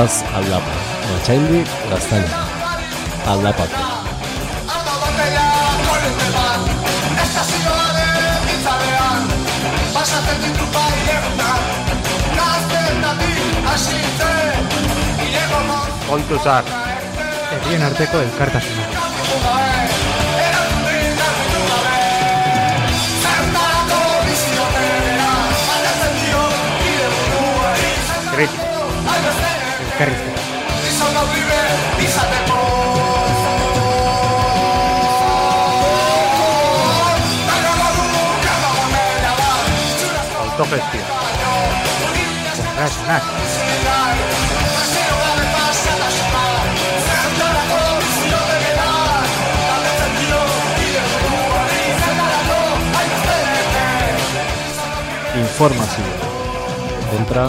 Aldapaz, aldapa. Otsaindik, gaztaina. Itzalean Pasatzen ditu bai egunak Gaztetatik hasitze Ilego mor Kontu zar. Herrien arteko elkartasuna. Erantzunik carretera. Autogestión. Ostras, Nash. Informazio. Kontra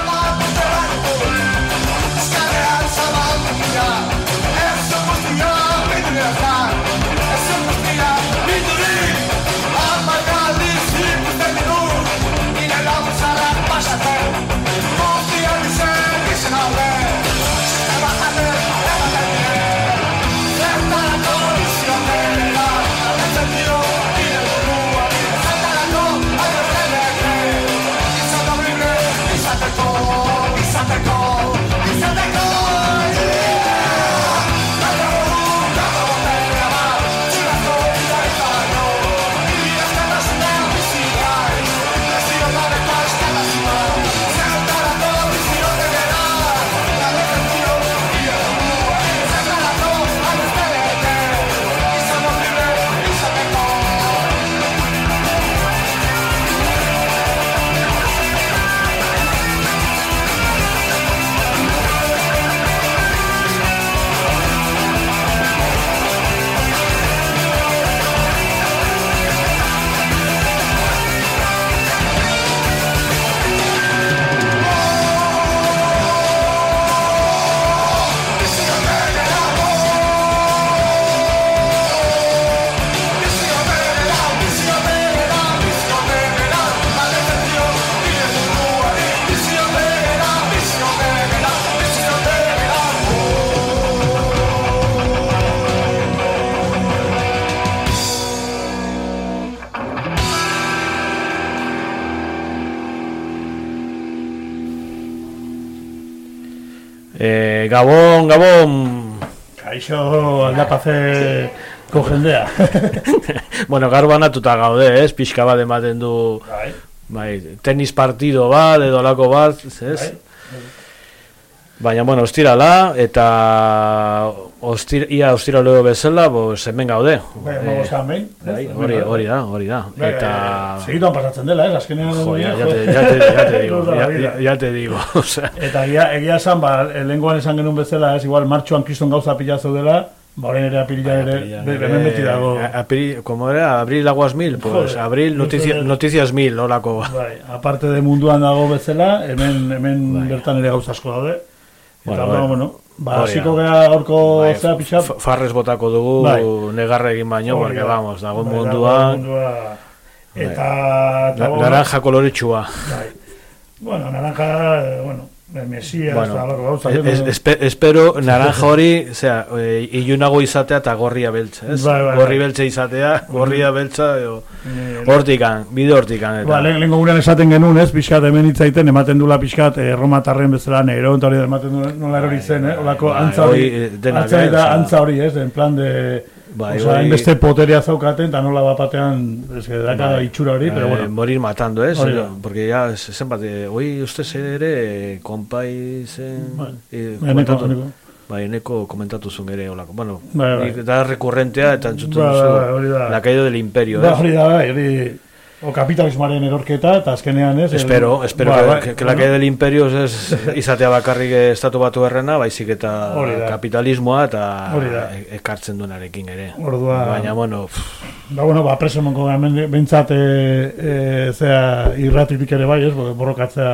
Gabon, Gabon. Kaixo aldapaze ko jendea. bueno, gaur banatuta gaude, ez? Pixka bat ematen du Bai, bai, tenis partido bat, edo lako bat, ez? bai. Baina, bueno, ostirala, eta ostir, ia ostiraleo bezala, bos, hemen gaude. Bai, zan behin. Bai, hori, hori da, hori da. Bai, Eta... Segituan pasatzen dela, ez? Azkenean... Jo, ya, jo. te, ya, te, ya te digo, vida. ya, ya te digo, o sea, Eta egia, egia esan, ba, lenguan esan genuen bezala, ez, igual, martxoan kriston gauza pila zeudela, ba, orain ere apirila ere, hemen beti dago. Eh, April, como era, abril aguas mil, pues Joder, abril noticia, noticias mil, holako. Bai, aparte de munduan dago bezala, hemen, hemen bertan ere gauza asko daude. Eta, Bueno, bai. bueno, ba, hasiko gara gaurko Bai, zera pixat. Farrez botako dugu, Bai. negarra egin baino, porque vamos, dago Bai, dago munduan, mundua. Eta, eta na- bueno, naranja koloretsua. bai. Bueno, naranja, eh, bueno, Mesias, Bueno, eta alako gauza. es- es- espe- espero naranja hori, osea, eh, ilunago izatea eta gorria beltza, ez? Bai, bai, Gorri bai. beltza izatea, gorria beltza, edo, Eh, hortikan, bide hortikan, eta. Ba, lehen, lehenko gurean esaten genuen, ez, pixkat hemen hitzaiten, ematen dula pixkat eh, Romatarren bezala negro, eta hori ematen du nola erori zen, eh? Olako Bai, antza hori, hori, eh, antza, eta osea. antza hori, ez, en plan de... Bai, Osea, hori- hainbeste poteria zaukaten, eta nola bapatean, ez que daka Bai. itxura hori, pero Eh, bueno. morir matando, ¿eh? Porque ya se- zenbat, eh, hoy usted se ere, konpai zen... Bai. eh, Bai, neko, komentatu-. Bai, zuen ere olako. Bueno, Bai, bai. da rekurrentea eta entzuten Bai, duzu. bai, hori da. La caída del imperio, Ba, ¿eh? hori da, bai, hori... o kapitalismoaren erorketa, eta azkenean ez... el- Espero, espero Ba, que, bai, que, la que del imperio ez izatea bakarrik estatu batu errena, baizik eta kapitalismoa eta e- ekartzen duenarekin ere. Ordua- Baina, bueno, pff, Ba, bueno, ba, preso monko bentsat, e, e, zea, irratitik ere bai, ez, bo- borrokatzea,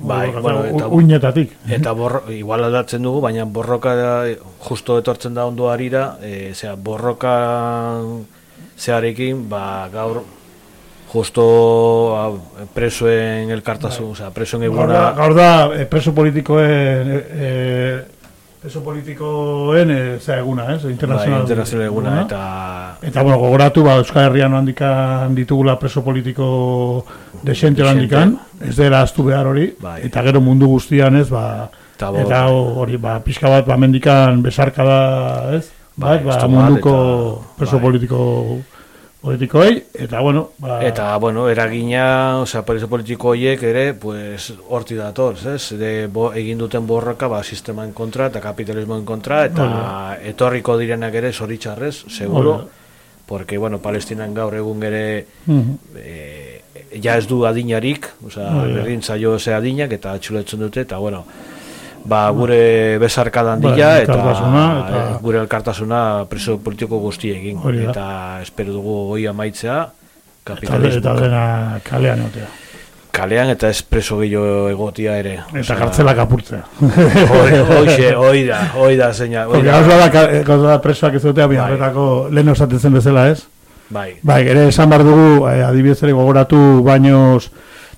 Bai, borrokatzea bueno, eta- uinetatik. eta borro, igual aldatzen dugu, baina borroka justo etortzen da ondo harira, e, zera, borroka zearekin, ba, gaur justo hau, presoen elkartasun, osea, presoen eguna, gaur da e, preso politikoen, e, e, preso politikoen, e, zea eguna, ez, bai, internazional, internazional eguna, eta Eta, bueno, gogoratu, ba, Euskal Herrian handikan ditugula preso politiko desente handikan, ez dela astu behar hori, Bai. eta gero mundu guztian ez, ba, Eta bo- eta hori, ba, pixka bat, ba, mendikan besarka da, ez, Bai, bai, ba, munduko preso bai. politiko politikoei, eta, bueno, ba, Eta, bueno, eragina, osea, preso politiko horiek ere, pues, horti dator, ez? De, bo, egin duten borroka, ba, sisteman kontra eta kapitalismoen kontra, eta etorriko direnak ere zoritxarrez, seguro, Hori porque, bueno, Palestinan gaur egun ere mhm. eh, ja ez du adinarik, osea, berdin zaio ze adinak, eta atxuletzen dute, eta, bueno, ba, gure besarkada handia, Bai, eta, elkartasuna, eta- eh, gure elkartasuna preso politiko guztiekin, da. eta espero dugu hoi amaitzea, eta, kapitalismo eta dena kalean egotea. kalean eta ez preso gehiago egotia ere. Eta kartzelak apurtzea. Hoxe, hoi da, hoi da, zeina. hoi da. gauza da, ka- gauza da presoak ez dutea, Bai. biharretako lehen osatzen zen bezala, ez? Bai, Bai, ere esan behar dugu, eh, adibidez ere gogoratu bainoz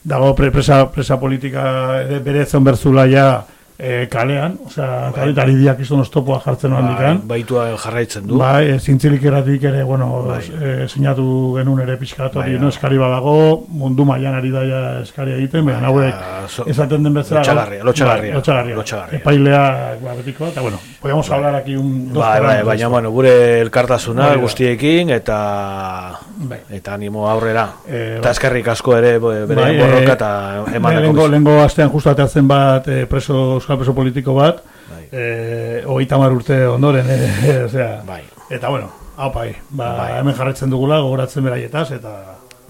dago pre, presa, presa politika ere bere zen berzula ja eh, kalean, osea, kale eta lidiak izan oztopoa jartzen bai, handikan. baitua jarraitzen du. Bai, e, zintzilik eratik ere, bueno, Bai. eh, sinatu genuen ere pixkat hori, Bai, no, eskari badago, mundu mailan ari da ja eskaria egiten, baina hauek Ah, so- esaten den bezala. lotxagarria, lotxagarria, Bai, lotxagarria. Epailea, ba, betiko, eta bueno, podemos hablar aquí un... dos Bai, bai, de baina, bueno, gure elkartasuna da. guztiekin eta Bai. eta animo aurrera. Eh, eta eskerrik asko ere bere Bai, borroka eh, eta Lehengo, emaneko lehengo astean justu ateatzen bat eh, preso, euskal preso politiko bat, Bai. eh, hogeita hamar urte ondoren, eh, osea, Bai, eta bueno, hau bai, ba, Bai. hemen jarretzen dugula, gogoratzen beraietaz, eta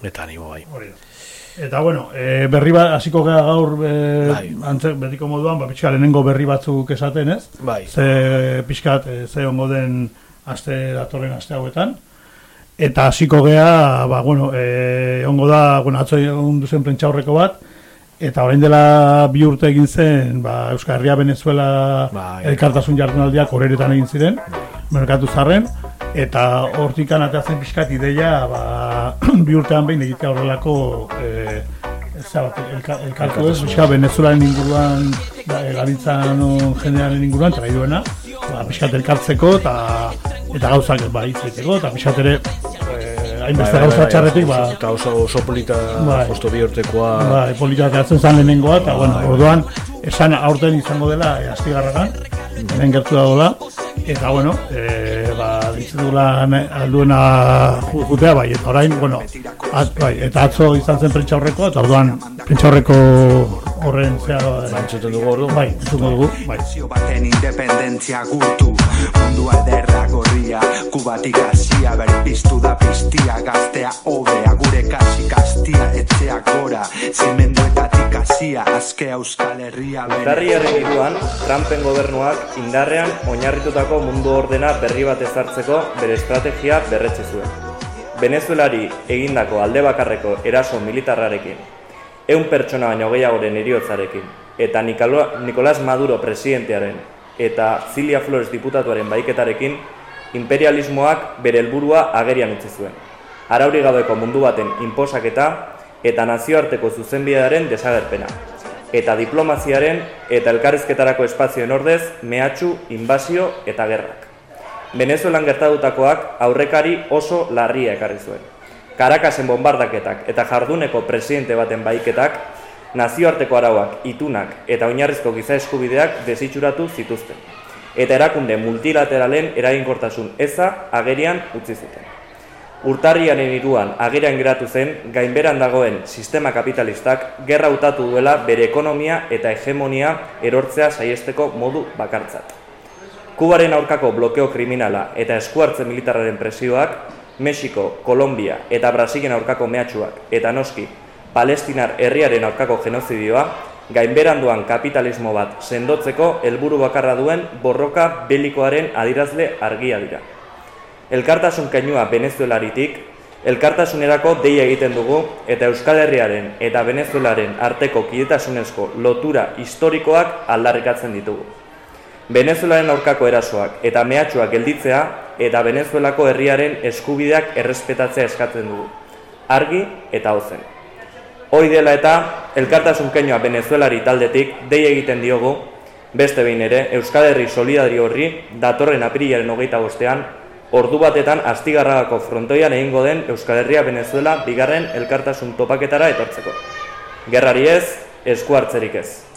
eta animo bai. hori da. Eta bueno, e, berri bat, hasiko gara gaur e, Bai. antze, betiko moduan, ba, pixka lehenengo berri batzuk esaten ez, Bai, ze pixkat, e, ze ongo den aste datorren aste hauetan, eta hasiko gea, ba, bueno, e, ongo da, bueno, atzo egon duzen prentxaurreko bat, eta orain dela bi urte egin zen, ba, Euskal Herria Venezuela Bai. elkartasun jardunaldiak horeretan egin ziren, merkatu zarren, eta hortikan ateatzen pixkat ideia, ba, bi urtean behin egitea horrelako e, Zabat, elka, elkartu ez, pixka Venezuelaren inguruan, ba, e, gabiltzan jendearen inguruan, trai duena, ba, pixkat elkartzeko, eta eta gauzak ba, hitz egiteko, eta pixkat ere, eh, hainbeste Bai, bai, gauza bai, txarretik, ba, eta oso, oso polita, Bai. justo bi urtekoa, ba, polita ateatzen zen lehenengoa, eta bueno, orduan, esan aurten izango dela, e, astigarragan, hemen gertu da. Dola, eta bueno, e, ba, ne- alduena ju- jutea, bai, eta orain, bueno, at, bai, eta atzo izan zen prentxaurrekoa, eta orduan, prentxaurreko horren zea, entzuten dugu ordu. bai, entzuko dugu, bai. Baten independentzia gurtu Mundua ederra gorria Kubatik hasia berpiztu da piztia Gaztea hobea gure kasi kastia Etxea gora zimenduetatik hasia Azkea Euskal Herria Urtarriaren iruan, Trumpen gobernuak indarrean oinarritutako mundu ordena berri bat ezartzeko bere estrategia berretsi zuen. Venezuelari egindako alde bakarreko eraso militarrarekin, eun pertsona baino gehiagoren eriotzarekin, eta Nicolás Maduro presidentearen eta Cilia Flores diputatuaren baiketarekin, imperialismoak bere helburua agerian utzi zuen. Arauri gabeko mundu baten inposaketa eta nazioarteko zuzenbidearen desagerpena eta diplomaziaren eta elkarrizketarako espazioen ordez mehatxu, inbazio eta gerrak. Venezuelan gertatutakoak aurrekari oso larria ekarri zuen. Caracasen bombardaketak eta jarduneko presidente baten baiketak, nazioarteko arauak, itunak eta oinarrizko giza eskubideak desitxuratu zituzten. Eta erakunde multilateralen eraginkortasun eza agerian utzi zuten. Urtarriaren iruan agerian geratu zen gainberan dagoen sistema kapitalistak gerra utatu duela bere ekonomia eta hegemonia erortzea saiesteko modu bakartzat. Kubaren aurkako blokeo kriminala eta eskuartze militarraren presioak Mexiko, Kolombia eta Brasilen aurkako mehatxuak eta noski Palestinar herriaren aurkako genozidioa, gainberanduan kapitalismo bat sendotzeko helburu bakarra duen borroka belikoaren adirazle argia dira. Elkartasun kainua Venezuelaritik, elkartasunerako deia egiten dugu eta Euskal Herriaren eta Venezuelaren arteko kidetasunezko lotura historikoak aldarrikatzen ditugu. Venezuelaren aurkako erasoak eta mehatxuak gelditzea eta Venezuelako herriaren eskubideak errespetatzea eskatzen dugu. Argi eta hozen. Hoi dela eta elkartasun keinoa Venezuelari taldetik dei egiten diogu, beste behin ere Euskal Herri solidari horri datorren apirilaren hogeita bostean, ordu batetan astigarragako frontoian egingo den Euskal Herria Venezuela bigarren elkartasun topaketara etortzeko. Gerrari ez, esku hartzerik ez.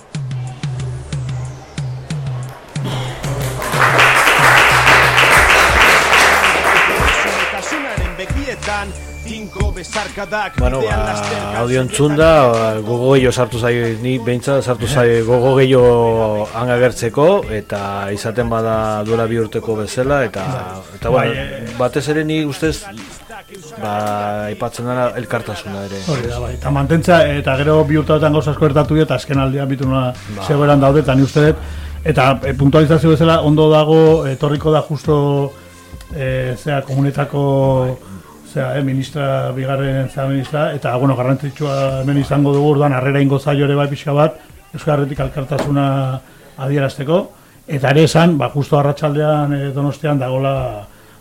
Bueno, ba, lasterka audio entzunda, ba, gogo gehiago sartu zai, ni behintzat sartu zai gogo gehiago hangagertzeko, eta izaten bada duela bi urteko bezala, eta, eta bueno, batez ere ni ustez, ba, aipatzen dara elkartasuna ere. Hori da, bai. Eta mantentza, eta gero bi urteetan gauza asko gertatu dira, eta azken aldean bitu nola zegoeran daude, eta ni uste dut, eta e, puntualizazio bezala ondo dago, etorriko da justo, e, zera, komunetako, zera, eh, ministra, bigarren zera ministra, eta, bueno, garrantzitsua hemen izango dugu, orduan, harrera ingo zaio ere bai pixka bat, Euskal Herretik alkartasuna adierazteko, eta ere esan, ba, justo arratsaldean e, donostean dagola,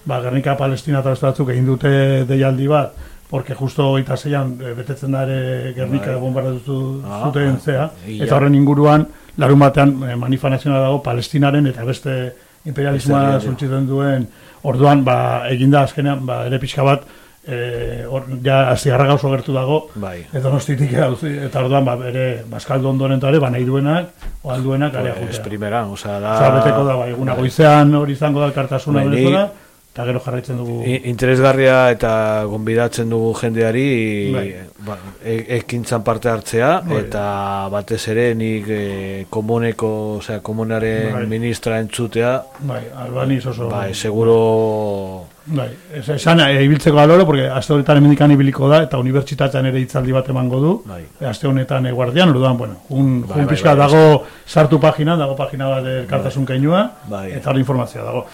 ba, Gernika Palestina eta beste batzuk egin dute deialdi bat, porque justo goita zeian e, betetzen da ere Gernika bombardatu Ah, zuten ah, zea, eta horren inguruan, larun batean e, manifa nazionala dago Palestinaren eta beste imperialismoa suntsitzen duen, orduan, ba, eginda azkenean, ba, ere pixka bat, e, or, ja, azigarra oso gertu dago, Bai. eta donostitik gauzi, eta orduan, ba, ere, baskaldu ondoren ere, ba, nahi duenak, o alduenak, area Pues, jutea. primera, o sea, da... Osa, beteko da, bai, eguna goizean hori izango da elkartasuna ni- Venezuela, eta gero jarraitzen dugu. Interesgarria eta gonbidatzen dugu jendeari Bai. ba, e- ekintzan parte hartzea Bai. eta batez ere nik e, komuneko, osea, komunaren Bai. ministra entzutea, Bai, albaniz oso. bai, seguro Bai, ez, esan e, ibiltzeko aloro, porque aste honetan hemendikan ibiliko da, eta unibertsitatean ere hitzaldi bat emango du. Bai. Aste honetan e, guardian, orduan, bueno, un, Bai, un bai, pixka bai, dago sartu pagina, dago pagina bat elkartasun keinua, Bai. eta hori informazioa dago.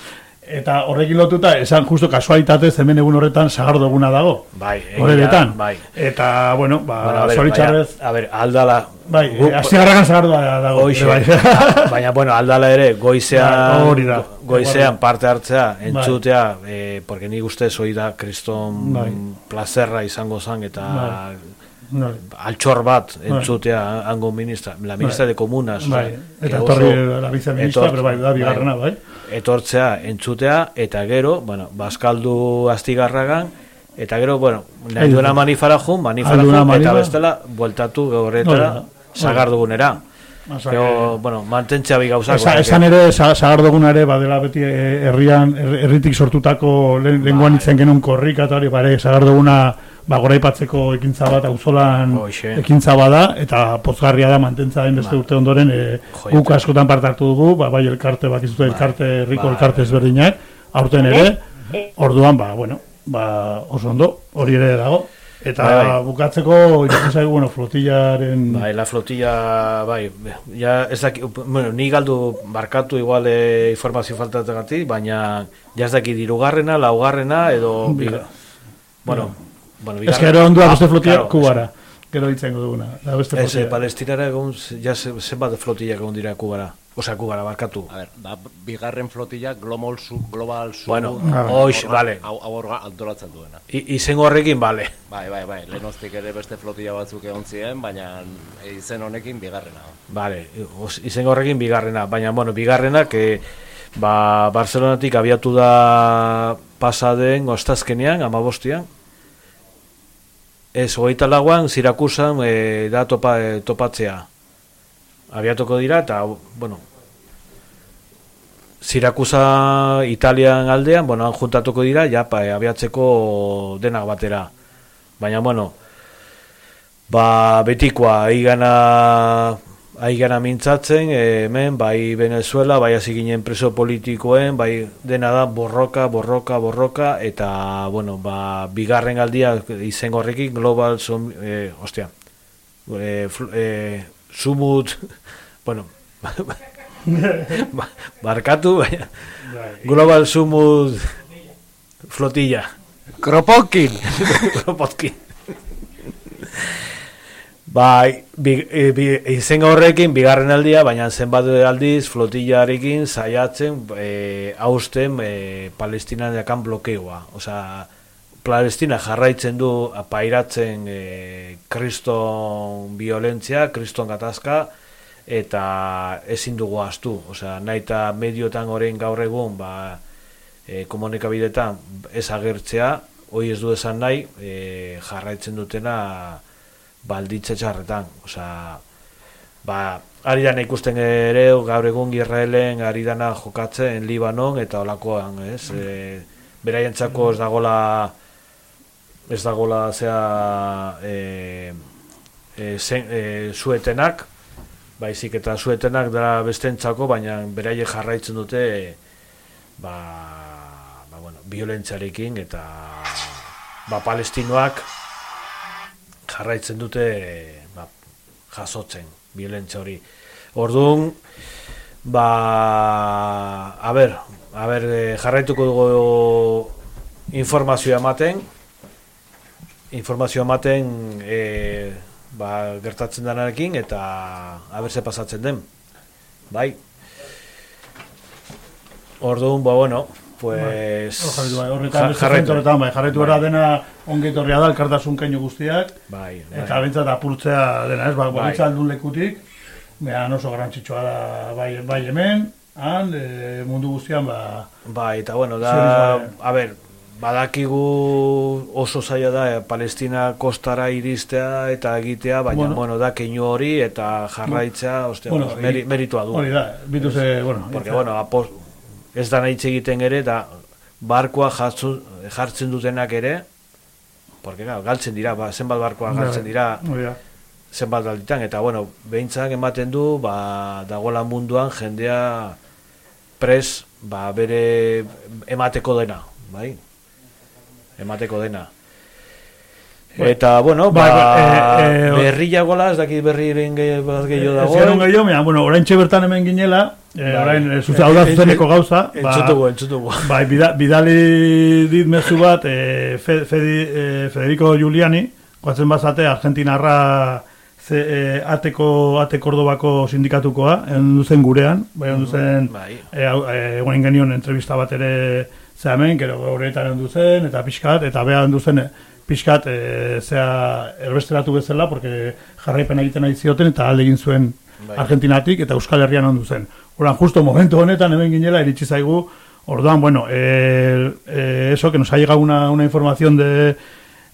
Eta horrekin lotuta, esan justo kasualitatez hemen egun horretan sagardo eguna dago. Bai, egia, Horretan. bai. Eta, bueno, ba, Bueno, a zoritxarrez, baina, a ver, aldala bai, gu- e, astigarragan sagardoa dago. Hoxe, bai. baina bueno, aldala ere goizean Bai, hori da. goizean parte hartzea, Bai. entzutea, eh, porque nik uste hori da kriston Bai. plazerra izango zan eta Bai. altxor bat entzutea hango ministra, la ministra de comunas, Bai, que eta etorri la viceministra, etort- pero bai, da bigarrena, bai. Etortzea, entzutea, eta gero, bueno, baskaldu astigarragan, eta gero, bueno, nahi Bai, duena bai. manifara jun, manifara jun, eta bestela, bueltatu horretara, sagardugunera. Gero, bueno, mantentzea bi gauzak. Esa, esan ere, sa- sagardoguna ere, badela beti eh, herrian, her- herritik sortutako lehen- lenguan itzen genuen korrika eta hori, bare, sagardoguna ba, goraipatzeko ekintza bat, auzolan ekintza bada, eta pozgarria da mantentza den beste urte ondoren, e, guk askotan parte hartu dugu, ba, bai elkarte, bakizute elkarte, herriko bai, elkarte ezberdinak, aurten ere, orduan, ba, bueno, ba, oso ondo, hori ere dago. Eta Bai, bai. bukatzeko, irutzen zaigu, bueno, flotillaren... Bai, la flotilla, bai, ja, ez daki, bueno, ni galdu barkatu igual e, informazio faltategatik, baina ja ez daki dirugarrena, laugarrena, edo, biga, bueno, bueno, Ez que gero ondua beste Ah, flotilla claro, kubara. Gero ditzen duguna. Da beste Ez, eh, flotilla. palestinara egun, ja ze- zenbat flotilla egon dira kubara, osea, kubara, barkatu. A ver, da bigarren flotilla Global Sur, Global Sur Bueno, Ah. hoix, vale. Hau orga antolatzen duena. I, izengo horrekin, bale. Bai, bai, bai, lehenoztik ere beste flotilla batzuk egon ziren, baina izen honekin bigarrena. Vale, izengo horrekin bigarrena, baina, bueno, bigarrena, que, ba, Barcelonatik abiatu da pasaden, ostazkenean, amabostian, ez, hogeita lauan, Sirakusan e, da topa, e, topatzea. Abiatuko dira, eta, bueno, Sirakusa Italian aldean, bueno, han juntatuko dira, ja, pa, e, abiatzeko denak batera. Baina, bueno, ba, betikoa, igana Ai gara mintzatzen, eh, hemen, bai Venezuela, bai hasi ginen preso politikoen, bai dena da borroka, borroka, borroka, eta, bueno, ba, bigarren aldia izen horrekin, Global, som, eh, ostia, fl- eh, sumut, bueno, ba- barkatu, baina, Global Sumut Flotilla. Kropotkin! Kropotkin. Bai, bi, e, bi, izen horrekin bigarren aldia, baina zenbat aldiz flotillarekin saiatzen e, hausten e, Palestinan jakan blokeoa. Osea, Palestina jarraitzen du pairatzen e, kriston violentzia, kriston gatazka, eta ezin dugu astu. Osea, nahi eta mediotan orain gaur egun, ba, e, komunikabidetan ez agertzea, hoi ez du esan nahi, e, jarraitzen dutena balditze txarretan. Osea, ba, ari dana ikusten ere, gaur egun Israelen ari dana jokatzen Libanon eta olakoan, ez? E, beraientzako ez dagola ez dagola zea e, e, zen, e, suetenak, baizik eta suetenak dara bestentzako, baina beraiek jarraitzen dute ba, ba bueno, violentziarekin eta ba, palestinoak jarraitzen dute ba, jasotzen violentzia hori. Orduan, ba, a ber, a ber, eh, jarraituko dugu informazioa ematen, informazioa ematen e, ba, gertatzen denarekin eta a ber ze pasatzen den. Bai. Orduan, ba, bueno, pues... Jarraitu bai, horretan, beste jarraitu. zentzu horretan, bai, jarraitu Bai. dena ongi etorria da, elkartasun keinu guztiak, Bai, bai. eta bentsat apurtzea dena, ez, ba, Bai. aldun lekutik, behan oso garantzitsua da bai, bai hemen, han, e, mundu guztian, ba, Bai, eta bueno, da, Zionismoaren. a ber, badakigu oso zaila da eh, Palestina kostara iristea eta egitea, baina Bueno. bueno, da keinu hori eta jarraitzea, ostia, Bueno, pues, meri, meritua du. hori da, bitu ze, bueno, Porque bueno, apos, ez da nahi egiten ere eta barkoa jartzu, jartzen dutenak ere, porque claro, galtzen dira, ba, zenbat barkoa galtzen dira, Hori da. zenbat alditan, eta bueno, behintzak ematen du, ba, dagoela munduan jendea pres, ba, bere emateko dena, bai? Emateko dena. Eta, bueno, ba, Bai, ba, eh, eh, berria gola, ez dakit berriren ge- bat gehiago Ez dago. ziren gehiago, baina, bueno, orain bertan hemen ginela, eh, Bai. orain, eh, zuze, hau da zuzeneko gauza, Entzutugu, entzutugu. Bai, bida, bidali dit mezu bat e, Fe, Fedi- eh, Federico Giuliani, goatzen bazate Argentinarra ze, e, ateko, ate Kordobako sindikatukoa, endu zen gurean, bai, endu zen, Bai. e, e, genion entrevista bat ere ze hemen, gero horretan endu zen, eta pixkat, eta beha endu zen, e, pixkat, e, zea, erbesteratu bezala, porque jarraipen egiten nahi zioten, eta alde egin zuen Bai. Argentinatik, eta Euskal Herrian ondu zen. Oran, justo momentu honetan, hemen ginela, iritsi zaigu, orduan, bueno, eh, eh, eso, que nos ha llegado una, una información de,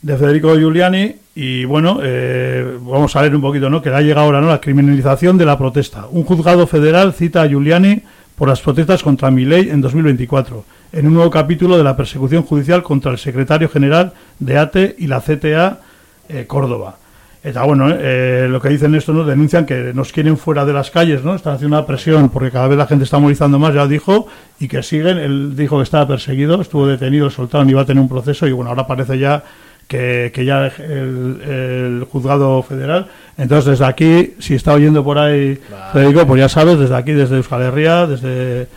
de Federico Giuliani, y bueno, eh, vamos a leer un poquito, ¿no? Que ha llegado ahora, ¿no? La criminalización de la protesta. Un juzgado federal cita a Giuliani por las protestas contra Milei en 2024, en un nuevo capítulo de la persecución judicial contra el secretario general de ATE y la CTA eh, Córdoba. Eta bueno, eh, lo que dicen esto, ¿no? Denuncian que nos quieren fuera de las calles, ¿no? Están haciendo una presión porque cada vez la gente está movilizando más, ya dijo, y que siguen. Él dijo que estaba perseguido, estuvo detenido, soltaron y iba a tener un proceso, y bueno, ahora parece ya que, que ya el, el juzgado federal. Entonces, desde aquí, si está oyendo por ahí, Federico, pues ya sabes, desde aquí, desde Euskal Herria, desde,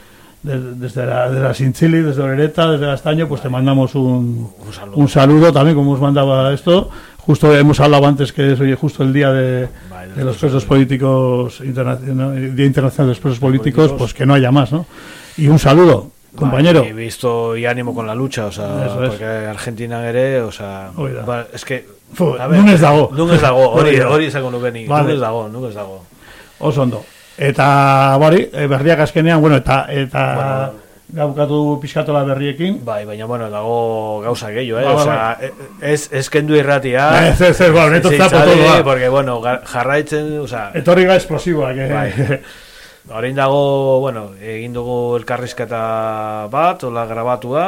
desde, desde la, de la Sinchili, desde Orereta, desde Castaño, pues te mandamos un, Un saludo. un saludo también, como os mandaba esto. Justo hemos hablado antes que es hoy justo el día de, Vale, de los presos políticos, internacional, Día Internacional de los Presos Políticos, Políticos. pues que no haya más, ¿no? Y un saludo, compañero. He visto y ánimo con la lucha, o sea, Eso es. porque Argentina ere, o sea, es que a ver, nun ez dago. Nun ez dago, hori, Hori izango nuke Vale. ez dago, nun ez dago. Oso ondo. Eta, bari, eh, berriak azkenean, bueno, eta, eta gaukatu pixkatola berriekin. Bai, baina bueno, dago gauza gehiago, eh? Ba, ba, o sea, ez, ez kendu irratia. Ez, ez, ez, ba, neto zapo todo, ba. Porque, bueno, jarraitzen, o sea, Etorri ga esplosiboak, eh? Bai. Orain dago, bueno, egin dugu elkarrizketa bat, hola grabatua,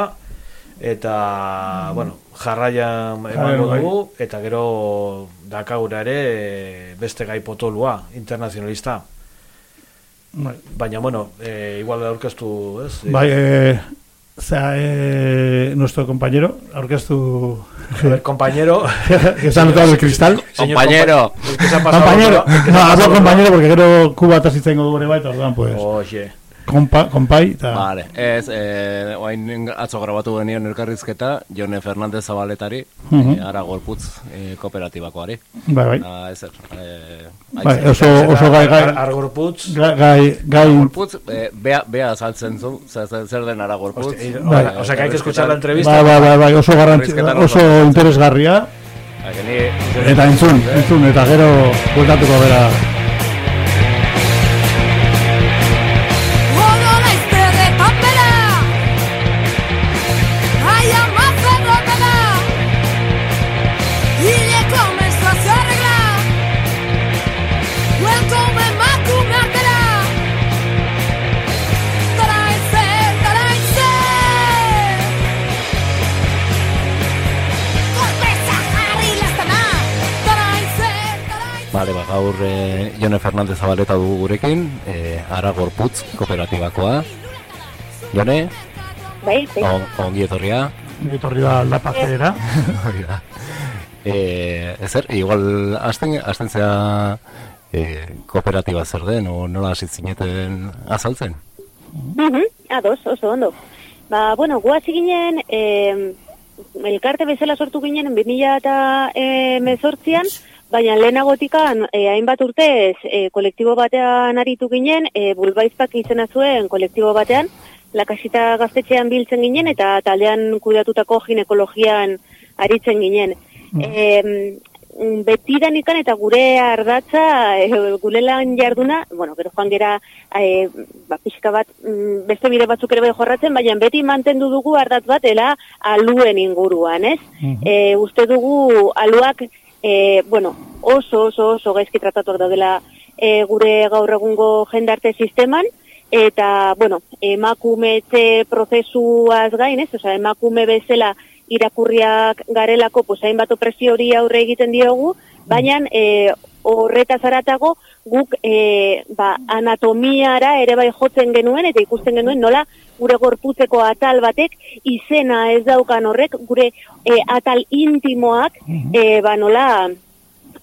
eta, bueno, jarraian emango bai. dugu, eta gero dakagura ere beste gai potolua, internazionalista. Bai. Baina, bueno, e, igual aurkeztu, ez? Bai, eh, zera, eh, nuestro compañero, aurkeztu... Ver, compañero. que se ha notado el cristal. Compañero. compa- el que se ha pasado Compañero. el No, ha hablo compañero porque gero kuba eta zitzen godu gure baita, orduan, pues. Oye. Kompa, kompai, eta... Vale, ez, eh, oain atzo grabatu genion elkarrizketa, Jone Fernandez Zabaletari, Mhm. eh, ara gorputz eh, kooperatibakoari. Bai, bai. Ah, ezer, eh, Bai, oso, oso gai, gai, Ar- Argorputz. gai, gai, gai, Aragorputz, eh, bea, bea azaltzen zu, zer, den Aragorputz. Hostia, y- Bai. o sea, que hay que escuchar la entrevista. bai, bai, bai, bai, oso Elkarrizketan oso interesgarria, ni- eta entzun, entzun, eta gero bueltatuko bera. Gaur eh, Jone Fernandez Zabaleta dugu gurekin, eh, ara gorputz kooperatibakoa. Jone, Bai, bai. on, ongi etorria. Etorri da aldapazera. Hori da. Eh, ezer, igual hasten, hasten zea eh, kooperatiba zer den, o nola hasi zineten azaltzen? Mhm, ados, oso ondo. Ba, bueno, gu hasi ginen, eh, elkarte bezala sortu ginen 2000 eta eh, mezortzian, baina lehenagotikan eh, hainbat urtez eh, kolektibo batean aritu ginen, eh, bulbaizpak izena zuen kolektibo batean, lakasita gaztetxean biltzen ginen eta taldean kudeatutako ginekologian aritzen ginen. Eh, betidanikan eta gure ardatza e, gure lan jarduna, bueno, gero joan gera e, ba, pixka bat mm, beste bide batzuk ere bai jorratzen, baina beti mantendu dugu ardatz bat dela aluen inguruan, ez? E, uste dugu aluak, e, bueno, oso, oso, oso gaizki tratatuak daudela e, gure gaur egungo jendarte sisteman, eta, bueno, emakumetze prozesuaz gain, ez? Osa, emakume bezala irakurriak garelako, pues, hainbat opresio hori aurre egiten diogu, baina e, horretaz aratago guk e, ba, anatomiara ere bai jotzen genuen eta ikusten genuen nola gure gorputzeko atal batek izena ez daukan horrek gure e, atal intimoak e, ba nola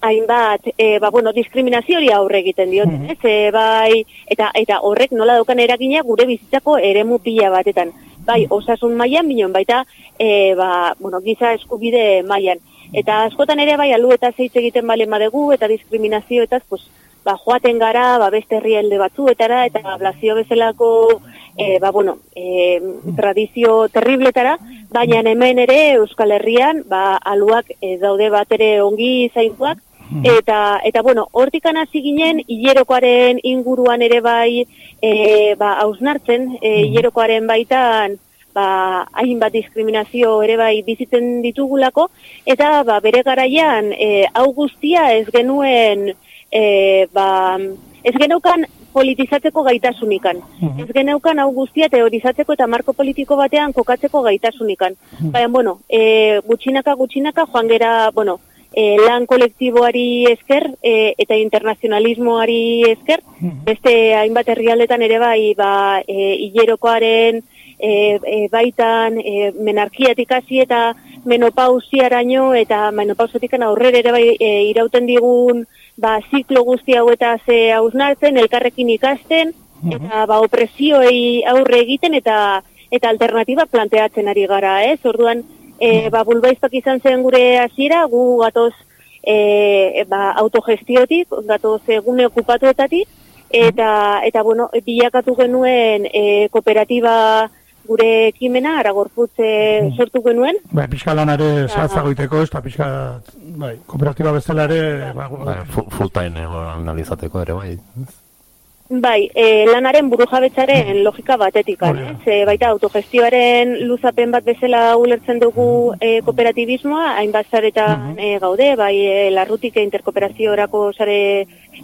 hainbat e, ba, bueno, diskriminazio hori aurre egiten dioten, ez? E, bai, eta eta horrek nola daukan eragina gure bizitzako eremu pila batetan. Bai, osasun mailan binon baita e, ba, bueno, giza eskubide mailan. Eta askotan ere bai alu eta zeitz egiten bale madegu eta diskriminazioetaz, pues, ba, joaten gara, ba, beste herrialde batzuetara, eta blazio bezalako, e, ba, bueno, e, tradizio terribletara, baina hemen ere Euskal Herrian, ba, aluak e, daude bat ere ongi zaintuak, eta, eta bueno, hortikan hasi ginen, hilerokoaren inguruan ere bai, e, ba, hausnartzen, e, hilerokoaren baitan, ba, hainbat diskriminazio ere bai bizitzen ditugulako, eta ba, bere garaian e, hau guztia ez genuen, e, ba, ez geneukan politizatzeko gaitasunikan. Ez geneukan hau guztia teorizatzeko eta marko politiko batean kokatzeko gaitasunikan. Baina, bueno, e, gutxinaka gutxinaka joan gera, bueno, e, lan kolektiboari esker e, eta internazionalismoari esker, beste hainbat herrialdetan ere bai, ba, e, hilerokoaren e, e, baitan e, menarkiatik hasi eta menopausiaraino eta menopausatik aurrera ere bai e, irauten digun ba, ziklo guzti hau eta ze hausnartzen, elkarrekin ikasten, eta ba, opresioei aurre egiten eta eta alternatiba planteatzen ari gara, ez? Orduan, e, ba, bulbaizpak izan zen gure hasiera, gu gatoz e, ba, autogestiotik, gatoz egune okupatuetatik, eta, eta bueno, bilakatu genuen e, kooperatiba gure ekimena, aragorputze sortu genuen, Bai, pixka lanare zahazago iteko, ez da pixka, bai, kooperatiba bezala ere, ba, Bai, fu- full time analizateko ere, bai. Bai, e, lanaren burujabetzaren logika batetikan, Hori da. ez? E, baita autogestioaren luzapen bat bezala ulertzen dugu e, kooperatibismoa, hainbat zaretan e, gaude, bai e, larrutik e, interkooperaziorako sare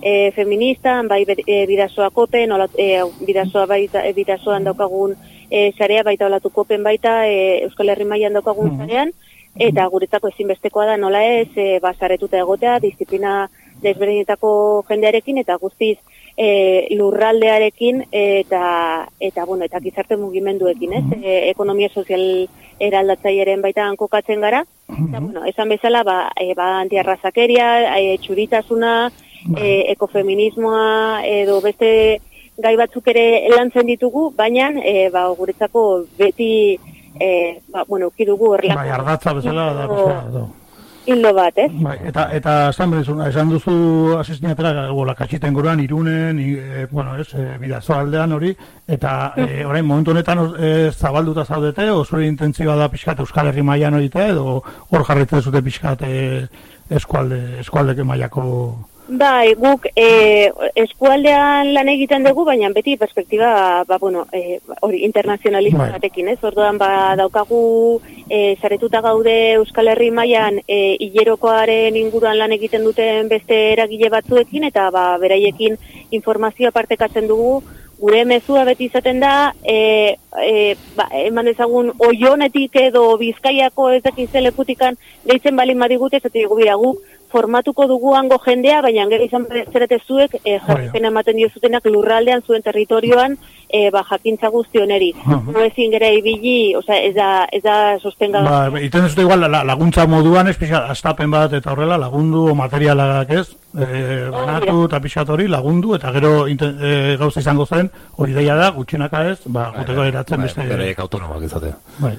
e, feministan, bai e, bidasoa kopen, ola, e, bidasoa baita, e, bidasoan daukagun e, sarea, baita olatu kopen baita, e, Euskal Herri mailan daukagun sarean, eta guretzako ezinbestekoa da nola ez, e, ba, saretuta egotea, disiplina desberdinetako jendearekin, eta guztiz e, lurraldearekin eta eta bueno, eta gizarte mugimenduekin, ez? E, ekonomia sozial eraldatzailearen baitan kokatzen gara. Eta bueno, esan bezala ba e, ba antiarrazakeria, e, txuritasuna, e, ekofeminismoa edo beste gai batzuk ere lantzen ditugu, baina e, ba guretzako beti e, ba, bueno, uki dugu horrelako Bai, ardatza bezala da, bezala, da. Hildo bat, ez? Bai, eta eta esan duzu, esan duzu asestinatera gola katxita inguruan irunen, e, bueno, ez, e, bidazo aldean hori, eta e, orain momentu honetan e, zabalduta zaudete, o zure intentzioa da pixkat Euskal Herri mailan hori edo hor jarritzen zute pixkat e, eskualde, eskualdeke mailako... Bai, guk e, eskualdean lan egiten dugu, baina beti perspektiba, ba, bueno, e, hori internazionalismo Bai. batekin, ez? Orduan, ba, daukagu e, zaretuta gaude Euskal Herri mailan e, hilerokoaren inguruan lan egiten duten beste eragile batzuekin, eta ba, beraiekin informazioa partekatzen dugu, gure mezua beti izaten da, e, e, ba, eman dezagun oionetik edo bizkaiako ez dakiz ze lekutikan deitzen balin badigute, ez dugu bira guk, formatuko dugu hango jendea, baina gero izan zerete zuek e, jarripena ematen diozutenak lurraldean zuen territorioan e, ba, jakintza guzti oneri. Uh ezin gere ibili, osea, ez da, ez da sostenga. Ba, iten zute igual la, laguntza moduan, ez pixat, astapen bat eta horrela, lagundu o materialak ez, e, banatu eta pixat hori lagundu, eta gero inten, e, gauza izango zen, hori deia da, gutxinaka ez, ba, guteko eratzen Bai, beste... Beraiek autonomoak izatea. Bai.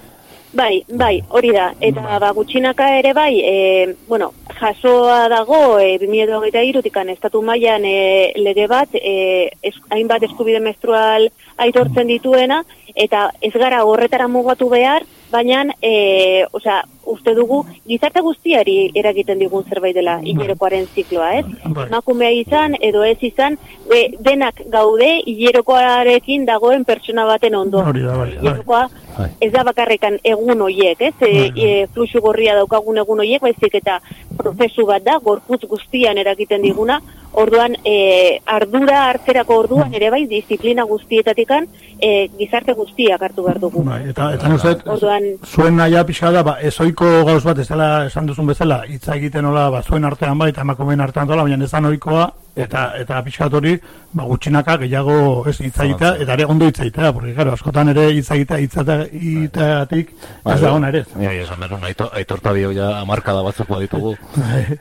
Bai, bai, hori da. Eta ba, gutxinaka ere bai, e, bueno, jasoa dago e, 2023tikan estatu mailan e, lege bat, e, es, hainbat eskubide menstrual aitortzen dituena eta ez gara horretara mugatu behar, baina e, osea, uste dugu gizarte guztiari eragiten digun zerbait dela hilerokoaren zikloa, ez? Bai. Emakumea izan edo ez izan, e, denak gaude hilerokoarekin dagoen pertsona baten ondo. Hori da, bai, bai. Hilerokoa ez da bakarrekan egun hoiek, ez? E, e, fluxu gorria daukagun egun hoiek, baizik eta prozesu bat da, gorputz guztian eragiten diguna, orduan e, ardura hartzerako orduan ere bai, disiplina guztietatikan e, gizarte guztiak hartu behar dugu. Bai, eta eta nuzet, Orduan, zuen naia pixka da, ba, ezoiko gauz bat, ez dela esan duzun bezala, hitza egiten hola, ba, zuen artean bai, eta emakumeen artean dola, baina ez da ohikoa eta eta pixkat hori, ba, gutxinaka gehiago ez hitza egitea, eta ere ondo hitza egitea, porque, claro, askotan ere hitza egitea, hitzateatik, ez da ona ere. Ja, ja, esan behar, aito, aitorta bio ja amarkada batzuk baditugu. Bai.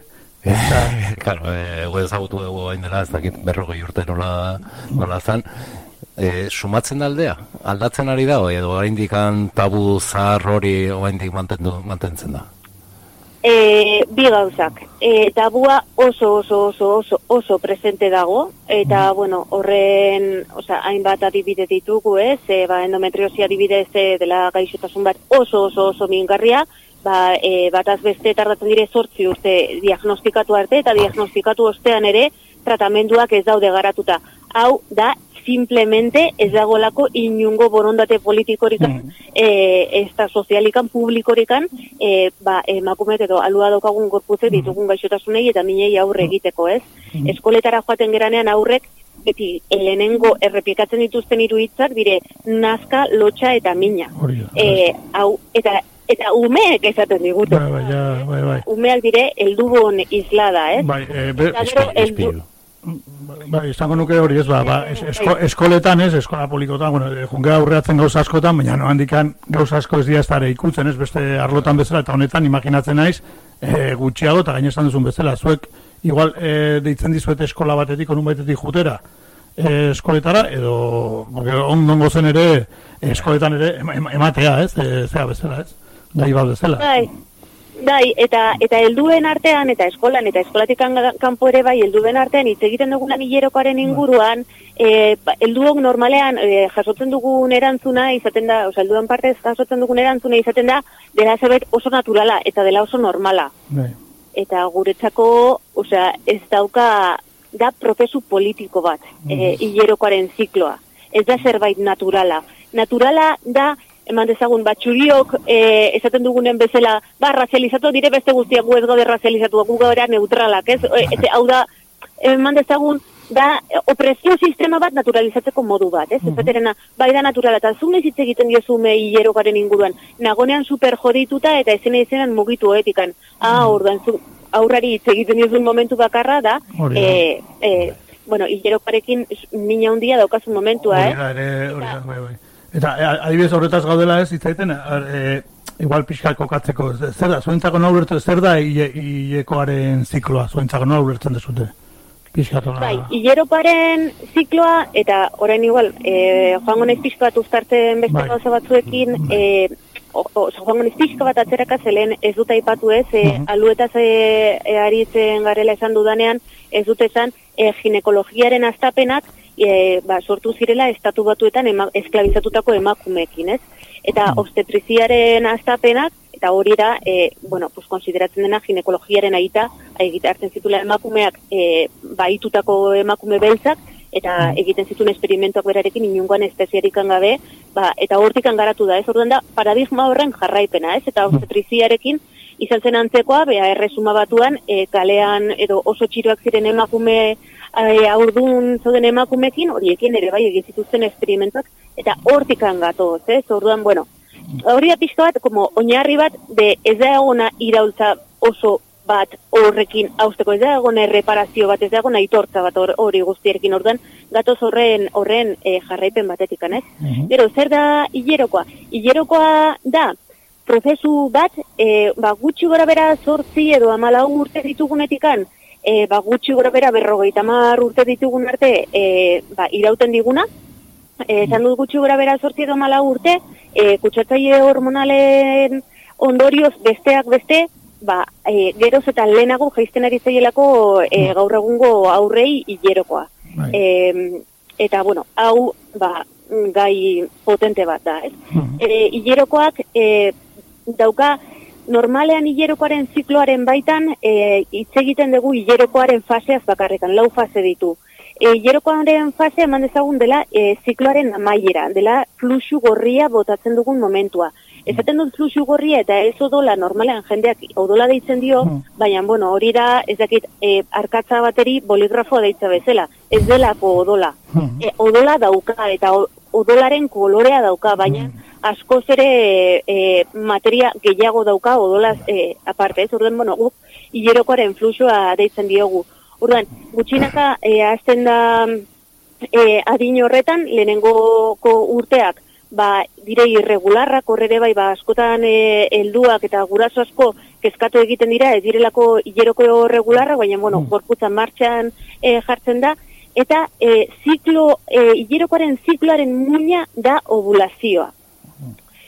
Claro, eh, gu ezagutu dugu hain dela, ez dakit berrogei urte nola, nola zan. E, sumatzen aldea? Aldatzen ari da, edo oraindikan tabu zahar hori oraindik mantentzen da? E, bi gauzak. E, tabua oso, oso, oso, oso, oso presente dago, eta, bueno, horren, osea, hainbat adibide ditugu, ez, e, ba, endometriosi adibidez e, dela gaixotasun bat oso, oso, oso mingarria, ba, e, bataz beste tardatzen dire sortzi urte diagnostikatu arte, eta diagnostikatu ostean ere, tratamenduak ez daude garatuta. Hau da, simplemente ez dagolako inungo borondate politikorikan, eh, ez da sozialikan, publikorikan, eh, ba, emakumeek edo alua daukagun gorputze ditugun gaixotasunei eta minei aurre egiteko, ez? Eskoletara joaten geranean aurrek, beti lehenengo errepikatzen dituzten hiru hitzak dire nazka, lotxa eta mina. Eh, hau, eta eta umeek esaten digute. Bai, bai, ja, bai, bai. Umeak dire heldubon islada, ez? Bai, eh, be, Eta gero, heldu- Bai, izango nuke hori ez, ba, ba, es, esko, eskoletan ez, eskola publikotan, bueno, eh, junge aurreatzen gauza askotan, baina no handikan gauza asko ez dara ikutzen, ez, beste arlotan bezala, eta honetan imaginatzen naiz, e, gutxiago, eta gaine esan duzun bezala, zuek, igual, e, deitzen dizuet eskola batetik, onun batetik jutera, e, eskoletara, edo, porque ondongo zen ere, eskoletan ere, ema- ema- ematea, ez, e, zea bezala, ez, gai bat bezala. Bai, bai, eta eta helduen artean eta eskolan eta eskolatik kan- kanpo ere bai helduen artean hitz egiten dugunan hilerokoaren inguruan, eh ba, helduok normalean eh, jasotzen dugun erantzuna izaten da, osea helduen partez jasotzen dugun erantzuna izaten da dela zerbait oso naturala eta dela oso normala. Bai. Eta guretzako, osea, ez dauka da prozesu politiko bat, eh hilerokoaren zikloa. Ez da zerbait naturala. Naturala da eman dezagun batxuriok eh, esaten dugunen bezala, ba, razializatu dire beste guztiak gu ez gaude razializatu, gu gara neutralak, ez? E, ez, hau da, eman dezagun, da opresio sistema bat naturalizatzeko modu bat, ez? Ez baterena, bai da naturala, eta zune hitz egiten diozume hilerokaren inguruan, nagonean super jodituta eta ezena izenan mugitu etikan. Ah, orduan, zu, aurrari hitz egiten diozun momentu bakarra da, eh, eh, bueno, hilerokoarekin mina handia daukazu momentua, Hori eh? da, ere, hori da, bai, bai. Eta e, adibidez horretaz gaudela ez, hitzaiten, e, igual pixka kokatzeko, zer da, zuentzako nola ulertu, zer da hile- hilekoaren zikloa, zuentzako nola ulertzen dezute? Pixka tola. Bai, hilerokaren zikloa, eta orain igual, e, joango naiz pixka bat uztartzen beste Bai. gauza batzuekin, e, o, o, joango naiz pixka bat atzeraka zelen ez dut aipatu ez, e, aluetaz e, e, aritzen garela esan dudanean, ez dut esan, e, ginekologiaren astapenak, e, ba, sortu zirela estatu batuetan ema, esklabizatutako emakumeekin, ez? Eta obstetriziaren astapenak, eta hori da, e, bueno, pues, konsideratzen dena ginekologiaren aita, egite hartzen zitula emakumeak e, baitutako emakume beltzak, eta egiten zituen esperimentuak berarekin inungoan espeziarikan gabe, ba, eta hortikan garatu da, ez? Orduan da, paradigma horren jarraipena, ez? Eta obstetriziarekin izan zen antzekoa, bea erresuma batuan, e, kalean edo oso txiroak ziren emakume e, aurdun zauden emakumekin, horiekin ere bai egin zituzten esperimentuak, eta hortikan gatoz, ez? Orduan, bueno, hori da pixka bat, como oinarri bat, de ez da egona iraultza oso bat horrekin hausteko, ez da egona erreparazio bat, ez da egona aitortza bat hor- hori guztierekin, orduan, gatoz horren horren e, jarraipen batetikan, ez? Gero, zer da hilerokoa? Hilerokoa da, prozesu bat, e, ba, gutxi gora bera sortzi edo amalau urte ditugunetikan, e, ba, gutxi gora bera berrogeita mar urte ditugun arte, e, ba, irauten diguna, e, esan dut gutxi gora bera sortzi edo amalau urte, e, kutsatzaile hormonalen ondorioz besteak beste, ba, e, geroz eta lehenago jaizten ari zaielako e, gaur egungo aurrei hilerokoa. E, eta, bueno, hau, ba, gai potente bat da, ez? E, hilerokoak e, dauka, normalean hilerokoaren zikloaren baitan, e, hitz egiten dugu hilerokoaren faseaz bakarrekan, lau fase ditu. E, hilerokoaren fase eman dezagun dela e, zikloaren amaiera, dela fluxu gorria botatzen dugun momentua. Ezaten dut fluxu gorria eta ez odola normalean jendeak odola deitzen dio, baina bueno, hori da ez dakit e, arkatza bateri boligrafoa deitza bezala, ez delako odola. E, odola dauka eta odolaren kolorea dauka, baina askoz ere e, materia gehiago dauka odolaz e, aparte, ez? Orduan, bueno, guk hilerokoaren fluxua deitzen diogu. Orduan, gutxinaka e, hasten da e, adin horretan, lehenengoko urteak, ba, dire irregularrak, horrere bai, ba, askotan e, helduak eta guraso asko kezkatu egiten dira, ez direlako hileroko regularrak, baina, bueno, gorputzan martxan e, jartzen da, eta e, ziklo, e, hilerokoaren zikloaren muina da ovulazioa.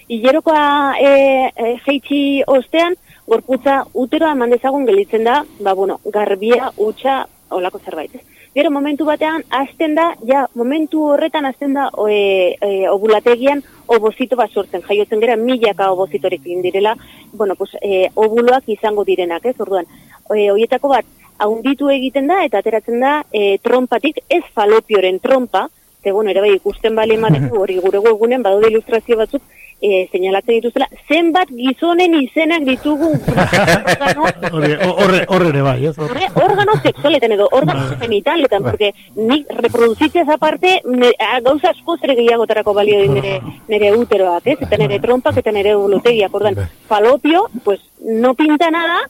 Hilerokoa e, e, jeitsi ostean, gorputza uteroa eman dezagun gelitzen da, ba, bueno, garbia, utxa, olako zerbait. Gero momentu batean, hasten da, ja, momentu horretan hasten da e, e, ovulategian obozito bat sortzen, jaiotzen gara milaka obozitorekin direla, bueno, pues, e, ovuloak izango direnak, ez, orduan, e, horietako bat, haunditu egiten da, eta ateratzen da, e, trompatik, ez falopioren trompa, ze, bueno, ere bai, ikusten bali emateku, hori gure webgunen, badaude ilustrazio batzuk, e, señalatzen dituzela, zenbat gizonen izenak ditugu horre, horre ere bai, ez? horre, organo sexualetan edo organo genitaletan, porque nik reproduzitzez aparte, ne, a, gauza asko zer gehiagotarako balio di nire, nire uteroak, ez? Eta nire trompak eta nire ulotegiak, ordan, falopio, pues, no pinta nada,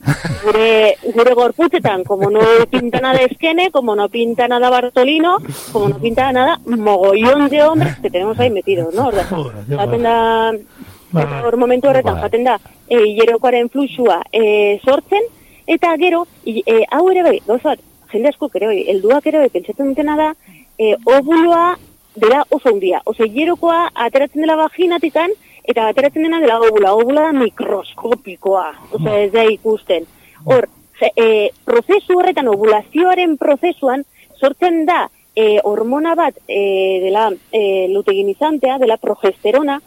gure, gure gorputzetan, como no pinta nada Esquene, como no pinta nada Bartolino, como no pinta nada mogollón de hombres que tenemos ahí metidos, ¿no? Ordan, jaten da, eta hor momentu horretan jaten da, e, hilerokoaren fluxua e, sortzen, eta gero, e, hau ere bai, gauza jende asko ere bai, helduak ere bai, pentsatzen dutena da, e, ovuloa dela oso handia. Ose, hilerokoa ateratzen dela vaginatikan, eta ateratzen dena dela ovula. Ovula da mikroskopikoa, ose, ez da ikusten. Hor, e, prozesu horretan, ovulazioaren prozesuan, sortzen da, e, hormona bat e, dela e, luteginizantea, dela progesterona,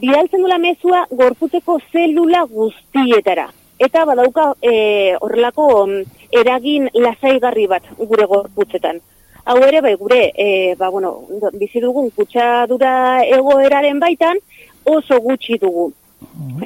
bidaltzen dula mezua gorputzeko zelula guztietara. Eta badauka e, horrelako mm, eragin lasaigarri bat gure gorputzetan. Hau ere, bai, gure, e, ba, bueno, bizi dugun kutsadura egoeraren baitan oso gutxi dugu.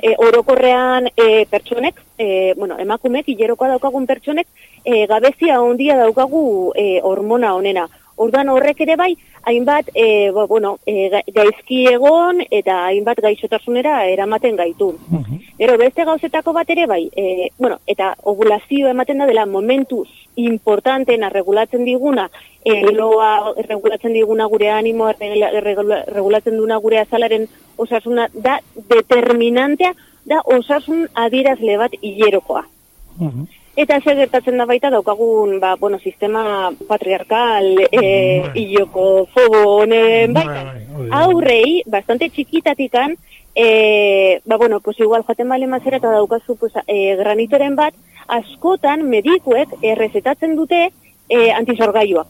E, orokorrean e, pertsonek, e, bueno, emakumek, hilerokoa daukagun pertsonek, e, gabezia ondia daukagu e, hormona honena. Orduan horrek ere bai, hainbat, e, bo, bueno, e, ga- gaizki egon eta hainbat gaixotasunera eramaten gaitu. Gero beste gauzetako bat ere bai, e, bueno, eta ovulazio ematen da dela momentuz importantena regulatzen diguna, e, loa regulatzen diguna gure regula- regulatzen duguna gure azalaren osasuna, da determinantea, da osasun adierazle bat hilerokoa. Eta zer gertatzen da baita daukagun, ba, bueno, sistema patriarkal, e, hiloko fobo honen baita. Aurrei, bastante txikitatikan, e, ba, bueno, pues igual joaten bale mazera eta daukazu pues, e, granitoren bat, askotan medikuek errezetatzen dute e, antizorgailua.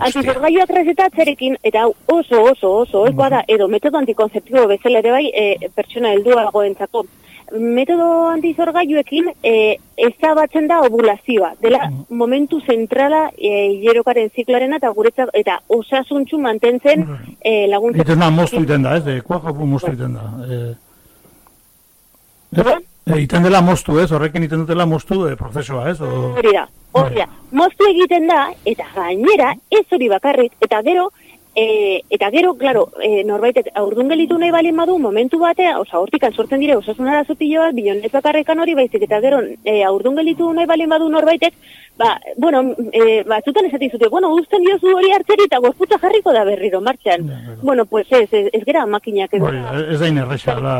Antizorgailua errezetatzerekin, eta hau oso, oso, oso, oikoa da, edo metodo antikonzeptibo bezala ere bai, e, pertsona helduagoentzako. Metodo antizorgailuekin e, ezabatzen da ovulazioa, dela momentu zentrala e, hilerokaren zikloarena eta guretzak eta osasuntxu mantentzen e, laguntzen. Egiten da, moztu egiten da, ez? De, kuajapu moztu egiten da. Eh, eh, egiten dela moztu, ez? Horrekin egiten dutela moztu eh, prozesua, ez? O... Hori da, hori da. Moztu egiten da, eta gainera, ez hori bakarrik, eta gero, e, eta gero, claro, e, norbaitek aurdun gelitu nahi balin badu, momentu batea, oza, hortikan sortzen dire, osasun arazo pilo bat, bilon ez bakarrekan hori baizik, eta gero, e, aurdun gelitu nahi balin badu norbaitek, ba, bueno, e, batzutan esati zute, bueno, uzten diozu hori hartzeri eta gorputza jarriko da berriro martxan. Bueno, pues ez, ez, ez gera makinak ez Bai, ez da inerresa, da.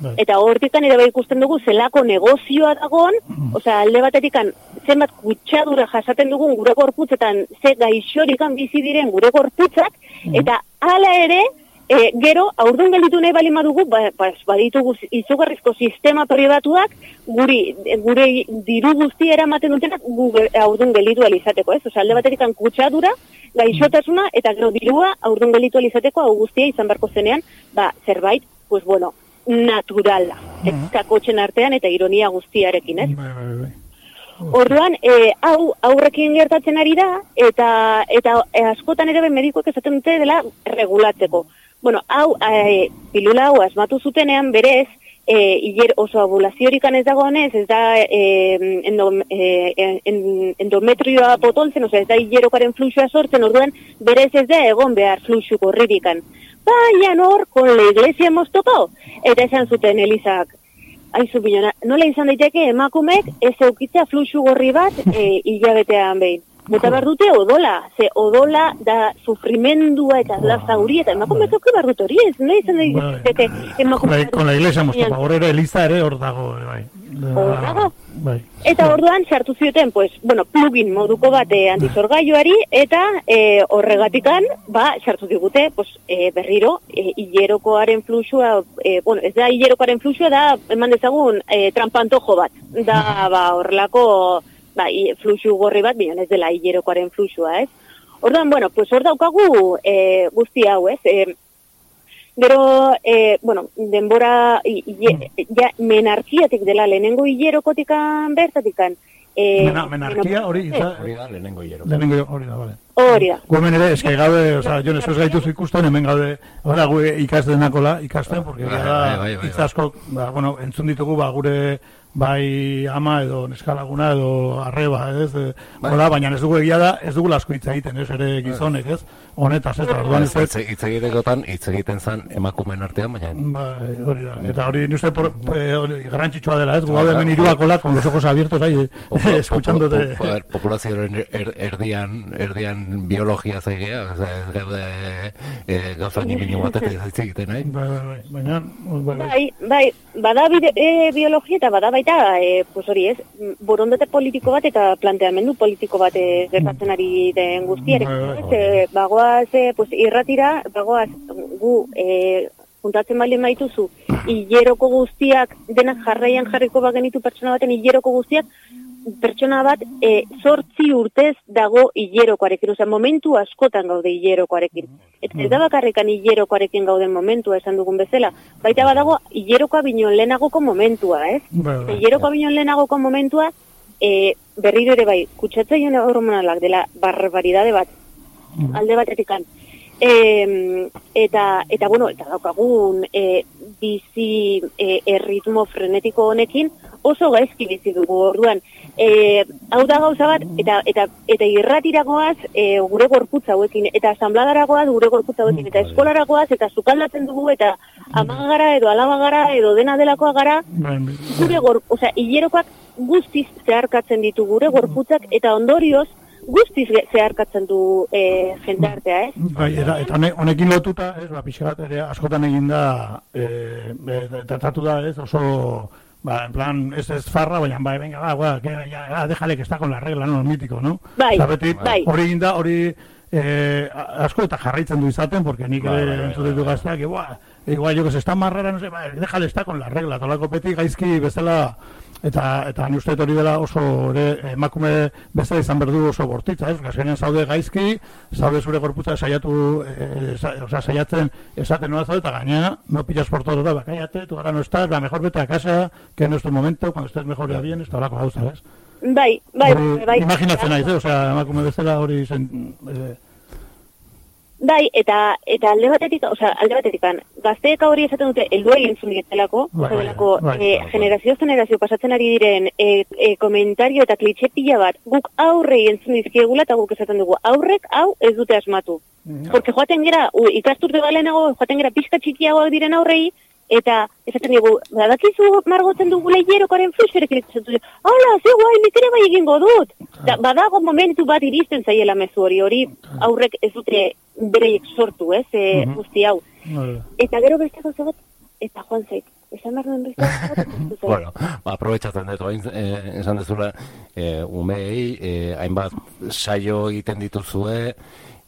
Bai. Eta hortikan ere bai ikusten dugu zelako negozioa dagoen, osea alde batetikan zenbat kutsadura jasaten dugun gure gorputzetan, ze gaixorikan bizi diren gure gorputzak, eta hala ere, e, gero, aurdun gelditu nahi bali madugu, ba, ba, baditugu izugarrizko sistema pribatuak, guri, gure diru guzti eramaten dutenak gu aurdun gelditu izateko, ez? Osea, alde batetikan kutsadura, gaixotasuna, eta gero dirua aurdun gelditu izateko hau guztia izan beharko zenean, ba, zerbait, pues bueno, naturala. Ez kakotxen artean eta ironia guztiarekin, ez? Orduan, e, hau aurrekin gertatzen ari da, eta eta e, askotan ere bai medikoek esaten dute dela regulatzeko. Bueno, hau, e, pilula hau asmatu zutenean berez, e, hiler oso ovulaziorikan ez dagoenez, ez da e, endo, e, en, endometrioa potoltzen, oza, ez da hilerokaren fluxua sortzen, orduan berez ez da egon behar fluxu gorririkan. Baina nor, con la iglesia hemos topado. Eta esan zuten Elizak, aizu bilona, nola izan daiteke emakumek ez eukitzea fluxu gorri bat e, hilabetean behin. Bota behar dute odola, ze odola da sufrimendua eta da zauri, eta emakumek euki behar dut hori ez, no izan Con la, emakumek... con la iglesia moztopa, hor ere Eliza ere hor dago, eh, bai. Hor dago. Bai. Eta orduan sartu zioten, pues, bueno, plugin moduko bat eh, antizorgailuari eta eh, horregatikan, ba, sartu digute, pues, eh, berriro, eh, hilerokoaren fluxua, eh, bueno, ez da hilerokoaren fluxua, da, eman dezagun, eh, trampantojo bat. Da, ba, horrelako, ba, fluxu gorri bat, bilan ez dela hilerokoaren fluxua, ez? Orduan, bueno, pues hor daukagu eh, guzti hau, ez? Eh, Gero, eh, bueno, denbora, i, ja, menarkiatik dela lehenengo hilerokotikan bertatikan. Eh, Mena, menarkia hori, Eh, iza, Hori da, lehenengo hilero. lehenengo hori da, bale. Hori da. Gu hemen ere, eske gaude, oza, jon ez gaituzu ikusten, hemen gaude, ora gu ikasten nakola, ikasten, porque da, bai, bai, bai, hitz asko, ba, bueno, entzun ditugu, ba, gure bai ama edo neskalaguna edo arreba, ez? Bai. hola, baina ez dugu egia da, ez dugu asko hitz egiten, ez ere gizonek, ez? Honetaz, ez? Orduan ez, Hitz hitz egitekotan, hitz egiten zan emakumeen artean, baina Bai, hori da. Eta hori ni uste por, eh, hori garrantzitsua dela, ez? Gu gaude hemen hiruakola con los ojos abiertos ahí escuchándote. popu- popu- populazioaren er, erdian, erdian biologia zaigea, oza, ez gaude e, gauza niminu batetik hitz egiten, nahi? Bai, bai, bai. Baina, bai, bai. Bada e, biologia eta bada baita, e, pues hori ez, borondate politiko bat eta planteamendu politiko bat gertatzen ari den guztiarekin. Bai. ez? E, bagoaz, e, pues, irratira, bagoaz gu e, juntatzen baldin baituzu, hileroko guztiak, denak jarraian jarriko bagenitu pertsona baten hileroko guztiak, pertsona bat e, sortzi urtez dago hilerokoarekin, osea, momentu askotan gaude hilerokoarekin. Eta ez da bakarrikan hilerokoarekin gauden momentua esan dugun bezala, baita badago hilerokoa binon lehenagoko momentua, ez? Bai. hilerokoa binon lehenagoko momentua, e, berriro ere bai, kutsatzaion hormonalak dela barbaridade bat, alde batetikan. E, eta, eta, bueno, eta daukagun e, bizi e, erritmo frenetiko honekin, oso gaizki bizi dugu orduan. E, hau da gauza bat, eta, eta, eta irratiragoaz e, gure gorputza hauekin, eta asanbladaragoaz gure gorputza hauekin, eta eskolaragoaz, eta sukaldatzen dugu, eta ama gara, edo alaba gara, edo dena delakoa gara, gure gor, osea, hilerokoak guztiz zeharkatzen ditu gure gorputzak, eta ondorioz, guztiz zeharkatzen du e, jendartea, ez? Bai, eta, eta hone- honekin lotuta, ez, ba, pixka bat ere askotan egin da, e, e, tratatu da, ez, oso, ba, en plan, ez ez farra, baina, bai, venga, ba, ba, que, ya, ya, déjale que está con la regla, no, mítico, no? Bai, Osa, beti, bai. hori egin da, hori, eh, asko eta jarraitzen du izaten, porque nik Bai, bai, ere bai, du gazteak, que, buah, igual, yo que se está más rara, no sé, ba, déjale, está con la regla, tolako beti gaizki bezala, eta eta ni uste hori dela oso ere emakume bezala izan berdu oso bortitza, ez? Azkenean zaude gaizki, zaude zure gorputza saiatu, eh, sa, osea, saiatzen esaten nola zaude, eta gainera, no pillas por todo, ba, cállate, tú ahora no estás, va, mejor vete a casa, que no es tu momento, cuando estés mejor ya vienes, eta horako gauza, ez? Bai, bai, bai. Imaginatzen naiz, eh? osea, emakume bezala hori zen, eh, Bai, eta eta alde batetik, osea, alde batetik, gazteek hori esaten dute heldu egin zunietelako, Bai, bai, delako, bai, eh, generazio generazio pasatzen ari diren eh, eh, komentario eta klitxe pila bat, guk aurrei entzun dizkiegula eta guk esaten dugu, aurrek hau ez dute asmatu. Porque joaten gera, u, ikasturte balenago, joaten gera pixka txikiagoak diren aurrei, eta esaten dugu, badakizu margotzen dugu leierokoaren fluxerekin esaten dugu, hala, ze guai, nik ere bai egingo dut. Da, badago momentu bat iristen zaiela mezu hori, hori aurrek ez dute bereiek sortu, ez, e, Mhm. guzti hau. Eta gero beste gauza bat, eta joan zait, esan behar nuen beste. Bueno, ba, aprobetsatzen dut, oain, eh, esan dezula, eh, umei, eh, hainbat saio egiten dituzue,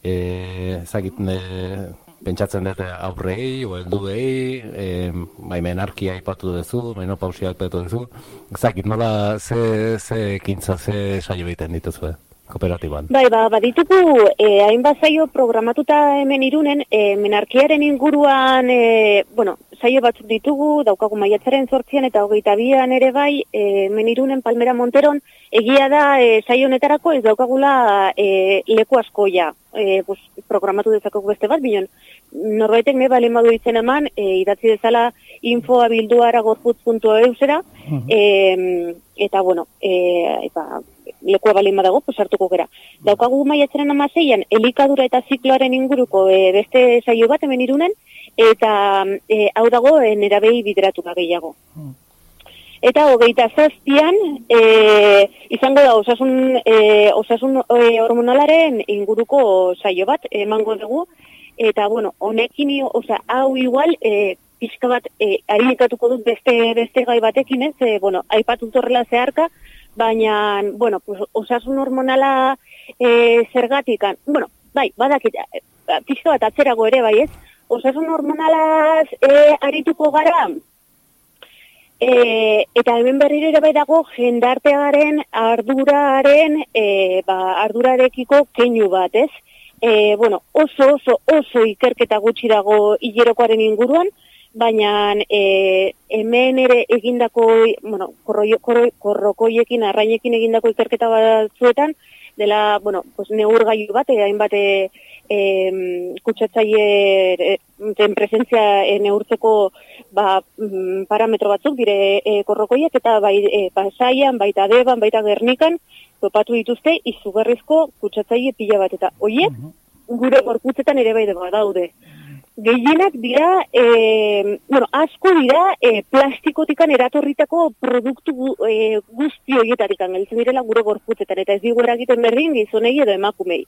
eh, ezakit, eh, pentsatzen dut aurrei, o helduei, eh, bai menarkia aipatu duzu, menopausia aipatu duzu, ezakit, nola, ze, ze ekintza, ze saio egiten dituzue, kooperatiban. Bai, ba, baditugu, eh, hainbat zaio programatuta hemen irunen, eh, menarkiaren inguruan, eh, bueno, saio batzuk ditugu, daukagu maiatzaren zortzian eta hogeita bian ere bai, eh, hemen irunen Palmera Monteron, egia da, eh, saio honetarako ez daukagula eh, leku askoia, eh, pues, programatu dezakegu beste bat, bion, norbaitek ne balen badu izen eman, eh, idatzi dezala infoa bilduara gorputz.eusera, eh, eta bueno, eh, eta lekua balin badago, pues hartuko gera. Daukagu maiatzaren amaseian, elikadura eta zikloaren inguruko e, beste saio bat hemen irunen, eta e, hau dago e, nerabei bideratu gehiago. Eta hogeita zazpian, e, izango da osasun, e, osasun e, hormonalaren inguruko saio bat emango dugu, eta bueno, honekin, osea, hau igual, e, pixka bat, e, dut beste, beste gai batekin ez, e, bueno, aipatut horrela zeharka, baina, bueno, pues, osasun hormonala e, zergatikan, bueno, bai, badakit, e, pixka bat atzerago ere, bai ez, osasun hormonalaz e, arituko gara, E, eta hemen berriro ere bai dago jendartearen arduraren e, ba, ardurarekiko keinu bat, ez? E, bueno, oso oso oso ikerketa gutxi dago hilerokoaren inguruan, baina e, hemen ere egindako, bueno, korroio, korro, korrokoiekin, arrainekin egindako ikerketa batzuetan, dela, bueno, pues neurgailu bat, e, hainbat e, kutsatzaile e, presentzia e, neurtzeko ba, mm, parametro batzuk dire e, korrokoiak eta bai e, pasaian, baita deban, baita gernikan, topatu dituzte izugarrizko kutsatzaile pila bat eta hoiek gure gorputzetan ere bai badaude. Gehienak dira, e, bueno, asko dira e, plastikotikan eratorritako produktu gu- e, guzti horietarikan gelditzen direla gure gorputzetan eta ez digu eragiten berdin gizonei edo emakumei.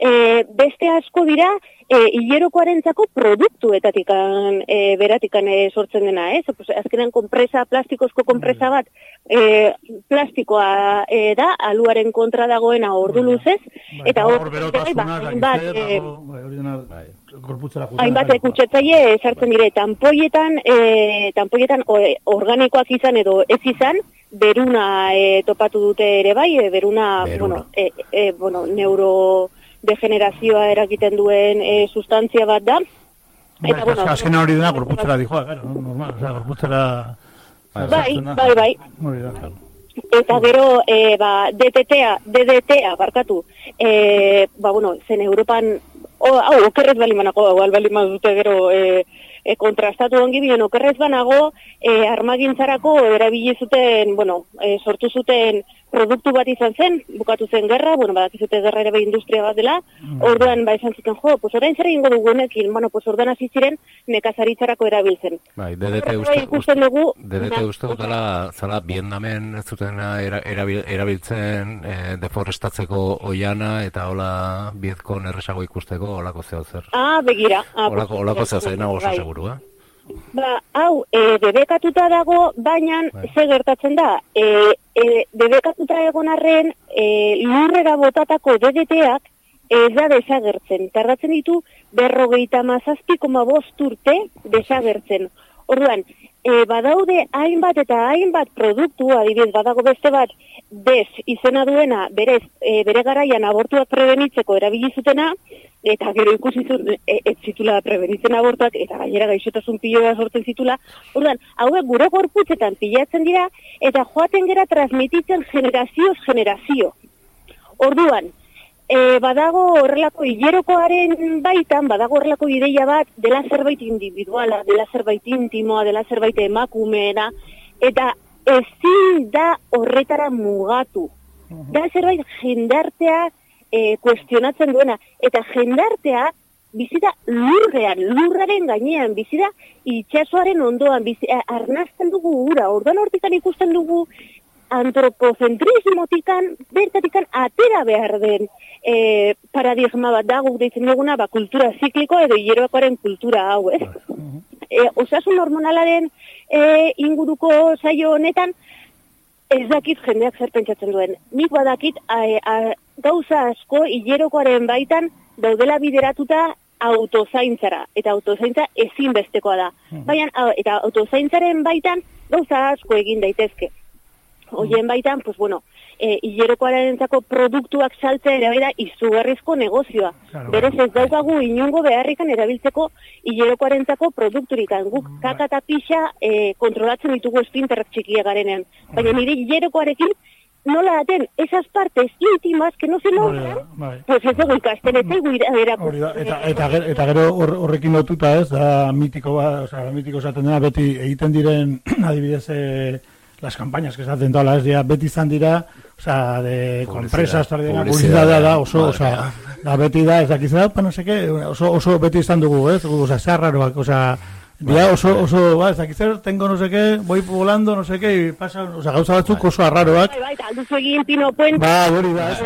E, beste asko dira e, hilerokoarentzako produktuetatikan e, beratikan e, sortzen dena, ez? Pues, azkenean konpresa, plastikozko konpresa bat e, plastikoa e, da, aluaren kontra dagoena ordu luzez, eta hor, hor bai, bai, gorputzera hainbat da. ekutxetzaile sartzen dire, tanpoietan, e, tanpoietan o, e, organikoak izan edo ez izan, beruna e, topatu dute ere bai, e, beruna, Beruna. bueno, e, e, bueno, neurodegenerazioa eragiten duen e, sustantzia bat da. Bai, azken- azken hori dena gorputzera dijoa, claro, no? normal, osea, gorputzera... Bai, bai, bai. Hori da, claro. Eta gero, e, ba, DTTA, DDTA, barkatu, e, ba, bueno, zen Europan, hau, okerrez bali manako, hau, bali dute gero, e, e, kontrastatu ongi bion okerrez banago e, armagintzarako erabili zuten, bueno, e, sortu zuten produktu bat izan zen, bukatu zen gerra, bueno, badakizute gerra ere bai industria bat dela, orduan ba esan zuten, jo, pues orain zer egingo dugu honekin, bueno, pues orduan hasi ziren nekazaritzarako erabiltzen. Bai, DDT uste, ikusten dugu, DDT uste dut dela, zala, Vietnamen ez zutena era, erabil, erabiltzen eh, deforestatzeko oiana eta hola Vietkon erresago ikusteko olako zeo zer. Ah, begira. Ah, Olako, olako zeo zer, nago oso bai. seguru, eh? Ba, hau, e, debekatuta dago, baina ze gertatzen da, e, e, debekatuta egon arren, e, lurrera botatako DDT-ak ez da desagertzen. Tardatzen ditu, berrogeita mazazpi koma bost urte desagertzen. Orduan, e, badaude hainbat eta hainbat produktu, adibidez, badago beste bat, bez izena duena, berez, e, bere garaian abortuak prebenitzeko erabili zutena, eta gero ikusi zuen, ez zitula prebenitzen abortuak, eta gainera gaixotasun piloa sortzen zitula. Orduan, hauek gure gorputzetan pilatzen dira, eta joaten gera transmititzen generazioz generazio. Orduan, e, badago horrelako hilerokoaren baitan, badago horrelako ideia bat, dela zerbait individuala, dela zerbait intimoa, dela zerbait emakumeena, eta ezin da horretara mugatu. Da zerbait jendartea e, kuestionatzen duena, eta jendartea bizita lurrean, lurraren gainean, bizita itxasoaren ondoan, bizi, eh, arnazten dugu ura, orduan hortikan ikusten dugu antropocentrismotikan, bertatikan atera behar den e, paradigma bat da, guk deitzen duguna, ba, kultura zikliko edo hileroakoaren kultura hau, ez? E, osasun hormonalaren e, inguruko saio honetan, ez dakit jendeak zer pentsatzen duen. Nik badakit a, a, gauza asko hilerokoaren baitan daudela bideratuta autozaintzara, eta autozaintza ezinbestekoa da. Baina, a- eta autozaintzaren baitan gauza asko egin daitezke. Hoien baitan, pues bueno, e, hilerokoarentzako produktuak saltzea ere bai izugarrizko negozioa. Claro. Berez ez daukagu inungo beharrikan erabiltzeko hilerokoarentzako produkturikan. Guk kaka eta pixa e, kontrolatzen ditugu espinterrak txikia garenean. Baina nire hilerokoarekin nola daten, esas partes íntimas que no se logran, Bai. pues ez dugu ikasten, ez dugu erakusten. eta, eta, eta gero hor, horrekin lotuta ez, da mitiko, ba, oza, mitiko esaten dena, beti egiten diren, adibidez, eh, las campañas que se hacen todas las días, beti izan dira, oza, de compresas, tal, dena, publicidad, da, oso, oza, mía. da beti da, ez dakiz da, pa no sé qué, oso, oso beti izan dugu, ez, oza, zerraroak, oza, Dia oso, oso, ba, ez dakit zer, tengo no sé qué, voy volando, no sé qué, y pasa, o sea, gauza batzuk oso arraroak. Bai, bai, alduzu egin pino puente, Ba, hori da,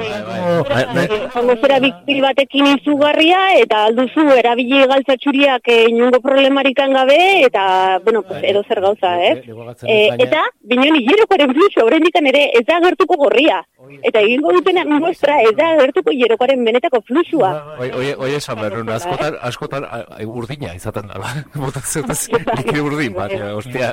como- zera biktil batekin izugarria, eta alduzu erabili galtzatxuriak inungo problemarikan gabe, eta, bueno, pues, edo zer gauza? Eh, eta, bineon hilerokoaren fluxu, horrendikan ere, ez da agertuko gorria. Eta egingo dutena muestra, ez da agertuko hilerokoaren benetako fluxua. Oi, oi, oi esan behar, nuen, askotan, askotan, urdina izaten dela. Botatzen duz, likide urdin, baina, ostia.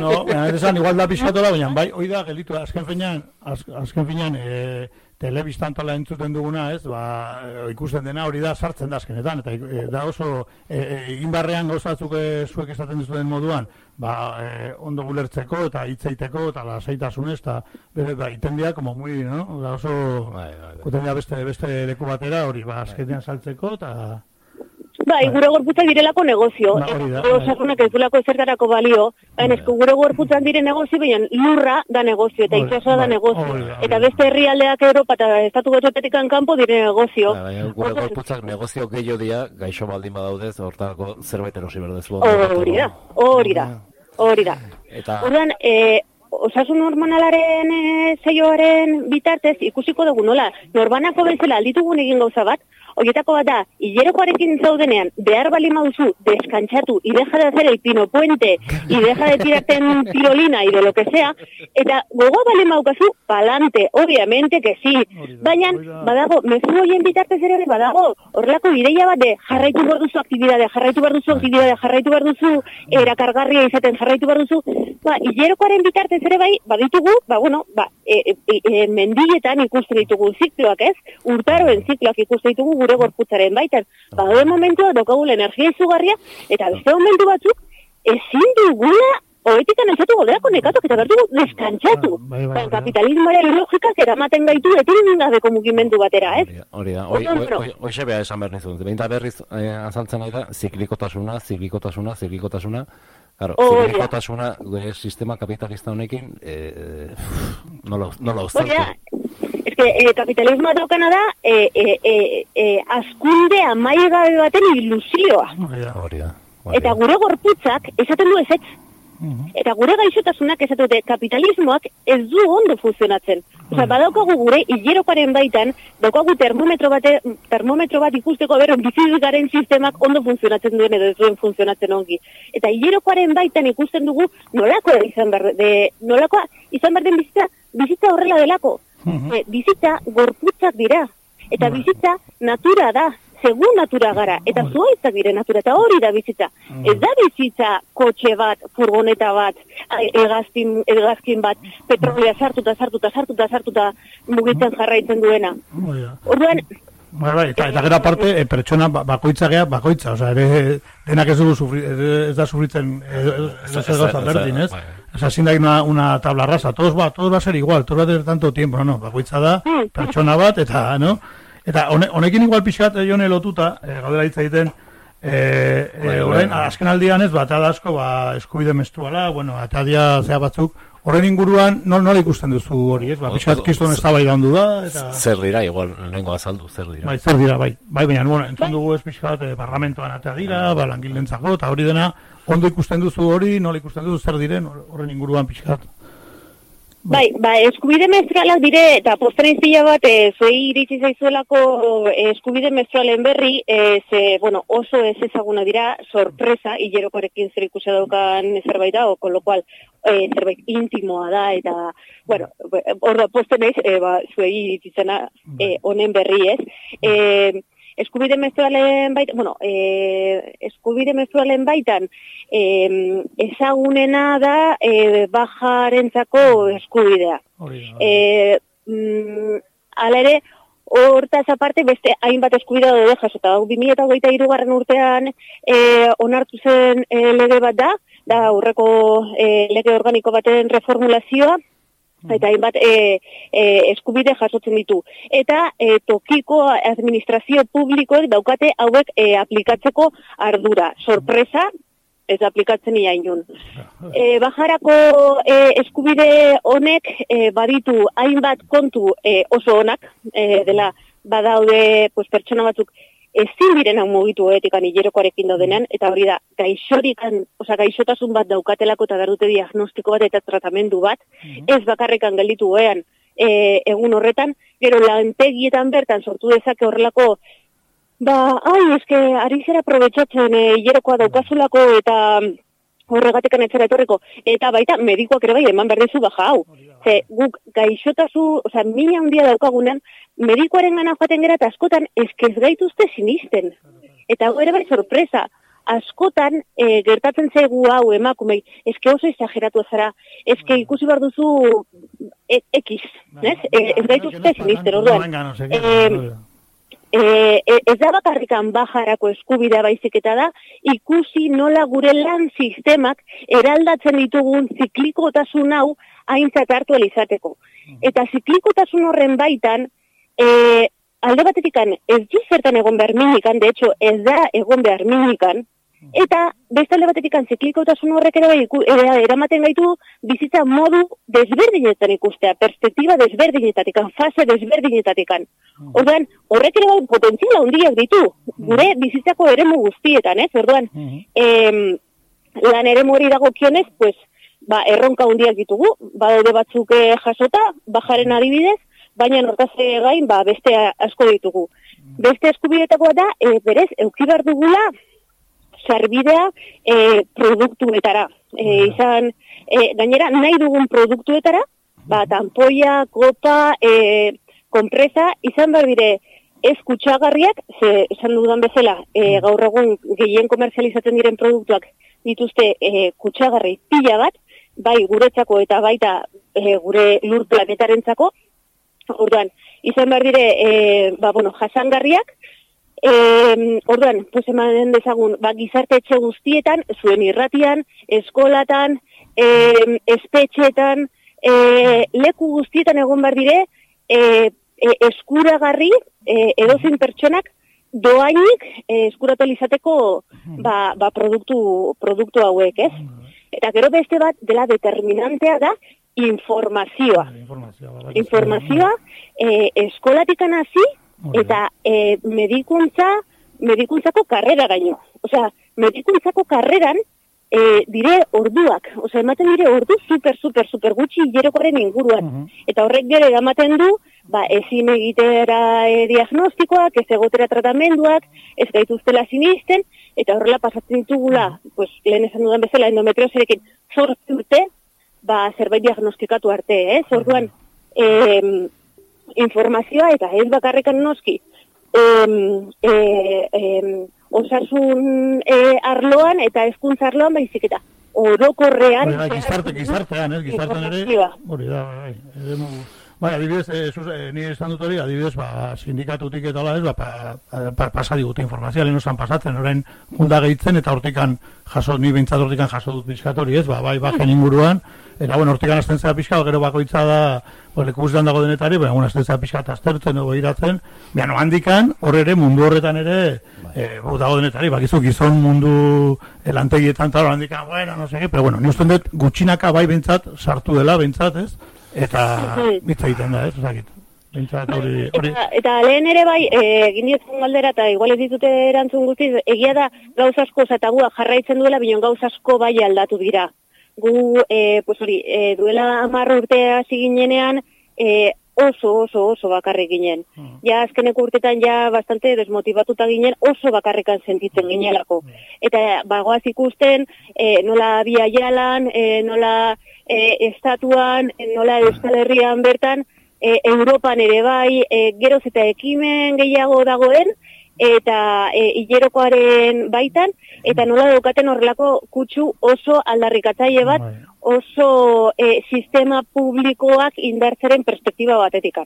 No, baina ez esan, igual da pixkatola, baina bai, hoi da, gelitu, azken finean, az, azken finean, e, telebistan tola entzuten duguna, ez, ba, e, ikusten dena hori da sartzen da azkenetan, eta e, da oso, e, e, egin barrean gauzatzuk e, zuek esaten duzuen moduan, ba, e, ondo gulertzeko eta hitzeiteko eta lasaitasunez, eta bere, ba, iten dira, como muy, no? Da oso, guten dira beste, beste leku batera, hori, ba, azkenean saltzeko, eta... Bai, gure gorputza direlako negozio. Ba, hori da, Gure bai. ez duelako ezertarako balio. Baina esko gure gorputzan dire negozio, baina lurra da negozio, eta itxasoa da bai, negozio. Eta beste herrialdeak Europa eta estatu batuetatik kanpo dire negozio. Ba, Baina, gure gorputzak negozio gehiago dira, gaixo baldin badaudez, hortako zerbait erosi berdezu. Hori da, hori da, hori da. Eta, Orduan, e, osasun hormonalaren e, zeioaren bitartez ikusiko dugu nola, norbanako bezala alditugun egin gauza bat, horietako bat da, hilerokoarekin zaudenean, behar bali mauzu, deskantzatu, y deja de hacer el pino puente, y deja de tirarte en tirolina, y de lo que sea, eta gogo bali maukazu, palante, obviamente que sí, baina, badago, mezu horien bitartez ere badago, horrelako ideia bat de jarraitu behar duzu aktibidade, jarraitu behar duzu aktibidade, jarraitu behar duzu erakargarria izaten, jarraitu behar duzu, ba, hilerokoaren bitartez ere bai, baditugu, ba, bueno, ba, e, e, e, mendietan ikusten ditugu zikloak, ez? Urtaroen zikloak ikusten ditugu gure gorputzaren baitan. Ba, gure momentua daukagula energia izugarria, eta beste momentu batzuk, ezin dugula Poetikan entzatu golderako nekatok eta berdu deskantzatu. Bai, bai, Ba, kapitalismoaren logikak eramaten gaitu etenin gabeko mugimendu batera, ez? Hori da, ondo. hoi, hoxe beha esan behar nizun. Behin da berriz eh, azaltzen nahi da, ziklikotasuna, ziklikotasuna, ziklikotasuna. Claro, Hori da. ziklikotasuna eh, sistema kapitalista honekin, eh, nola, nola Hori ez que eh, kapitalismoa daukana da, eh, eh, eh, eh, askunde amaigabe baten ilusioa. Hori da. Eta gure gorputzak esaten du ezetz. Eta gure gaixotasunak esaten dute kapitalismoak ez du ondo funtzionatzen. Osa, badaukagu gure hilerokaren baitan, daukagu termometro, bate, termometro bat ikusteko berren biziz garen sistemak ondo funtzionatzen duen edo ez duen funtzionatzen ongi. Eta hilerokoaren baitan ikusten dugu nolakoa izan behar, de, nolakoa izan behar den bizitza, bizitza horrela delako. E, bizitza gorputzak dira. Eta bizitza natura da. Segun natura gara, eta zuaitzak dire natura, eta hori da bizitza. Ez da bizitza kotxe bat, furgoneta bat, ai, hegazkin, hegazkin bat, petrolea sartuta, sartuta, sartuta, sartuta, mugitzen jarraitzen duena. Orduan, Bai, bai, eta, eta gero aparte, e, pertsona ba- bakoitza gea, bakoitza, osea, ere denak ez dugu sufri, ere ez da sufritzen ez Ez- ez ez- gauza ez- berdin, ez? bai. O sea, sin da una, una tabla rasa, todos va, todos va a ser igual, todos va a tener tanto tiempo, no, no, bakoitza da, pertsona bat, eta, no? Eta hone, honekin igual pixkat eh, jone lotuta, e, gaudela hitz egiten, e, Bai, e, bai, orain, bai. azken aldian ez, bat asko, ba, eskubide menstruala, bueno, eta dia zea batzuk, horren inguruan, nol, nola ikusten duzu hori, ez? Ba, pixkat kiston ez da bai du da, eta... Zer dira, igual, lehenko azaldu, zer dira. Bai, zer dira, bai. Bai, baina, bueno, entzun dugu ez pixkat, eh, parlamentoan atea dira, ba, langilentzako, eta hori dena, ondo ikusten duzu hori, nola ikusten duzu zer diren, hor- horren inguruan pixkat. Bai, ba, eskubide menstrualak dire, eta posteren zila bat, e, zuei iritsi zaizuelako e, eskubide menstrualen berri, e, ze, bueno, oso ez ezaguna dira, sorpresa, hilerokorekin zer ikusi daukan zerbait da, o, con lo cual, e, zerbait intimoa da, eta, bueno, hor da posten ez, e, ba, zuei iritsi e, honen berri ez. E, eskubide menstrualen baitan, bueno, e, eskubide menstrualen baitan, e, ezagunena da e, bajarentzako eskubidea. Hori da. E, mm, ala ere, hortaz aparte beste hainbat eskubide daude jasota. Hau 2023 garren urtean e, onartu zen e, lege bat da, da aurreko e, lege organiko baten reformulazioa, eta hainbat e, e, eskubide jasotzen ditu. Eta e, tokiko administrazio publikoek daukate hauek e, aplikatzeko ardura. Sorpresa, ez aplikatzen ia inun. E, bajarako e, eskubide honek e, baditu hainbat kontu e, oso onak, e, dela badaude pues, pertsona batzuk ezin direnak mugitu etikan hilerokoarekin daudenean, eta hori da, gaixorikan, oza, gaixotasun bat daukatelako eta dute diagnostiko bat eta tratamendu bat, ez bakarrikan gelditu ean e, egun horretan, gero lantegietan bertan sortu dezake horrelako Ba, ai, eske, ari zera aprobetxatzen e, hilerokoa daukazulako eta horregatik etzera etorreko. Eta baita, medikoak ere bai, eman berdezu baja hau. Ze, guk gaixotazu, oza, mina handia daukagunen, medikoaren gana joaten gera eta askotan eskez gaituzte sinisten. Eta ere bai sorpresa. Askotan e, gertatzen zaigu hau emakumei, eske oso exageratu zara, eske ikusi behar duzu e, X, ez? E, ez gaituzte sinisten, orduan. E, ez da bakarrikan bajarako eskubidea baizik eta da, ikusi nola gure lan sistemak eraldatzen ditugun ziklikotasun hau aintzat hartu alizateko. Eta ziklikotasun horren baitan, e, alde batetikan ez du zertan egon behar minikan, de hecho ez da egon behar minikan, Eta beste alde batetikan ziklikotasun horrek ere bai eramaten gaitu bizitza modu desberdinetan ikustea, perspektiba desberdinetatik, fase desberdinetatik. Orduan, horrek ere bai potentziala handiak ditu, gure bizitzako eremu guztietan, ez? Orduan, em, lan eremu hori dagokionez, pues, ba, erronka handiak ditugu, badaude batzuk eh, jasota, bajaren adibidez, baina hortaz gain, ba, beste asko ditugu. Beste eskubidetakoa da, e, berez, euki behar dugula, sarbidea e, produktuetara. E, izan, e, gainera, nahi dugun produktuetara, ba, tampoia, kopa, e, kompresa, izan behar dire, ez kutsagarriak, ze, esan dudan bezala, e, gaur egun gehien komerzializatzen diren produktuak dituzte e, kutsagarri pila bat, bai guretzako eta baita e, gure lur planetarentzako, orduan, izan behar dire, e, ba, bueno, jasangarriak, E, orduan, pues emanen dezagun, ba, gizarte etxe guztietan, zuen irratian, eskolatan, e, espetxeetan, e, leku guztietan egon behar dire, e, e, eskuragarri e, edozein pertsonak doainik e, eskuratu izateko ba, ba produktu, produktu hauek, ez? Eta gero beste bat dela determinantea da informazioa. Informazioa e, eskolatikan hasi eta e, medikuntza, medikuntzako karrera gaino. Osea, medikuntzako karreran e, dire orduak, osea, ematen dire ordu super, super, super gutxi hilerokoaren inguruan. Eta horrek gero ematen du, ba, ezin egitera e, diagnostikoak, ez egotera tratamenduak, ez gaituztela sinisten, eta horrela pasatzen ditugula, pues, lehen esan dudan bezala, endometrioserekin zortzi urte, ba, zerbait diagnostikatu arte, ez? Orduan, em, informazioa eta ez bakarrekan noski, em, e, em, osasun e, arloan eta hezkuntza arloan baizik eta orokorrean Bai, bai, gizarte, gizartean, ez, gizartean ere, hori da, bai, eremu- Bai, adibidez, eh, zuz, eh, ni esan dut hori, adibidez, ba, sindikatutik eta hola ez, ba, pa, pa, pasa digute informazioa, lehen osan pasatzen, orain junda gehitzen, eta hortikan jaso, ni behintzat hortikan jaso dut pixkat hori ez, ba, bai, bajen inguruan, eta, bueno, hortikan azten zera pixka, gero bakoitza da, ba, leku guztian dago denetari, baina, bueno, azten zera pixkat aztertzen, edo iratzen, baina, no, handikan, hor ere, mundu horretan ere, eh, bu, dago denetari, bakizu, gizon mundu elantegietan, eta hor handikan, bueno, no sé, qué, pero, bueno, ni usten dut, gutxinaka bai behintzat, sartu dela, behintzat, ez, eta hitz egiten da, ez, ezakit. Behintzat hori, hori, Eta, eta lehen ere bai, e, egin dietzen galdera eta igual ez ditute erantzun guztiz, egia da gauz asko eta gua jarraitzen duela, bion gauz asko bai aldatu dira. Gu, e, pues hori, e, duela amarro urtea hasi ginenean, e, oso, oso, oso bakarrik ginen. Ja, azkeneko urtetan ja bastante desmotivatuta ginen, oso bakarrikan sentitzen ginelako. Eta bagoaz ikusten, e, nola bia jalan, e, nola e, estatuan, nola Euskal Herrian bertan, e, Europan ere bai, e, geroz eta ekimen gehiago dagoen, eta e, hilerokoaren baitan, eta nola daukaten horrelako kutsu oso aldarrikatzaile bat, oso e, sistema publikoak indartzeren perspektiba batetik.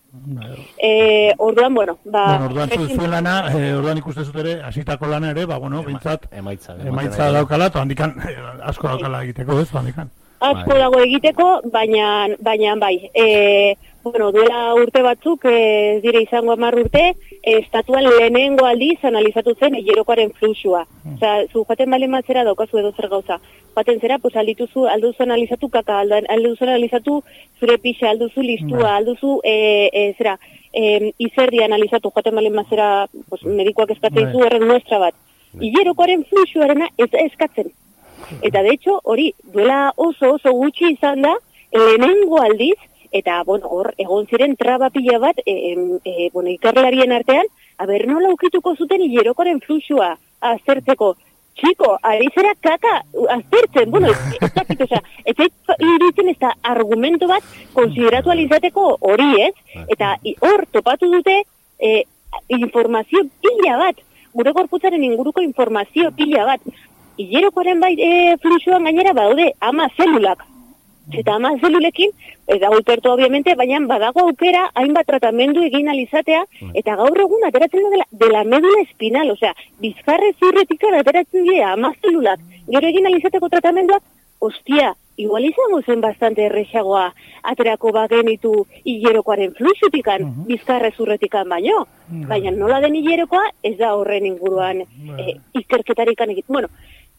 E, orduan, bueno, ba... bueno, orduan zu, zuen lana, eh, orduan ikuste zut ere, hasitako lana ere, ba, bueno, behintzat, emaitza, emaitza daukala, eta handikan, eh, asko daukala egiteko, ez, handikan. asko dago egiteko, baina, baina bai. E, bueno, duela urte batzuk, e, ez dire izango amar urte, e, estatuan lehenengo aldiz analizatu zen hilerokoaren fluxua. Osea, zu jaten bale matzera daukazu edo zer gauza. Baten zera, pues aldituzu, alduzu analizatu kaka, aldu- alduzu analizatu zure pixa, alduzu listua, alduzu, e, e, zera, e, izerdi analizatu, jaten bale matzera, pues, medikoak eskatzen Bai. ditu erren muestra bat. Hilerokoaren fluxuarena ez eskatzen. Eta de hecho, hori, duela oso oso gutxi izan da, lehenengo aldiz, eta, bueno, hor, egon ziren traba pila bat, e, em, e, bueno, ikerlarien artean, aber nola ukituko zuten hilerokoren fluxua aztertzeko. Txiko, ari zera kaka aztertzen, bueno, ez, dakit, osea, ez zait iritzen ez da argumento bat konsideratu alizateko hori ez, eta hor topatu dute e, informazio pila bat, gure gorputzaren inguruko informazio pila bat. Hilerokoaren bai e, fluxuan gainera badaude ama zelulak. Eta ama zelulekin, ez dago ikertu obviamente, baina badago aukera hainbat tratamendu egin alizatea, eta gaur egun ateratzen da dela, de la medula espinal, osea, bizkarre zurretik ateratzen dira ama zelulak. Gero egin alizateko tratamenduak, ostia, igual izango zen bastante errexagoa aterako bagenitu hilerokoaren fluxutikan, bizkarre zurretikan baino. Baina nola den hilerokoa, ez da horren inguruan eh, ikerketarikan egit. Bueno,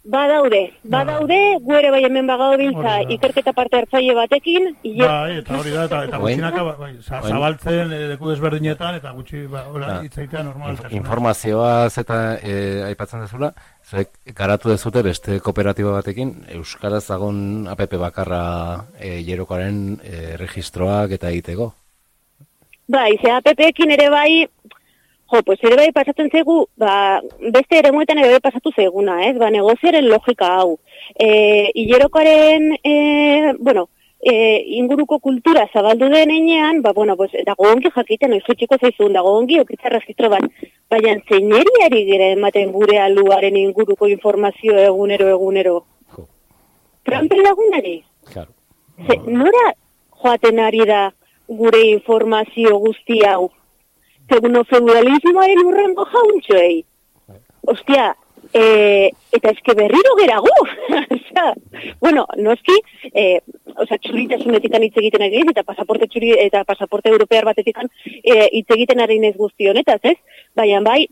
badaude, badaude, guere bai hemen bagau biltza ikerketa parte hartzaile batekin, hile- Bai, eta hori da, eta, eta gutxinaka, ba- bai, zabaltzen, eh, leku desberdinetan, eta gutxi, ba, hola, Ah. hitzaitea normaltasuna. Informazioa zeta e, aipatzen dezula, zuek garatu dezute beste kooperatiba batekin, Euskaraz dagon APP bakarra e, jerokoaren e, registroak eta egiteko. Bai, ze APP-ekin ere bai, jo, pues ere bai pasatzen zaigu, ba, beste ere muetan ere bai pasatu zaiguna, ez? Ba, negozioaren logika hau. E, hilerokoaren, e, bueno, e, inguruko kultura zabaldu den enean, ba, bueno, pues, dago ongi jakiten, oizu txiko zaizun, dago ongi okitza registro bat, baina zeineriari gire ematen gure aluaren inguruko informazio egunero egunero. Trampen lagunari? Claro. Ze, nora joaten ari da gure informazio guzti hau? Seguno feudalismoaren urrengo jauntxoei. Ostia, e, eta eske berriro geragu. Osea, bueno, noski, eh, osea, txuritasunetik hitz egiten ari eta pasaporte txuri, eta pasaporte europear batetik eh, hitz egiten ari naiz guzti honetaz, ez? Baina bai,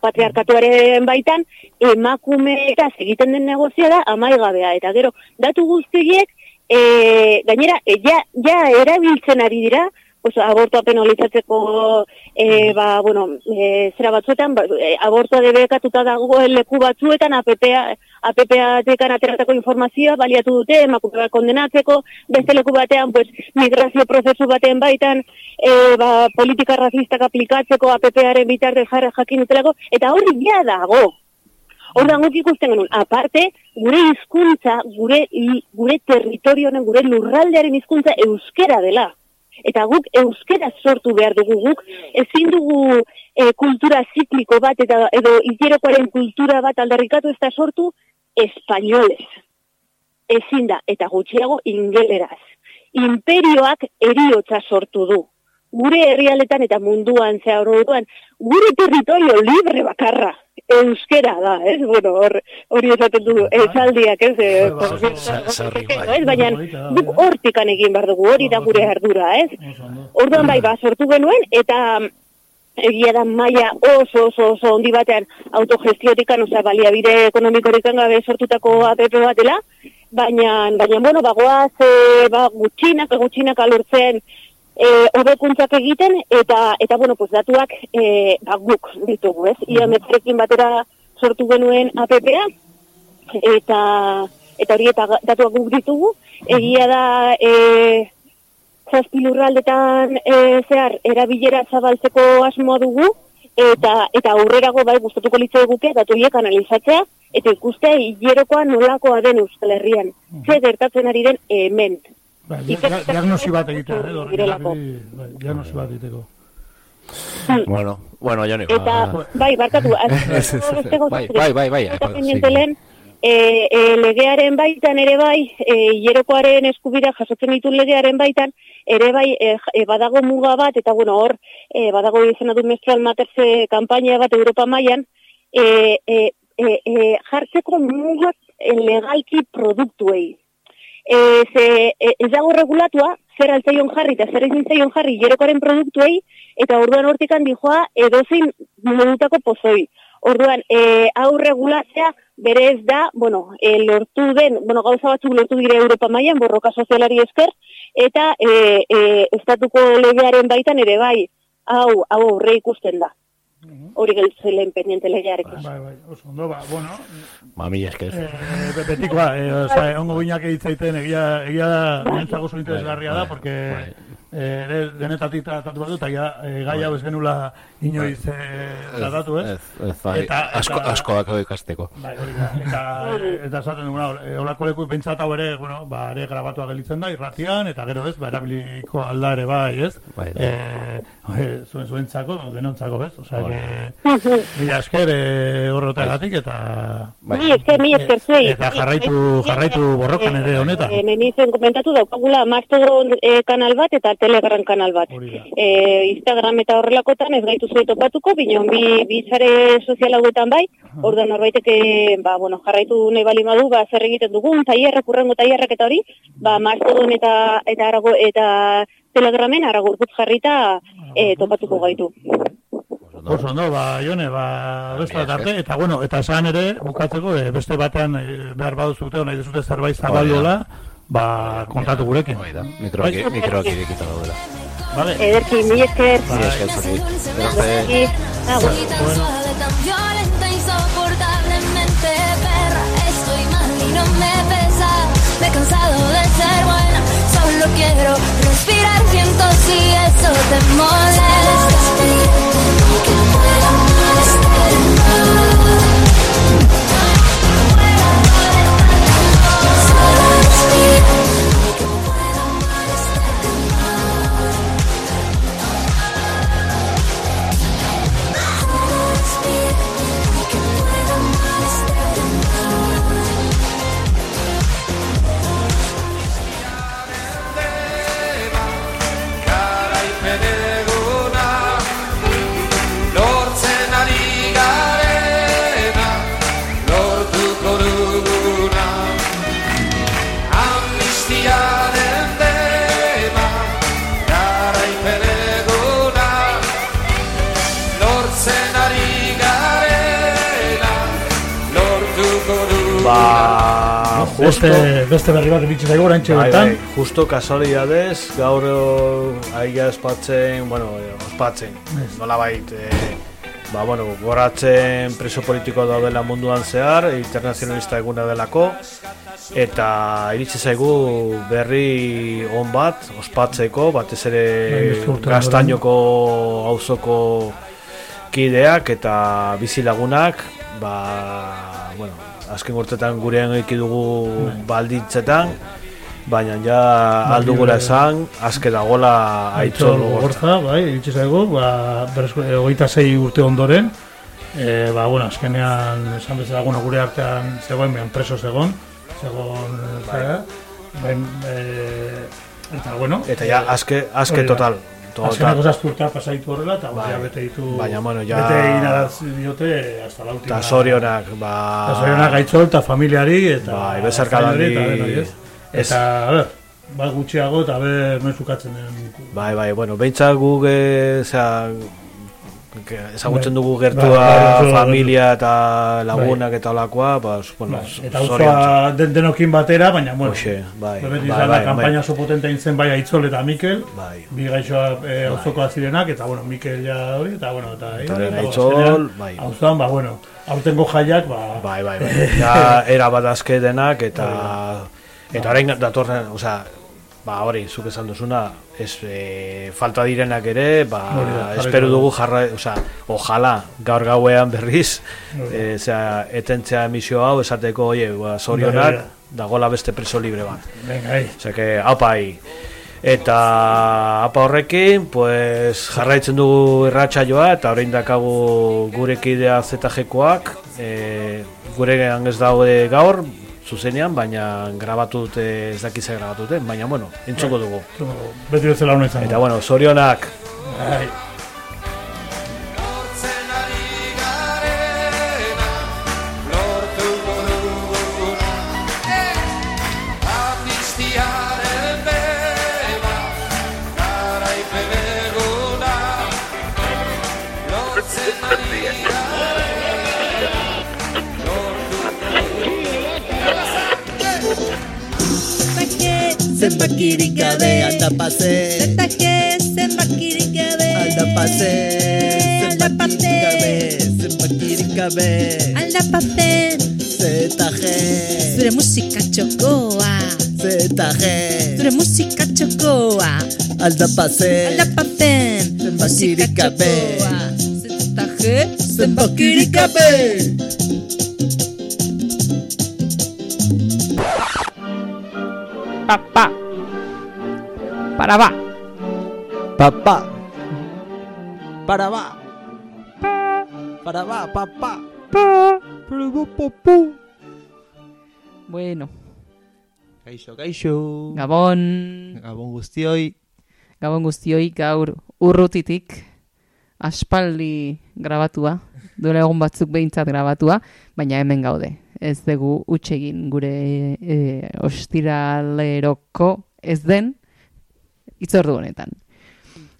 patriarkatuaren baitan, emakumeetaz egiten den negozia da amaigabea. Eta gero, datu guztiek, e, gainera, e, ja, ja erabiltzen ari dira, oso, abortoa penalizatzeko, e, ba, bueno, e, zera batzuetan, ba, e, abortoa debekatuta dagoen leku batzuetan, APPA, APPA tekan ateratako informazioa baliatu dute, emakume bat kondenatzeko, beste leku batean, pues, migrazio prozesu baten baitan, e, ba, politika razistak aplikatzeko APParen bitartez jarra jakin dutelako, eta hori ja dago. Ordan guk ikusten genuen, aparte, gure hizkuntza, gure, gure territorio honen, gure lurraldearen hizkuntza euskera dela. Eta guk euskera sortu behar dugu guk, ezin dugu e, kultura zikliko bat, eta edo hilerokoaren kultura bat aldarrikatu ez da sortu espainolez. Ezin da, eta gutxiago ingeleraz. Imperioak eriotza sortu du. Gure herrialetan eta munduan zehar orduan, gure territorio libre bakarra, euskera da, ez? Bueno, hor, hori esaten du, esaldiak, ez? Eh, Sarri ez, baina guk hortikan egin behar dugu, hori da gure ardura, ez? Orduan bai, ba, sortu genuen, eta egia da maila oso oso oso ondi batean autogestiotikan, osea, baliabide ekonomikorikan gabe sortutako APP batela, baina, baina, bueno, bagoaz, e, ba, gutxinak, gutxinak alortzen, e, hobekuntzak egiten, eta, eta bueno, pues, datuak e, ba, guk ditugu, ez? Ia metrekin batera sortu genuen APP-a, eta, eta hori eta ga- datuak guk ditugu, egia da, e, zazpi lurraldetan e, zehar erabilera zabaltzeko asmoa dugu eta eta aurrerago bai gustatuko litze guke datu horiek analizatzea eta ikustea hilerokoa nolakoa den Euskal Herrian. Ze gertatzen ari den hemen. Bai, dia- diagnosi bat egitea, eh, hor- Direlako. bai, diagnosi bat egiteko. Bueno, bueno, Joni, Eta, ba... bai, barkatu, Bai, bai, bai, bai, bai, e, e, legearen baitan ere bai, e, hilerokoaren eskubira jasotzen ditu legearen baitan, ere bai e, e, badago muga bat, eta bueno, hor, e, badago izena du menstrual materse kampaina bat Europa mailan, e, e, e, e, jartzeko mugak legalki produktuei. E, ze, e, ez dago regulatua, zer altzaion jarri eta zer ezin jarri hilerokoaren produktuei, eta orduan hortikan dijoa edozein modutako pozoi. Orduan, e, hau regulatzea berez da, bueno, e, lortu den, bueno, gauza batzuk lortu dire Europa mailan borroka sozialari esker, eta e, e, estatuko legearen baitan ere bai, hau, hau aurre ikusten da. Hori geltzen lehen pendiente legearekin. Bai, bai, oso ondo, ba, bueno, Ba, mila esker. eh, betikoa, eh, oza, ongo ginak egitzaiten, egia, egia da, nientzako oso interesgarria da, porque eh, ere denetatik tratatu bat dut, eta ja, eh, gai hau ez genula inoiz eh, tratatu, ez? Ez, ez, bai, Eta- asko, eta- asko dako ikasteko. Bai, hori da. Eta, eta esaten duguna, eh, holako leku pentsat hau ere, bueno, ba, ere grabatua gelitzen da, irratian, eta gero ez, ba, erabiliko alda ere bai, ez? Bai, da. Eh, eh, zuen zuentzako, denontzako, ez? Osea, que, mila esker eh, horretagatik, eta... Bai, esker, mi esker zuei. Eta jarraitu, jarraitu borrokan ere honetan. E, nenizen komentatu daukagula Mastodon e, kanal bat eta Telegram kanal bat. E, Instagram eta horrelakotan ez gaitu zuei topatuko, binon bi, bi sare sozial hauetan bai, orduan norbaitek e, ba, bueno, jarraitu nahi bali madu, ba, zer egiten dugun, taierrak, urrengo taierrak eta hori, ba, Mastodon eta, eta, arago, eta Telegramen aragurkut jarrita e, topatuko gaitu. Oso ondo, ba, jone, ba, beste bat arte, eta bueno, eta esan ere, bukatzeko, eh, beste batean eh, behar baduzute, nahi duzute zerbait zabaldola, ba, kontatu gurekin. Mikroak, Bai. mikroak irekita daudela. Vale. Ederki, mi esker. Mila esker zuri. Gero arte. Ederki. Agur. Soy tan suave, tan violenta, insoportablemente perra. Estoy mal y no me pesa. Me he cansado de ser buena. Solo quiero respirar viento si eso te molesta. Beste berri bat iritsi zaigu oraintxe Bai, bertan. bai, justo kasualidadez, gaur eh, aia espatzen, bueno, eh, ospatzen, nola bait, eh, ba, bueno, goratzen preso politiko daudela munduan zehar, internazionalista eguna delako, eta iritsi zaigu berri on bat, ospatzeko, batez ere Bai, gaztainoko auzoko kideak eta bizilagunak, ba, azken urtetan gurean eki dugu balditzetan, baina ja aldugula esan, azke dagola aitzol gogortza. gogortza, bai, iritsi zaigu, ba, berezko, e, hogeita sei urte ondoren, e, ba, bueno, azkenean, esan bezala, bueno, gure artean zegoen, ben preso zegoen, zegoen, zera, ben, e, eta, bueno, Eta ja, azke, azke total. Total. Azkeneko zazpi urtea pasaitu horrela, eta Bai. bete ditu, Baina, bueno, ja- bete inadazi diote, hasta la última. Eta zorionak, ba... Eta zorionak gaitzol, eta familiari, eta... Bai, bezarkadari- zainari, eta a ber, ba gutxiago, eta ber, mezukatzen den Bai, bai, bueno, behintzat guk, eh, zera, que ezagutzen Bai. dugu Bai, gertua, bai, bai, familia eta lagunak eta olakoa, ba, bueno, Bai, eta auzoa den denokin batera, baina bueno. Hoxe, bai, Beti bai, bai, kanpaina bai. oso potente egin zen bai Aitzol eta Mikel. Bai. Bi gaixoa e, auzokoa zirenak eta bueno, Mikel ja hori eta bueno, eta Eta ba, Aitzol, bai. Auzoan, ba bueno, aurtengo jaiak ba Bai, bai, bai. Ja, era bat azke denak eta eta orain datorren, osea, ba hori, zuk esan duzuna, ez e, falta direnak ere, ba, jarraitu espero dugu. jarra, osea, ojala gaur gauean berriz, e, osea, etentzea emisio hau esateko, oie, ba, zorionak, dagola beste preso libre bat. Venga, ahí. Osea, que, apai. Eta apa horrekin, pues, jarraitzen dugu irratsaioa eta orain dakagu gure kidea ZG-koak, e, gure ez daude gaur, zuzenean, baina grabatu dute, ez dakiz grabatu dute, baina bueno, entzuko dugu. Beti bezala hona izango. Eta bueno, zorionak. Bai. se maquiricabe, anda pase. Senta que se maquiricabe, anda pase. Se maquiricabe, se maquiricabe, anda pase. Zetaje, zure musika txokoa. Zetaje, zure musika txokoa. Alda pase, alda pasen, zenbakirikabe. Zetaje, zenbakirikabe. Papá. Para va. Papá. Para va. Para va, papá. Para va, papá. Bueno, Kaixo, kaixo. Gabon. Gabon guztioi. Gabon guztioi gaur urrutitik aspaldi grabatua, duela egun batzuk behintzat grabatua, baina hemen gaude. Ez dugu utxegin gure e, ostiraleroko ez den itzordu honetan.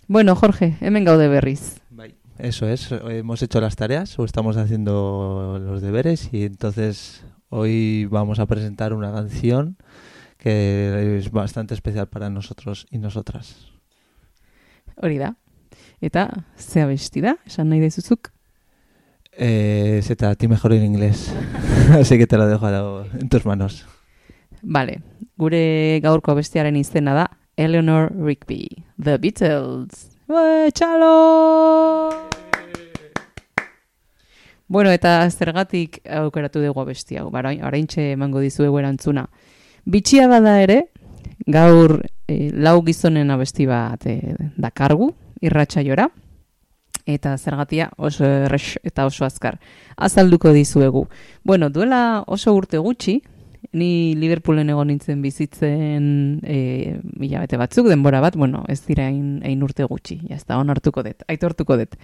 Bueno, Jorge, hemen gaude berriz. Bai. Eso es, hemos hecho las tareas o estamos haciendo los deberes y entonces hoy vamos a presentar una canción que es bastante especial para nosotros y nosotras. Hori da. Eta, zea besti da, esan nahi dezuzuk? Eh, se te a ti mejor en inglés, así que te lo dejo en tus manos. Vale, gure gaurko bestiaren izena da Eleanor Rigby, The Beatles. Ue, txalo! Bueno, eta zergatik aukeratu dugu abesti hau, bara, oraintxe emango dizuegu erantzuna. Bitxia bada ere, gaur e, lau gizonen abesti bat e, dakargu, irratsaiora eta zergatia oso errex eta oso azkar. Azalduko dizuegu. Bueno, duela oso urte gutxi, ni Liverpoolen egon nintzen bizitzen e, hilabete batzuk, denbora bat, bueno, ez dira hain, urte gutxi, jazta, onartuko dut, aitortuko dut.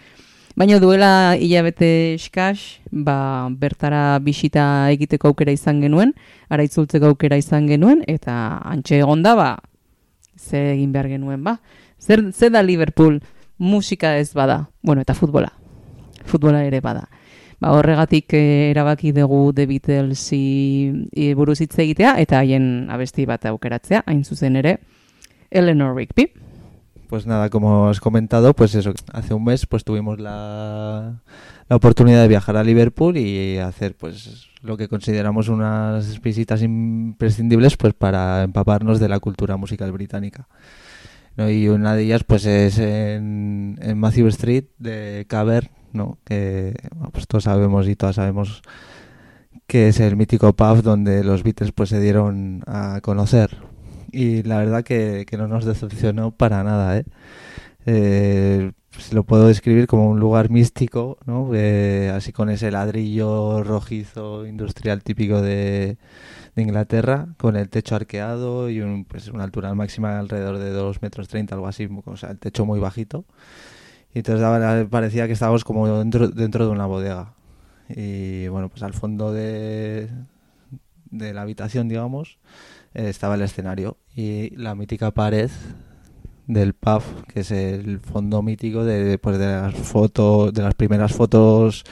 Baina duela hilabete eskas, ba, bertara bisita egiteko aukera izan genuen, ara itzultzeko aukera izan genuen, eta antxe egonda, ba, ze egin behar genuen, ba. Zer, zer da Liverpool? Musika ez bada, bueno, eta futbola. Futbola ere bada. Ba, horregatik eh, erabaki dugu The Beatlesi buruz hitz egitea eta haien abesti bat aukeratzea, hain zuzen ere Eleanor Rigby. Pues nada, como has comentado, pues eso, hace un mes pues tuvimos la, la oportunidad de viajar a Liverpool y hacer pues lo que consideramos unas visitas imprescindibles pues para empaparnos de la cultura musical británica. ¿No? Y una de ellas pues es en, en Matthew Street de Cavern, ¿no? que pues todos sabemos y todas sabemos que es el mítico pub donde los Beatles pues se dieron a conocer y la verdad que, que no nos decepcionó para nada, ¿eh? Eh, pues lo puedo describir como un lugar místico, ¿no? Eh, así con ese ladrillo rojizo industrial típico de, de Inglaterra, con el techo arqueado y un, pues una altura máxima alrededor de 2 metros 30, algo así, o sea, el techo muy bajito. Y entonces parecía que estábamos como dentro, dentro de una bodega. Y bueno, pues al fondo de, de la habitación, digamos, eh, estaba el escenario y la mítica pared del pub, que es el fondo mítico de, pues, de las fotos, de las primeras fotos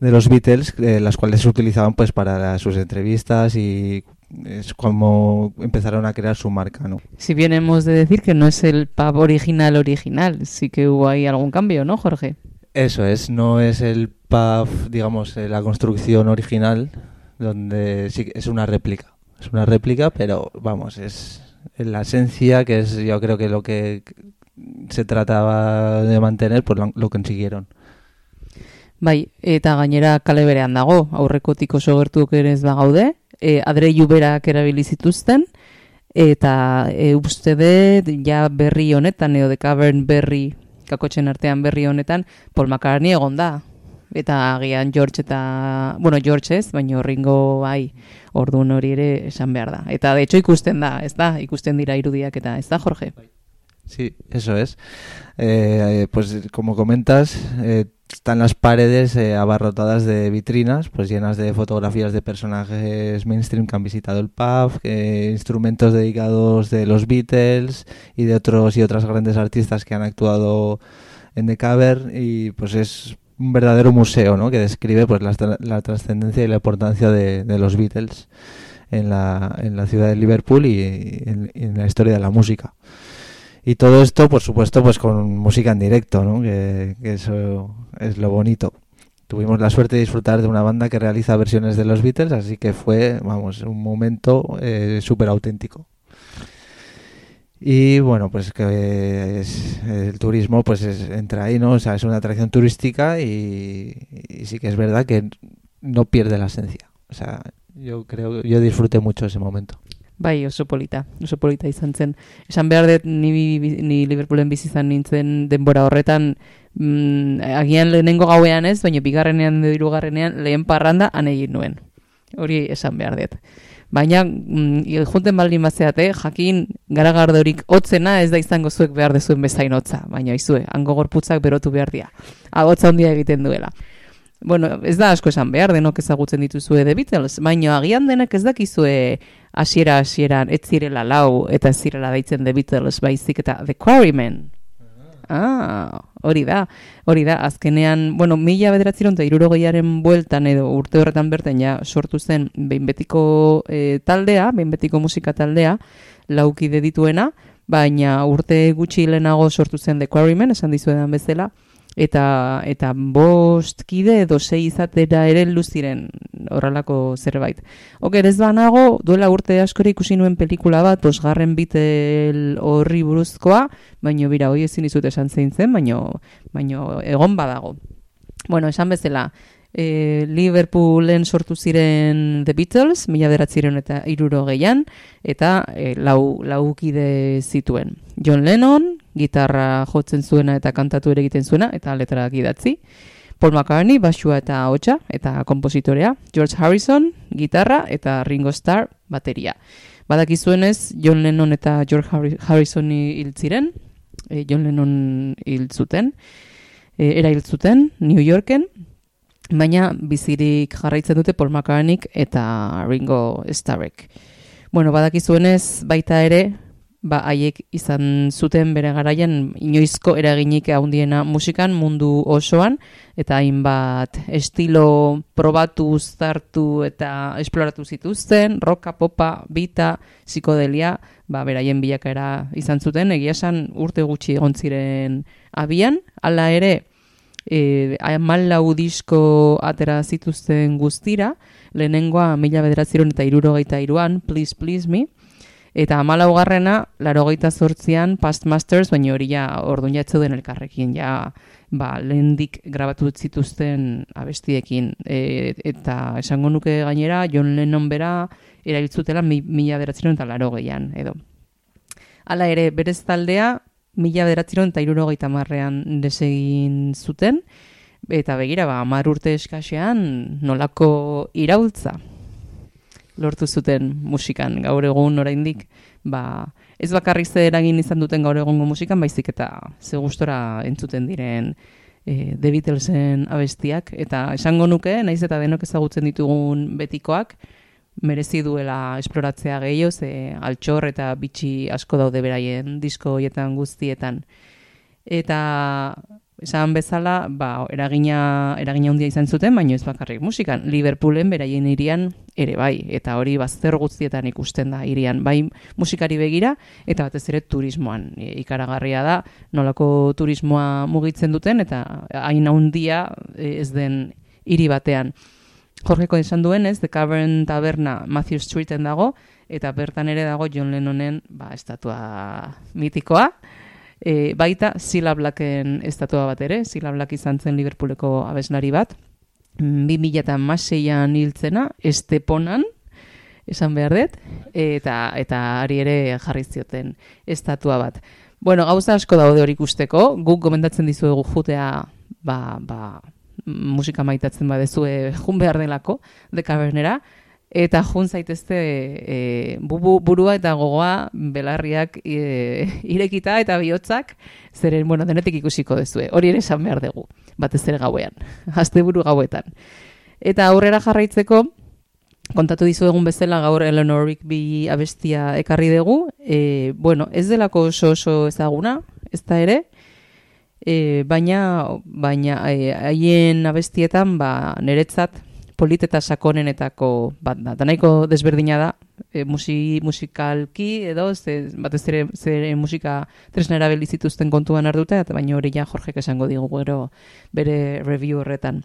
de los Beatles, eh, las cuales se utilizaban pues para sus entrevistas y es como empezaron a crear su marca, ¿no? Si bien hemos de decir que no es el pub original original, sí que hubo ahí algún cambio, ¿no, Jorge? Eso es, no es el pub, digamos, eh, la construcción original, donde sí es una réplica. Es una réplica, pero vamos, es la esencia, que es yo creo que lo que se trataba de mantener, pues lo, lo consiguieron. Bai, eta gainera kale berean dago, aurrekotik oso gertuk ere ez bagaude, e, adreilu berak erabili zituzten, eta e, uste dut, ja berri honetan, edo The Cavern berri, kakotxen artean berri honetan, Paul McCartney egon da. Eta agian George eta, bueno, George ez, baina Ringo bai, orduan hori ere esan behar da. Eta de hecho ikusten da, ez da, ikusten dira irudiak eta ez da, Jorge? Sí, eso es. Eh, pues como comentas, eh, están las paredes eh, abarrotadas de vitrinas, pues llenas de fotografías de personajes mainstream que han visitado el pub, eh, instrumentos dedicados de los Beatles y de otros y otras grandes artistas que han actuado en The Cavern y pues es un verdadero museo, ¿no? Que describe pues la, la trascendencia y la importancia de, los Beatles en la, en la ciudad de Liverpool y en la historia de la música. Y todo esto, por supuesto, pues con música en directo, ¿no? Que, eso es lo bonito. Tuvimos la suerte de disfrutar de una banda que realiza versiones de los Beatles, así que fue, vamos, un momento eh, súper auténtico. Y bueno, pues que es, el turismo pues es, entra ahí, ¿no? O sea, es una atracción turística y, y sí que es verdad que no pierde la esencia. O sea, yo creo, yo disfruté mucho ese momento. Bai, oso polita, oso polita izan zen. Esan behar dut, ni, ni Liverpoolen bizi izan nintzen denbora horretan, mm, agian lehenengo gauean ez, baina bigarrenean edo hirugarrenean lehen parranda han egin nuen. Hori esan behar dut. Baina, mm, junten baldin bazeate, jakin garagardorik hotzena ez da izango zuek behar dezuen bezain hotza, baina izue, hango gorputzak berotu behar dira. Agotza handia egiten duela. Bueno, ez da asko esan behar, denok ezagutzen dituzue The Beatles, baina agian denak ez dakizue hasiera hasieran ez zirela lau eta ez zirela daitzen The Beatles baizik eta The Quarrymen. Ah, hori da, hori da, azkenean, bueno, mila bederatziron eta irurogeiaren bueltan edo urte horretan berten ja sortu zen behinbetiko e, taldea, behinbetiko musika taldea, laukide dituena, baina urte gutxi lehenago sortu zen The Quarrymen, esan dizuedan bezala, eta eta bost kide edo sei izatera ere luziren horrelako zerbait. Oker ez banago, duela urte askore ikusi nuen pelikula bat, bosgarren bitel horri buruzkoa, baino bira, hoi ezin izut esan zein zen, baino, baino egon badago. Bueno, esan bezala, e, Liverpoolen sortu ziren The Beatles, mila beratziren eta iruro gehian, eta e, lau, laukide zituen. John Lennon, gitarra jotzen zuena eta kantatu ere egiten zuena, eta letrak idatzi. Paul McCartney, basua eta hotxa, eta kompositorea. George Harrison, gitarra, eta Ringo Starr, bateria. Badakizuenez, John Lennon eta George Harrison hil ziren, e, John Lennon hil zuten, e, era hil zuten, New Yorken, baina bizirik jarraitzen dute Paul McCartney eta Ringo Starrek. Bueno, badakizuenez baita ere ba haiek izan zuten bere garaian inoizko eraginik handiena musikan mundu osoan eta hainbat estilo probatu, uztartu eta esploratu zituzten, roka, popa, bita, psikodelia, ba beraien bilakaera izan zuten, egia esan urte gutxi egon ziren abian, hala ere e, amalau disko atera zituzten guztira, lehenengoa mila bederatziron eta irurogeita iruan, Please Please Me, eta amalaugarrena, larogeita zortzian, Past Masters, baina hori ja orduan den elkarrekin, ja ba, lehendik grabatu zituzten abestiekin. E, eta esango nuke gainera, John Lennon bera erabiltzutela mi, mila bederatziron eta larogeian, edo. Hala ere, berez taldea, mila bederatziron eta irurogeita marrean desegin zuten, eta begira, ba, amar urte eskasean nolako iraultza lortu zuten musikan gaur egun oraindik ba, ez bakarrik ze eragin izan duten gaur egungo musikan, baizik eta ze gustora entzuten diren e, The Beatlesen abestiak, eta esango nuke, naiz eta denok ezagutzen ditugun betikoak, merezi duela esploratzea gehiago, ze altxor eta bitxi asko daude beraien disko hoietan guztietan. Eta esan bezala, ba, eragina, eragina handia izan zuten, baina ez bakarrik musikan. Liverpoolen beraien irian ere bai, eta hori bazter guztietan ikusten da irian, bai musikari begira, eta batez ere turismoan. E, ikaragarria da, nolako turismoa mugitzen duten, eta hain handia e, ez den hiri batean. Jorgeko esan duen, ez, The Cavern Taberna Matthew Streeten dago, eta bertan ere dago John Lennonen ba, estatua mitikoa, E, baita Sila Blacken estatua bat ere, Sila Black izan zen Liverpooleko abeslari bat, 2006an hiltzena, Esteponan, esan behar dut, eta, eta ari ere jarri zioten estatua bat. Bueno, gauza asko daude hori ikusteko, guk gomendatzen dizuegu jutea ba, ba, musika maitatzen badezue jun behar delako, dekabernera, eta jun zaitezte e, bubu, burua eta gogoa belarriak e, irekita eta bihotzak zeren, bueno, denetik ikusiko dezue. Hori ere esan behar dugu, batez ere gauean, azte buru gauetan. Eta aurrera jarraitzeko, kontatu dizu egun bezala gaur Eleanor Rigby abestia ekarri dugu, e, bueno, ez delako oso oso ezaguna, ez da ere, e, baina baina haien abestietan ba, niretzat polit eta sakonenetako bat da. Da desberdina da, e, musi, musikalki edo, ze, batez ere, ze musika tresnera belizituzten kontuan arduta, eta baina hori ja Jorgek esango digu gero bere review horretan.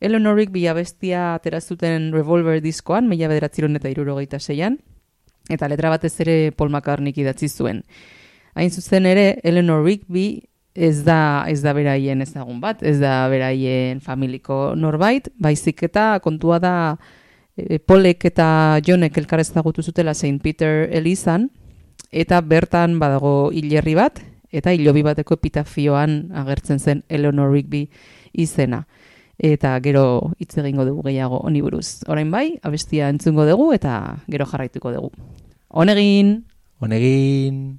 Eleanorik bi abestia aterazuten Revolver diskoan, mila bederatziron eta irurogeita zeian, eta letra batez ere Paul McCartney idatzi zuen. Hain zuzen ere, Eleanor Rigby ez da ez da beraien ezagun bat, ez da beraien familiko norbait, baizik eta kontua da e, Polek eta Jonek elkar ezagutu zutela St. Peter Elizan, eta bertan badago hilerri bat, eta hilobi bateko epitafioan agertzen zen Eleanor Rigby izena. Eta gero hitz egingo dugu gehiago honi buruz. Orain bai, abestia entzungo dugu eta gero jarraituko dugu. Honegin! Honegin!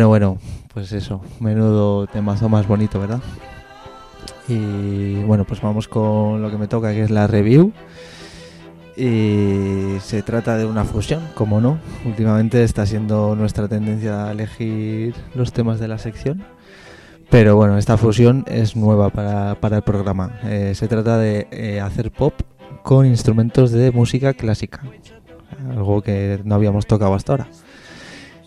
Bueno, bueno, pues eso, menudo temazo más bonito, ¿verdad? Y bueno, pues vamos con lo que me toca, que es la review. Y se trata de una fusión, como no. Últimamente está siendo nuestra tendencia a elegir los temas de la sección. Pero bueno, esta fusión es nueva para, para el programa. Eh, se trata de eh, hacer pop con instrumentos de música clásica. Algo que no habíamos tocado hasta ahora.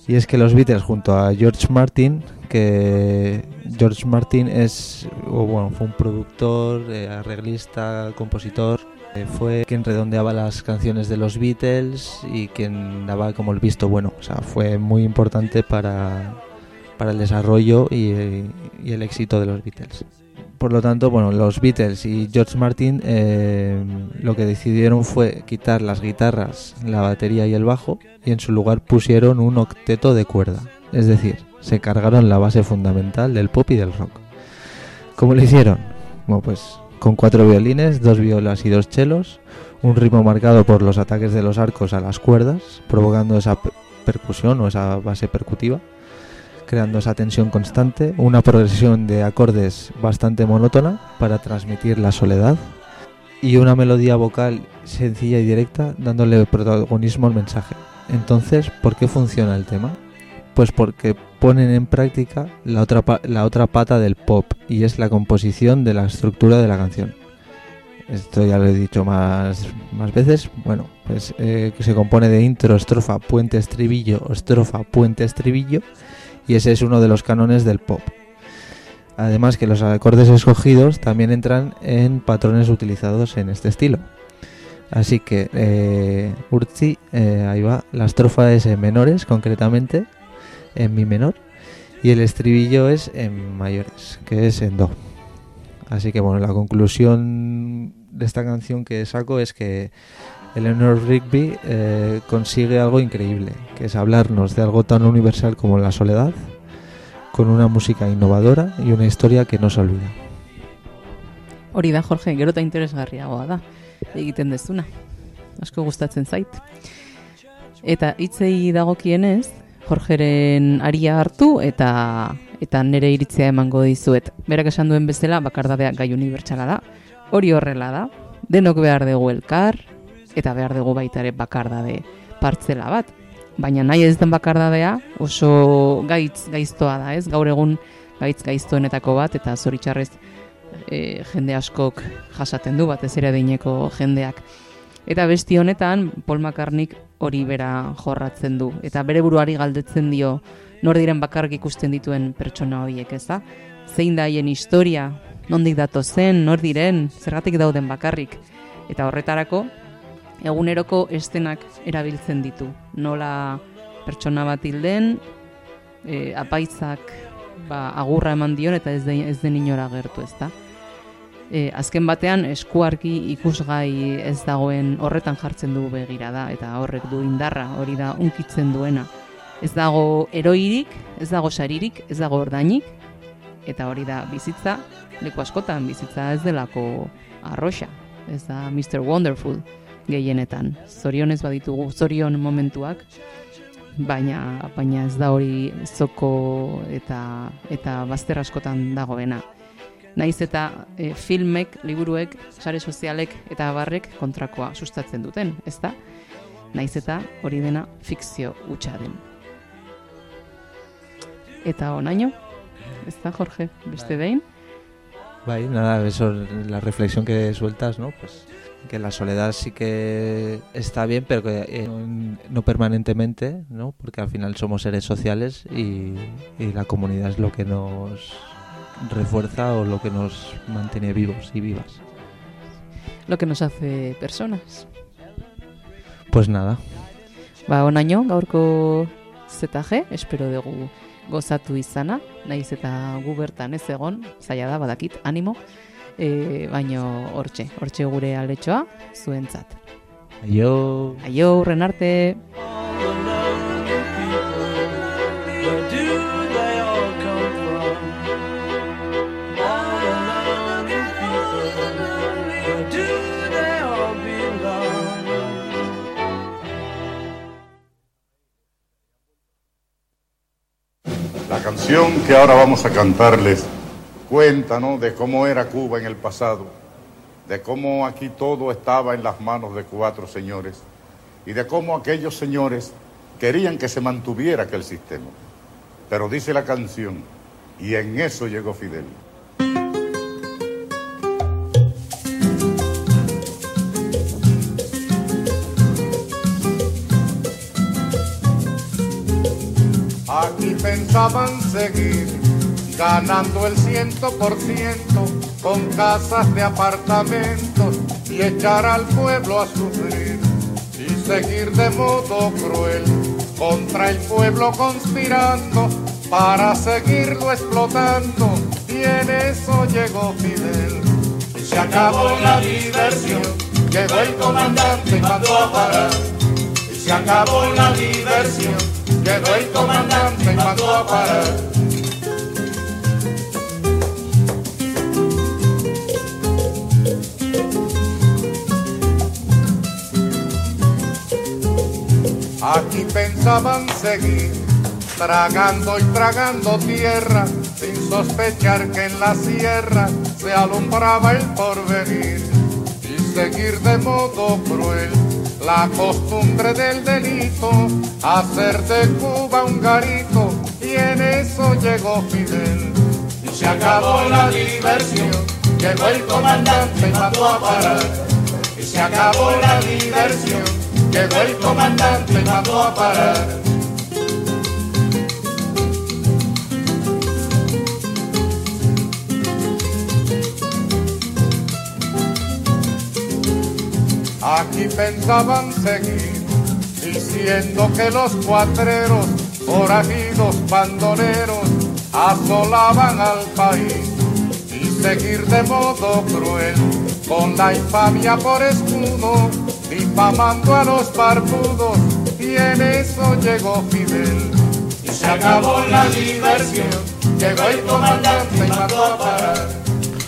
Y es que los Beatles junto a George Martin, que George Martin es, bueno, fue un productor, eh, arreglista, compositor, eh, fue quien redondeaba las canciones de los Beatles y quien daba como el visto bueno. O sea, fue muy importante para, para el desarrollo y el éxito de los Beatles. Por lo tanto, bueno, los Beatles y George Martin eh, lo que decidieron fue quitar las guitarras, la batería y el bajo y en su lugar pusieron un octeto de cuerda. Es decir, se cargaron la base fundamental del pop y del rock. ¿Cómo lo hicieron? Bueno, pues con cuatro violines, dos violas y dos chelos, un ritmo marcado por los ataques de los arcos a las cuerdas, provocando esa percusión o esa base percutiva creando esa tensión constante, una progresión de acordes bastante monótona para transmitir la soledad y una melodía vocal sencilla y directa dándole protagonismo al mensaje. Entonces, ¿por qué funciona el tema? Pues porque ponen en práctica la otra, la otra pata del pop y es la composición de la estructura de la canción. Esto ya lo he dicho más, más veces. Bueno, pues eh, que se compone de intro, estrofa, puente, estribillo, estrofa, puente, estribillo y ese es uno de los cánones del pop. Además que los acordes escogidos también entran en patrones utilizados en este estilo. Así que eh, Urzi, eh, ahí va, la estrofa es en menores concretamente, en mi menor, y el estribillo es en mayores, que es en do. Así que bueno, la conclusión de esta canción que saco es que Eleanor Rigby eh, consigue algo increíble, que es hablarnos de algo tan universal como la soledad, con una música innovadora y una historia que no se olvida. Hori da, Jorge, gero eta interesgarriagoa da, egiten dezuna. Asko gustatzen zait. Eta hitzei dagokienez, Jorgeren aria hartu eta eta nere iritzea emango dizuet. Berak esan duen bezala, bakardadea gai unibertsala da. Hori horrela da. Denok behar dugu elkar, eta behar dugu baita ere bakardade partzela bat. Baina nahi ez den bakardadea oso gaitz gaiztoa da, ez? Gaur egun gaitz gaiztoenetako bat eta zoritxarrez e, jende askok jasaten du batez ere deineko jendeak. Eta besti honetan Paul McCartneyk hori bera jorratzen du eta bere buruari galdetzen dio nor diren bakarrik ikusten dituen pertsona horiek, ez da? Zein da haien historia, nondik dato zen, nor diren, zergatik dauden bakarrik. Eta horretarako, eguneroko estenak erabiltzen ditu. Nola pertsona bat hilden, e, apaitzak ba, agurra eman dion eta ez, de, ez den inora gertu ez da. E, azken batean eskuarki ikusgai ez dagoen horretan jartzen du begira da eta horrek du indarra hori da unkitzen duena. Ez dago eroirik, ez dago saririk, ez dago ordainik eta hori da bizitza, leku askotan bizitza ez delako arroxa, ez da Mr. Wonderful gehienetan. Zorionez baditugu zorion momentuak, baina baina ez da hori zoko eta eta bazter askotan dagoena. Naiz eta e, filmek, liburuek, sare sozialek eta barrek kontrakoa sustatzen duten, ez da? Naiz eta hori dena fikzio hutsa den. Eta onaino, ez da, Jorge, beste behin? Bai, nada, eso, la reflexión que sueltas, ¿no? Pues que la soledad sí que está bien, pero que eh, no permanentemente, ¿no? Porque al final somos seres sociales y, y, la comunidad es lo que nos refuerza o lo que nos mantiene vivos y vivas. Lo que nos hace personas. Pues nada. Ba, onaino, gaurko ZG, espero dugu gozatu izana, naiz eta gu bertan ez egon, zaila da, badakit, animo, e, baino hortxe, hortxe gure aletxoa, zuentzat. Aio! Aio, urren arte! La canción que ahora vamos a cantarles cuenta ¿no? de cómo era Cuba en el pasado, de cómo aquí todo estaba en las manos de cuatro señores y de cómo aquellos señores querían que se mantuviera aquel sistema. Pero dice la canción, y en eso llegó Fidel. Aquí pensaban seguir ganando el ciento por ciento con casas de apartamentos y echar al pueblo a sufrir y seguir de modo cruel contra el pueblo conspirando para seguirlo explotando. Y en eso llegó Fidel. Y se acabó la diversión. Llegó el comandante y mandó a parar. Y se acabó la diversión. Llegó el comandante y mandó a parar Aquí pensaban seguir, tragando y tragando tierra, sin sospechar que en la sierra se alumbraba el porvenir, y seguir de modo cruel la costumbre del delito, hacer de Cuba un garito, y en eso llegó Fidel. Y se acabó la diversión, llegó el comandante y mandó a parar, y se acabó la diversión. Llegó el comandante y mandó a parar. Aquí pensaban seguir, diciendo que los cuatreros, forajidos, bandoleros, asolaban al país y seguir de modo cruel, con la infamia por escudo difamando a los barbudos y en eso llegó Fidel y se acabó la diversión llegó el comandante y mandó a parar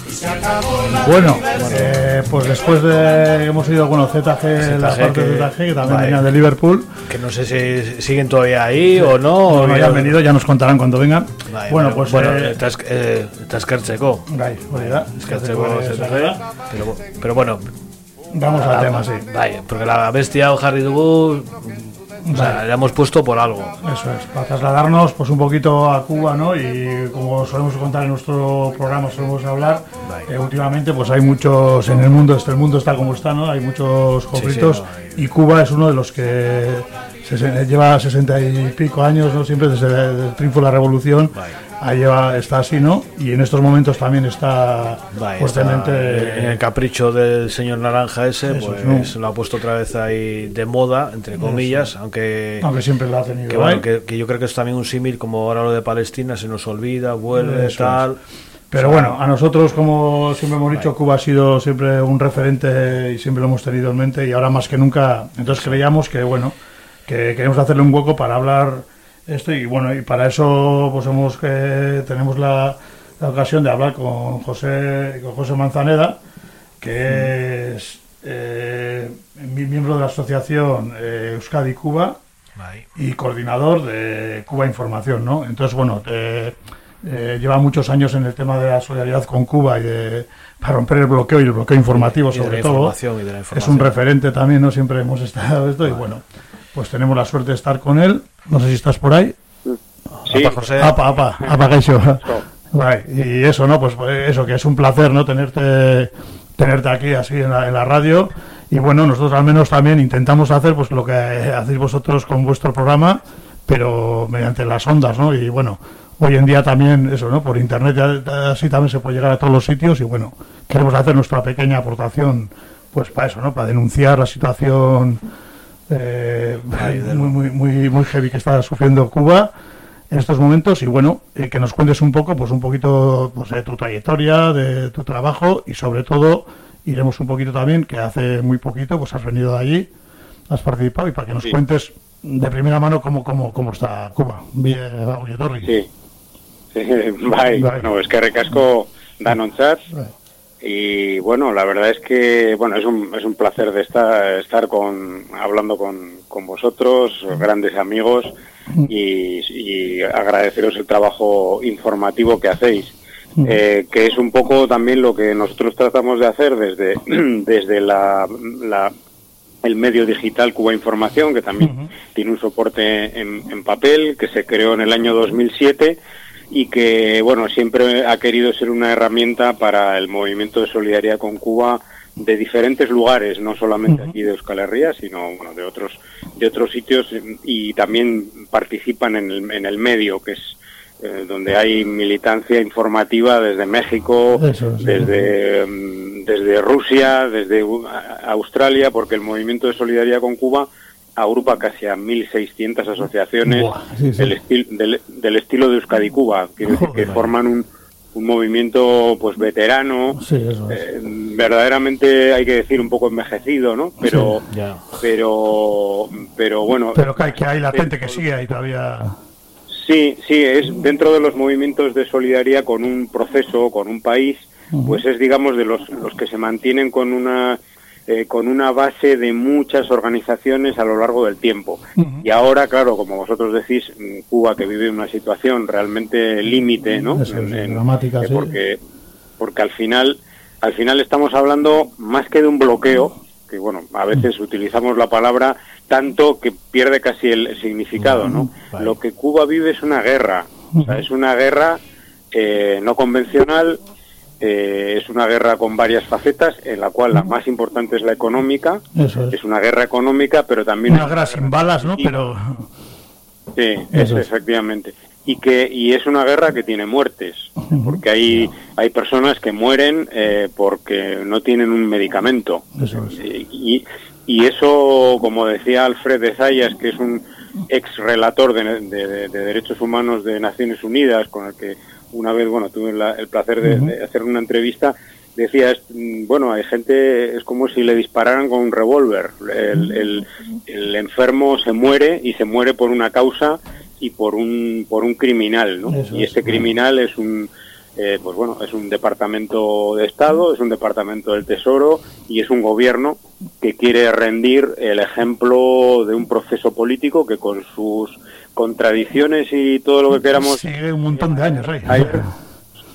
y se acabó la Bueno, diversión eh, pues después de hemos ido con ZG, la ZG parte que- de ZG, que también venían de Liverpool. Que no sé si siguen todavía ahí o no. No, o no, ya han venido, ya nos contarán cuando vengan. Bai, bueno, pero- pues bueno, eh, eta eh, eta eskertzeko. Bai, hori da. Eskertzeko Eskertzeko, ZG, eh, pero, pero bueno. Vamos al tema, sí. Bai, porque la bestia o jarri dugu, o sea, la hemos puesto por algo. Eso es, para trasladarnos pues un poquito a Cuba, ¿no? Y como solemos contar en nuestro programa, solemos hablar, eh, últimamente pues hay muchos en el mundo, este el mundo está como está, ¿no? Hay muchos conflictos sí, y Cuba es uno de los que se- lleva sesenta y pico años, ¿no? Siempre desde el triunfo de la revolución, ahí lleva, está así, ¿no? Y en estos momentos también está Bai, fuertemente... está en el capricho del señor Naranja ese, Eso pues lo ha puesto otra vez ahí de moda, entre comillas, aunque... Aunque siempre lo ha tenido que, bueno, que, que yo creo que es también un símil, como ahora lo de Palestina, se nos olvida, vuelve, Eso tal... es. Pero bueno, a nosotros, como siempre hemos dicho, Cuba ha sido siempre un referente y siempre lo hemos tenido en mente y ahora más que nunca, entonces creíamos que, bueno, que queremos hacerle un hueco para hablar esto y bueno, y para eso pues hemos que tenemos la, la ocasión de hablar con José, con José Manzaneda, que es eh, mi- miembro de la asociación eh, Euskadi Cuba y coordinador de Cuba Información, ¿no? Entonces, bueno, eh, eh, lleva muchos años en el tema de la solidaridad con Cuba y de, para romper el bloqueo y el bloqueo informativo sobre todo. Es un referente también, ¿no? Siempre hemos estado esto y bueno, pues tenemos la suerte de estar con él. No sé si estás por ahí. Sí. Apa, José. Apa, apa. Vale, y eso, ¿no? Pues pues, eso, que es un placer, ¿no? Tenerte, tenerte aquí así en la, en la radio. Y bueno, nosotros al menos también intentamos hacer pues lo que hacéis vosotros con vuestro programa, pero mediante las ondas, ¿no? Y bueno, hoy en día también eso, ¿no? Por internet ya- así también se puede llegar a todos los sitios y bueno, queremos hacer nuestra pequeña aportación pues para eso, ¿no? Para denunciar la situación eh, muy, muy, muy, muy heavy que está sufriendo Cuba en estos momentos y bueno, eh, que nos cuentes un poco, pues un poquito pues, de tu trayectoria, de tu trabajo y sobre todo iremos un poquito también, que hace muy poquito pues has venido de allí, has participado y para que nos Sí. cuentes de primera mano cómo, cómo, cómo está Cuba. Bien, Torri. Sí. bai, Bai. bueno, eskerrik asko danontzat. Y bueno, la verdad es que bueno es un, es un placer de estar, estar con, hablando con, con vosotros, grandes amigos, y, y agradeceros el trabajo informativo que hacéis. eh, que es un poco también lo que nosotros tratamos de hacer desde, desde la, la- el medio digital Cuba Información, que también tiene un soporte en, en papel, que se creó en el año 2007 y que, bueno, siempre ha querido ser una herramienta para el movimiento de solidaridad con Cuba de diferentes lugares, no solamente aquí de Euskal Herria, sino bueno, de otros de otros sitios y también participan en el, en el medio, que es eh, donde hay militancia informativa desde México, Eso, sí. desde, mm, desde Rusia, desde U- a- Australia, porque el movimiento de solidaridad con Cuba agrupa casi a 1.600 asociaciones Buah, sí, sí. Del, estil- del, del estilo de Euskadi Cuba, que forman un, un movimiento pues veterano, Sí, eso es. eh, verdaderamente hay que decir un poco envejecido, ¿no? Pero, pero, pero bueno. Pero que hay, que hay latente que sigue ahí todavía. Sí, sí, es dentro de los movimientos de solidaridad con un proceso, con un país, pues es digamos de los, los que se mantienen con una eh, con una base de muchas organizaciones a lo largo del tiempo. Y ahora, claro, como vosotros decís, mm, Cuba que vive una situación realmente límite, ¿no? Es, En- en- dramática, eh, sí. porque porque al final al final estamos hablando más que de un bloqueo, que bueno, a veces utilizamos la palabra tanto que pierde casi el, el significado, ¿no? Lo que Cuba vive es una guerra, o sea, es una guerra eh, no convencional, eh, es una guerra con varias facetas, en la cual la más importante es la económica, Eso es. es una guerra económica, pero también Una guerra sin balas, ¿no? Pero. Sí, es. efectivamente. Y que y es una guerra que tiene muertes, porque hay hay personas que mueren eh, porque no tienen un medicamento. Eso es. Y, y eso, como decía Alfred de Zayas, que es un ex relator de, de- de- de derechos humanos de Naciones Unidas, con el que una vez bueno tuve la- el placer de, hacer una entrevista, decía, es, mm, bueno, hay gente, es como si le dispararan con un revólver. El, el- el enfermo se muere y se muere por una causa y por un, por un criminal, ¿no? Eso y es, este criminal es un, eh, pues bueno, es un departamento de Estado, es un departamento del Tesoro y es un gobierno que quiere rendir el ejemplo de un proceso político que con sus contradicciones y todo lo que queramos Sigue un montón de años. Ahí-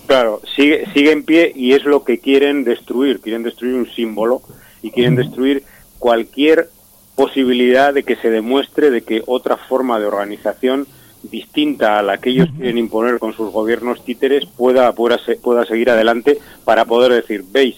Claro, sigue, sigue en pie y es lo que quieren destruir. Quieren destruir un símbolo y quieren destruir cualquier posibilidad de que se demuestre de que otra forma de organización distinta a la que ellos quieren imponer con sus gobiernos títeres pueda, pueda, se- pueda seguir adelante para poder decir, veis,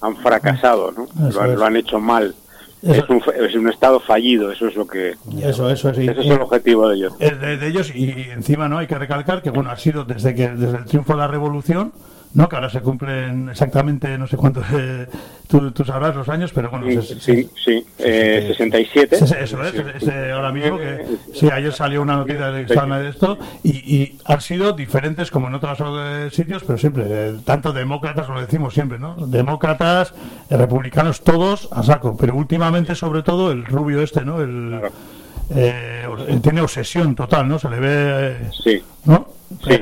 han fracasado, ¿no? Lo lo han hecho mal. Es un, es un estado fallido, eso es lo que... Eso, eso es. y- Ese es el objetivo de ellos. de, de ellos y, y encima no hay que recalcar que bueno ha sido desde que desde el triunfo de la revolución no que ahora se cumplen exactamente no sé cuántos eh, tú, tú sabrás los años pero bueno Sí, sí, sí, eh, 67. Sí, sí, Eso es, es, eh, ahora mismo que sí, ayer salió una noticia de de esto y, y han sido diferentes como en otros eh, sitios, pero siempre, eh, tanto demócratas, lo decimos siempre, ¿no? Demócratas, eh, republicanos, todos a saco, pero últimamente sobre todo el rubio este, ¿no? El, eh, tiene obsesión total, ¿no? Se le ve... eh, Sí. ¿No? Sí.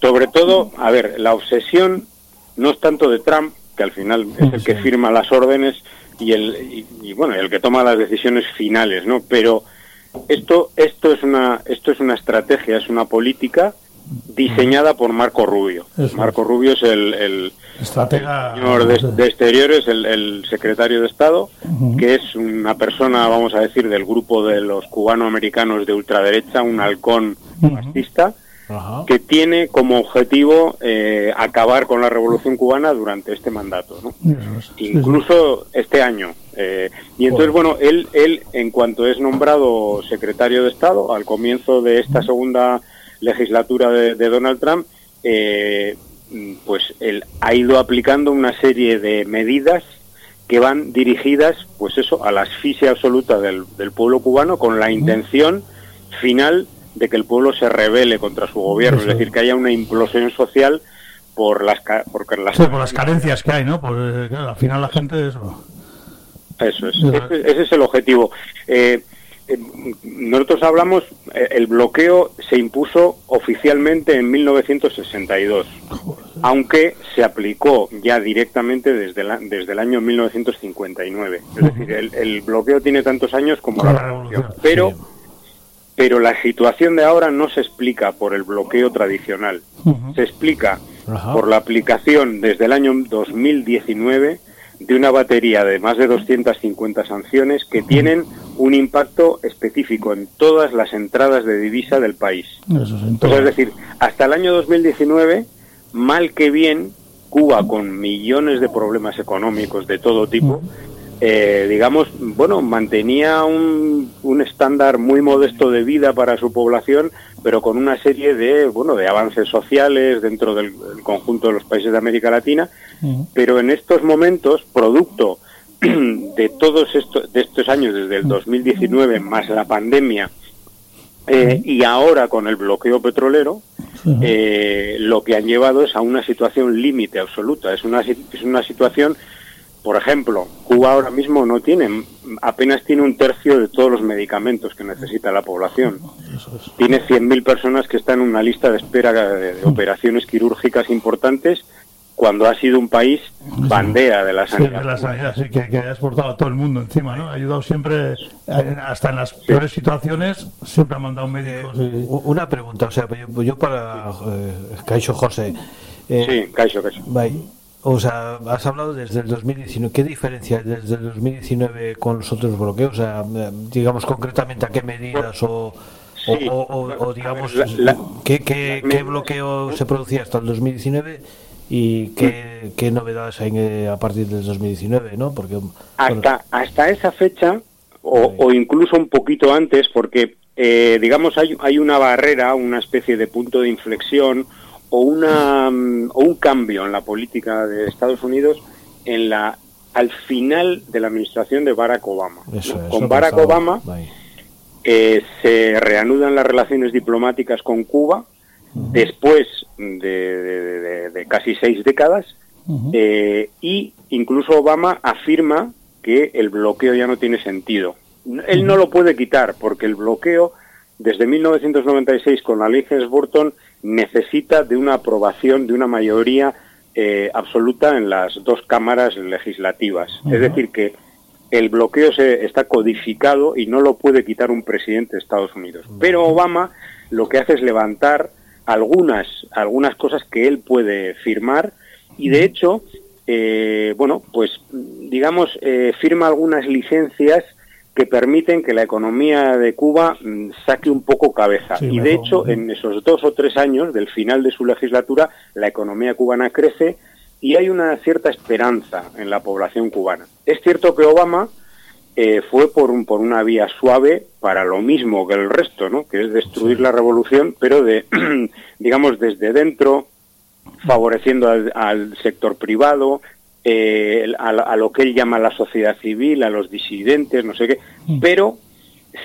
Sobre todo, a ver, la obsesión no es tanto de Trump, que al final es el que firma las órdenes y el y, y, bueno, el que toma las decisiones finales, ¿no? Pero esto esto es una esto es una estrategia, es una política diseñada por Marco Rubio. Eso Marco Rubio es el, el Estratega... señor de, de Exteriores, el, el secretario de Estado, que es una persona, vamos a decir, del grupo de los cubanoamericanos de ultraderecha, un halcón fascista, que tiene como objetivo eh, acabar con la revolución cubana durante este mandato, ¿no? incluso este año. Eh, y entonces, bueno, él, él, en cuanto es nombrado secretario de Estado, al comienzo de esta segunda legislatura de, de Donald Trump, eh, pues él ha ido aplicando una serie de medidas que van dirigidas, pues eso, a la asfixia absoluta del, del pueblo cubano con la intención final de que el pueblo se rebele contra su gobierno, es decir, que haya una implosión social por las, porque las Sí, por las carencias que hay, ¿no? Pues eh, claro, al final la gente eso... Eso es. Ese, ese es el objetivo. Eh, eh, nosotros hablamos, eh, el bloqueo se impuso oficialmente en 1962, aunque se aplicó ya directamente desde, la- desde el año 1959. Es decir, el, el bloqueo tiene tantos años como la revolución. Pero, pero la situación de ahora no se explica por el bloqueo tradicional. Se explica por la aplicación desde el año 2019 de una batería de más de 250 sanciones que tienen un impacto específico en todas las entradas de divisa del país. Eso es decir, hasta el año 2019, mal que bien, Cuba con millones de problemas económicos de todo tipo, eh, digamos, bueno, mantenía un, un estándar muy modesto de vida para su población, pero con una serie de, bueno, de avances sociales dentro del, del conjunto de los países de América Latina, pero en estos momentos, producto de todos estos, de estos años, desde el 2019 más la pandemia, eh, y ahora con el bloqueo petrolero, eh, lo que han llevado es a una situación límite absoluta. Es una, es una situación, por ejemplo, Cuba ahora mismo no tiene, apenas tiene un tercio de todos los medicamentos que necesita la población. Tiene 100.000 personas que están en una lista de espera de, de operaciones quirúrgicas importantes cuando ha sido un país bandera de la Sí, sanidad. de la sanidad, sí, que, que ha exportado a todo el mundo encima, ¿no? Ha ayudado siempre, eh, hasta en las peores situaciones, siempre ha mandado médicos. U- Una pregunta, o sea, yo, yo para eh, Caixo José. Eh, sí, Caixo, Caixo. vai, o sea, has hablado desde el 2019. ¿Qué diferencia hay desde el 2019 con los otros bloqueos? O sea, digamos concretamente a qué medidas o, o- Sí. o, o- o digamos La- la- ¿qué, qué, qué bloqueo se producía hasta el 2019 y qué, qué novedades hay eh, a partir del 2019, ¿no? Porque bueno, hasta, hasta esa fecha, o, o incluso un poquito antes, porque, eh, digamos, hay, hay una barrera, una especie de punto de inflexión o, una, mm, o un cambio en la política de Estados Unidos en la al final de la administración de Barack Obama. eso es, Con Barack. Obama eh, se reanudan las relaciones diplomáticas con Cuba después de, de- de- de casi seis décadas eh, y incluso Obama afirma que el bloqueo ya no tiene sentido. Él no lo puede quitar porque el bloqueo desde 1996 con la ley Hess-Burton necesita de una aprobación de una mayoría eh, absoluta en las dos cámaras legislativas. Es decir, que el bloqueo se está codificado y no lo puede quitar un presidente de Estados Unidos. Pero Obama lo que hace es levantar algunas, algunas cosas que él puede firmar y de hecho, eh, bueno, pues digamos, eh, firma algunas licencias que permiten que la economía de Cuba mm, saque un poco cabeza. Sí, y de mejor. hecho, en esos dos o tres años del final de su legislatura, la economía cubana crece y hay una cierta esperanza en la población cubana. Es cierto que Obama eh, fue por, un, por una vía suave para lo mismo que el resto, ¿no? que es destruir la revolución, pero de, digamos, desde dentro, favoreciendo al, al sector privado, eh, a, a lo que él llama la sociedad civil, a los disidentes, no sé qué, pero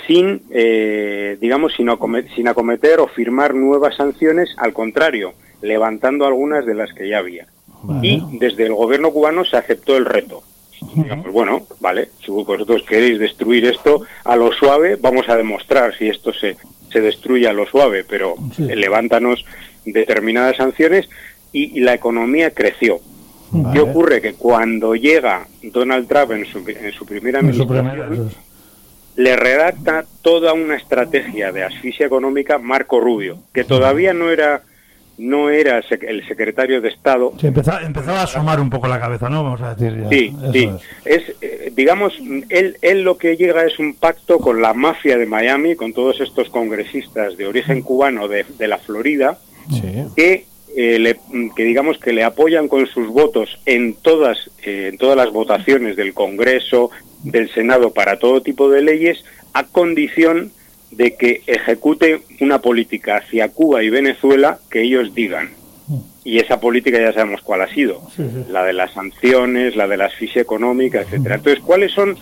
sin, eh, digamos, sin acometer, sin acometer o firmar nuevas sanciones, al contrario, levantando algunas de las que ya había. Y desde el gobierno cubano se aceptó el reto. Digamos, bueno, vale, si vosotros queréis destruir esto a lo suave, vamos a demostrar si esto se, se destruye a lo suave, pero eh, levántanos determinadas sanciones y, y la economía creció. ¿Qué ocurre? Que cuando llega Donald Trump en su, en su primera En su administración, es. le redacta toda una estrategia de asfixia económica Marco Rubio, que todavía no era no era el secretario de Estado, Sí, empezaba, empezaba a asomar un poco la cabeza, ¿no? Vamos a decir ya. Sí, sí. es. Es, eh, digamos, él, él lo que llega es un pacto con la mafia de Miami, con todos estos congresistas de origen cubano de, de la Florida, que, eh, le- que digamos que le apoyan con sus votos en todas, eh, en todas las votaciones del Congreso, del Senado para todo tipo de leyes, a condición de que ejecute una política hacia Cuba y Venezuela que ellos digan. Y esa política ya sabemos cuál ha sido la de las sanciones, la de la asfixia económica, etcétera. Entonces, ¿cuáles son,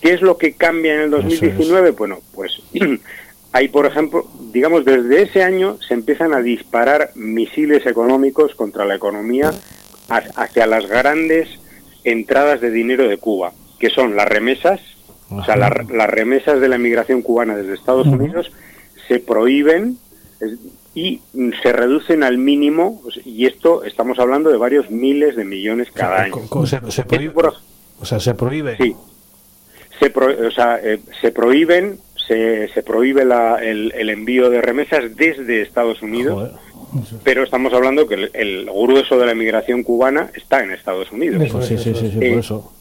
qué es lo que cambia en el 2019? Bueno, pues hay, por ejemplo, digamos, desde ese año se empiezan a disparar misiles económicos contra la economía ha- hacia las grandes entradas de dinero de Cuba, que son las remesas, O sea, la- las remesas de la inmigración cubana desde Estados Unidos se prohíben y se reducen al mínimo, y esto estamos hablando de varios miles de millones cada año. Se, se prohíbe, o sea, se prohíbe. Sí. Se, pro- o sea, eh, se prohíben, se, se prohíbe la- el, el envío de remesas desde Estados Unidos, pero estamos hablando que el, el grueso de la inmigración cubana está en Estados Unidos. Pues sí, sí, sí, sí, Eh, por eso.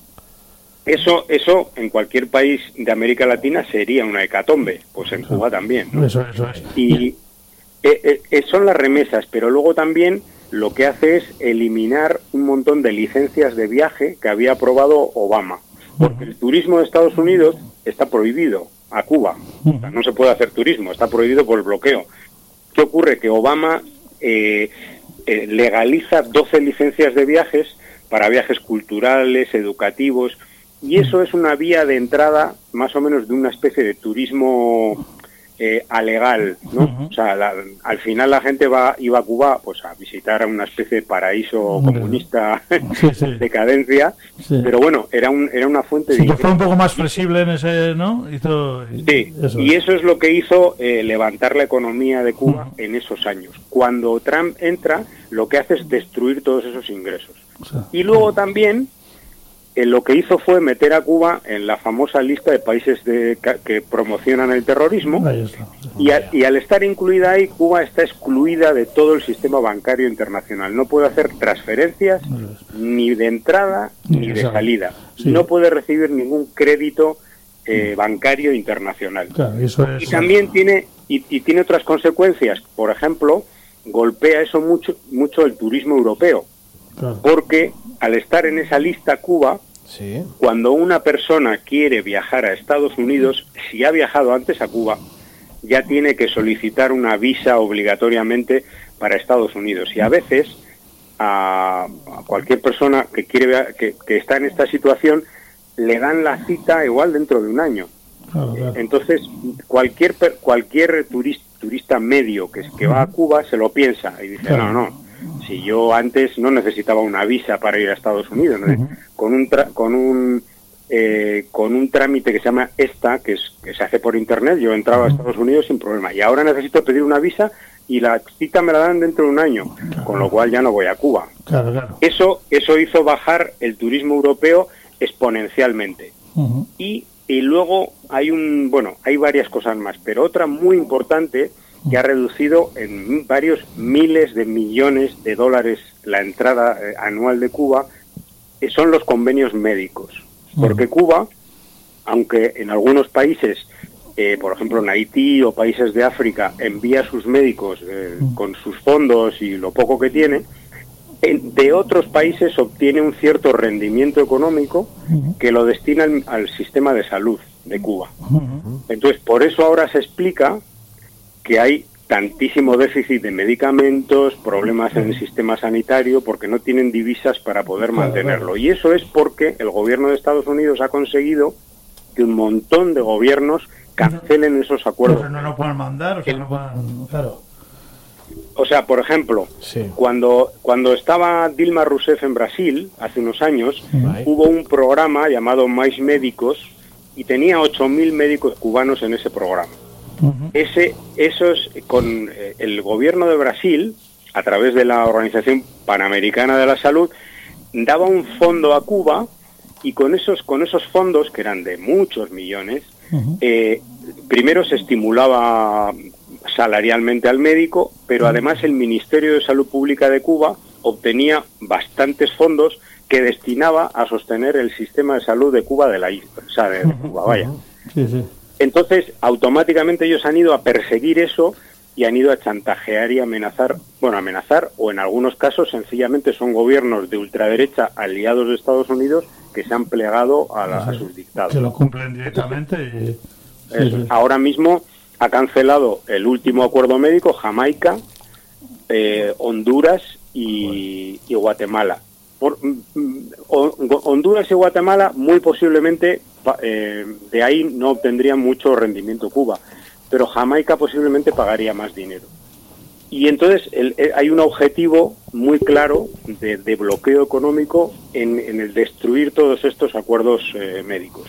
Eso, eso en cualquier país de América Latina sería una hecatombe, pues en Cuba también. ¿no? Eso, eso es. Y eh, eh, eh, son las remesas, pero luego también lo que hace es eliminar un montón de licencias de viaje que había aprobado Obama. Porque el turismo de Estados Unidos está prohibido a Cuba. No se puede hacer turismo, está prohibido por el bloqueo. ¿Qué ocurre? Que Obama eh, eh, legaliza 12 licencias de viajes para viajes culturales, educativos, y eso es una vía de entrada más o menos de una especie de turismo eh, alegal, ¿no? O sea, la- al final la gente va iba a Cuba pues a visitar a una especie de paraíso comunista Sí, sí. decadencia, Sí. pero bueno, era un era una fuente de fue un poco más flexible en ese, ¿no? Hizo, Sí, eso y es. eso es lo que hizo eh, levantar la economía de Cuba en esos años. Cuando Trump entra, lo que hace es destruir todos esos ingresos. Y luego también eh, lo que hizo fue meter a Cuba en la famosa lista de países de- que promocionan el terrorismo. Y, a- y al estar incluida ahí, Cuba está excluida de todo el sistema bancario internacional. No puede hacer transferencias ni de entrada ni de salida. No puede recibir ningún crédito eh, bancario internacional. Claro, eso es. Y también tiene y, y tiene otras consecuencias. Por ejemplo, golpea eso mucho mucho el turismo europeo, Claro. porque al estar en esa lista Cuba, Sí. cuando una persona quiere viajar a Estados Unidos, si ha viajado antes a Cuba, ya tiene que solicitar una visa obligatoriamente para Estados Unidos. Y a veces a, a cualquier persona que quiere que, que está en esta situación le dan la cita igual dentro de un año. Claro, claro. Entonces, cualquier cualquier turis- turista medio que, que va a Cuba se lo piensa y dice, Claro. no, no, si yo antes no necesitaba una visa para ir a Estados Unidos, ¿no? con un tra- con un eh, con un trámite que se llama ESTA, que, es, que se hace por internet, yo entraba a Estados Unidos sin problema. Y ahora necesito pedir una visa y la cita me la dan dentro de un año, con lo cual ya no voy a Cuba. Claro, claro. Eso, eso hizo bajar el turismo europeo exponencialmente. Y, y luego hay un, bueno, hay varias cosas más, pero otra muy importante que ha reducido en varios miles de millones de dólares la entrada eh, anual de Cuba son los convenios médicos. Porque Cuba, aunque en algunos países, eh, por ejemplo en Haití o países de África, envía a sus médicos eh, con sus fondos y lo poco que tiene, en- de otros países obtiene un cierto rendimiento económico que lo destina al, al sistema de salud de Cuba. Entonces, por eso ahora se explica que hay tantísimo déficit de medicamentos, problemas en el sistema sanitario, porque no tienen divisas para poder mantenerlo. Y eso es porque el gobierno de Estados Unidos ha conseguido que un montón de gobiernos cancelen esos acuerdos. Pero no lo pueden mandar, o sea, no pueden. Claro. O sea, por ejemplo, cuando, cuando estaba Dilma Rousseff en Brasil, hace unos años, hubo un programa llamado Mais Médicos y tenía 8.000 médicos cubanos en ese programa. Ese, esos, con eh, el gobierno de Brasil, a través de la Organización Panamericana de la Salud, daba un fondo a Cuba y con esos, con esos fondos, que eran de muchos millones, eh, primero se estimulaba salarialmente al médico, pero además el Ministerio de Salud Pública de Cuba obtenía bastantes fondos que destinaba a sostener el sistema de salud de Cuba de la isla, o sea, de, de Cuba, vaya. Sí, sí. Entonces, automáticamente ellos han ido a perseguir eso y han ido a chantajear y amenazar, bueno, amenazar, o en algunos casos sencillamente son gobiernos de ultraderecha aliados de Estados Unidos que se han plegado a, la- a sus dictados. Que lo cumplen directamente y. Ahora mismo ha cancelado el último acuerdo médico Jamaica, eh, Honduras y, y Guatemala. Por, mm, mm, Hon- Honduras y Guatemala muy posiblemente eh, de ahí no obtendrían mucho rendimiento Cuba, pero Jamaica posiblemente pagaría más dinero. Y entonces el- eh, hay un objetivo muy claro de, de bloqueo económico en, en el destruir todos estos acuerdos eh, médicos,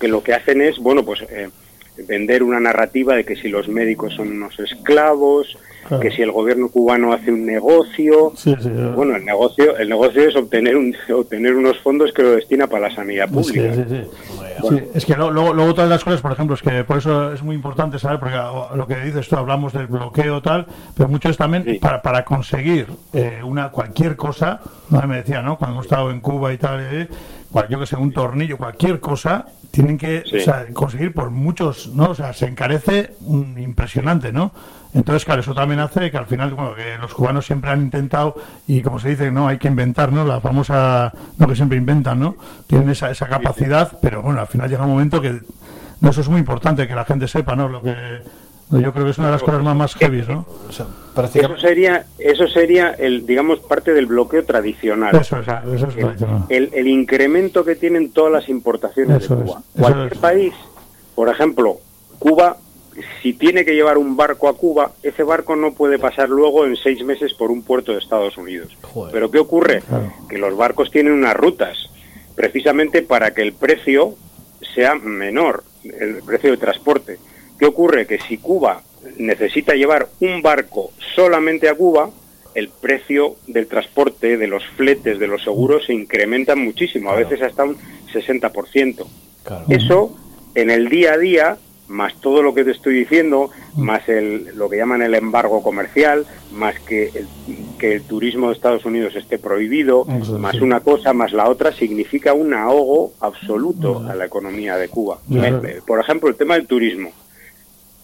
que lo que hacen es, bueno, pues eh, vender una narrativa de que si los médicos son unos esclavos, Claro. que si el gobierno cubano hace un negocio, Sí, sí, bueno, el negocio, el negocio es obtener un, obtener unos fondos que lo destina para la sanidad pública. Sí, sí, sí. Sí, es que lo- luego, luego todas las cosas, por ejemplo, es que por eso es muy importante saber, porque a- lo que dices tú, hablamos del bloqueo tal, pero mucho es también para, para conseguir eh, una cualquier cosa, ¿no? me decía, ¿no? Cuando hemos estado en Cuba y tal, eh, yo que sé, un tornillo, cualquier cosa, tienen que Sí. o sea, conseguir por muchos, ¿no? O sea, se encarece mm, impresionante, ¿no? Entonces, claro, eso también hace que al final, bueno, que los cubanos siempre han intentado, y como se dice, no, hay que inventar, ¿no? La famosa, no que siempre inventan, ¿no? Tienen esa, esa capacidad, pero bueno, al final llega un momento que, eso es muy importante, que la gente sepa, ¿no? Lo que, yo creo que es una de las cosas más, más heavy, ¿no? Eso sería, eso sería el, digamos, parte del bloqueo tradicional. Eso es, eso es el, tradicional. el- el incremento que tienen todas las importaciones Eso de Cuba. Cualquier es. país, por ejemplo, Cuba, si tiene que llevar un barco a Cuba, ese barco no puede pasar luego en seis meses por un puerto de Estados Unidos. Pero ¿qué ocurre? Que los barcos tienen unas rutas, precisamente para que el precio sea menor, el precio de transporte. ¿Qué ocurre? Que si Cuba necesita llevar un barco solamente a Cuba, el precio del transporte, de los fletes, de los seguros se incrementa muchísimo, a veces hasta un 60%. Eso en el día a día, más todo lo que te estoy diciendo, más el, lo que llaman el embargo comercial, más que el, que el turismo de Estados Unidos esté prohibido, Eso, más sí. una cosa, más la otra, significa un ahogo absoluto a la economía de Cuba. Por ejemplo, el tema del turismo.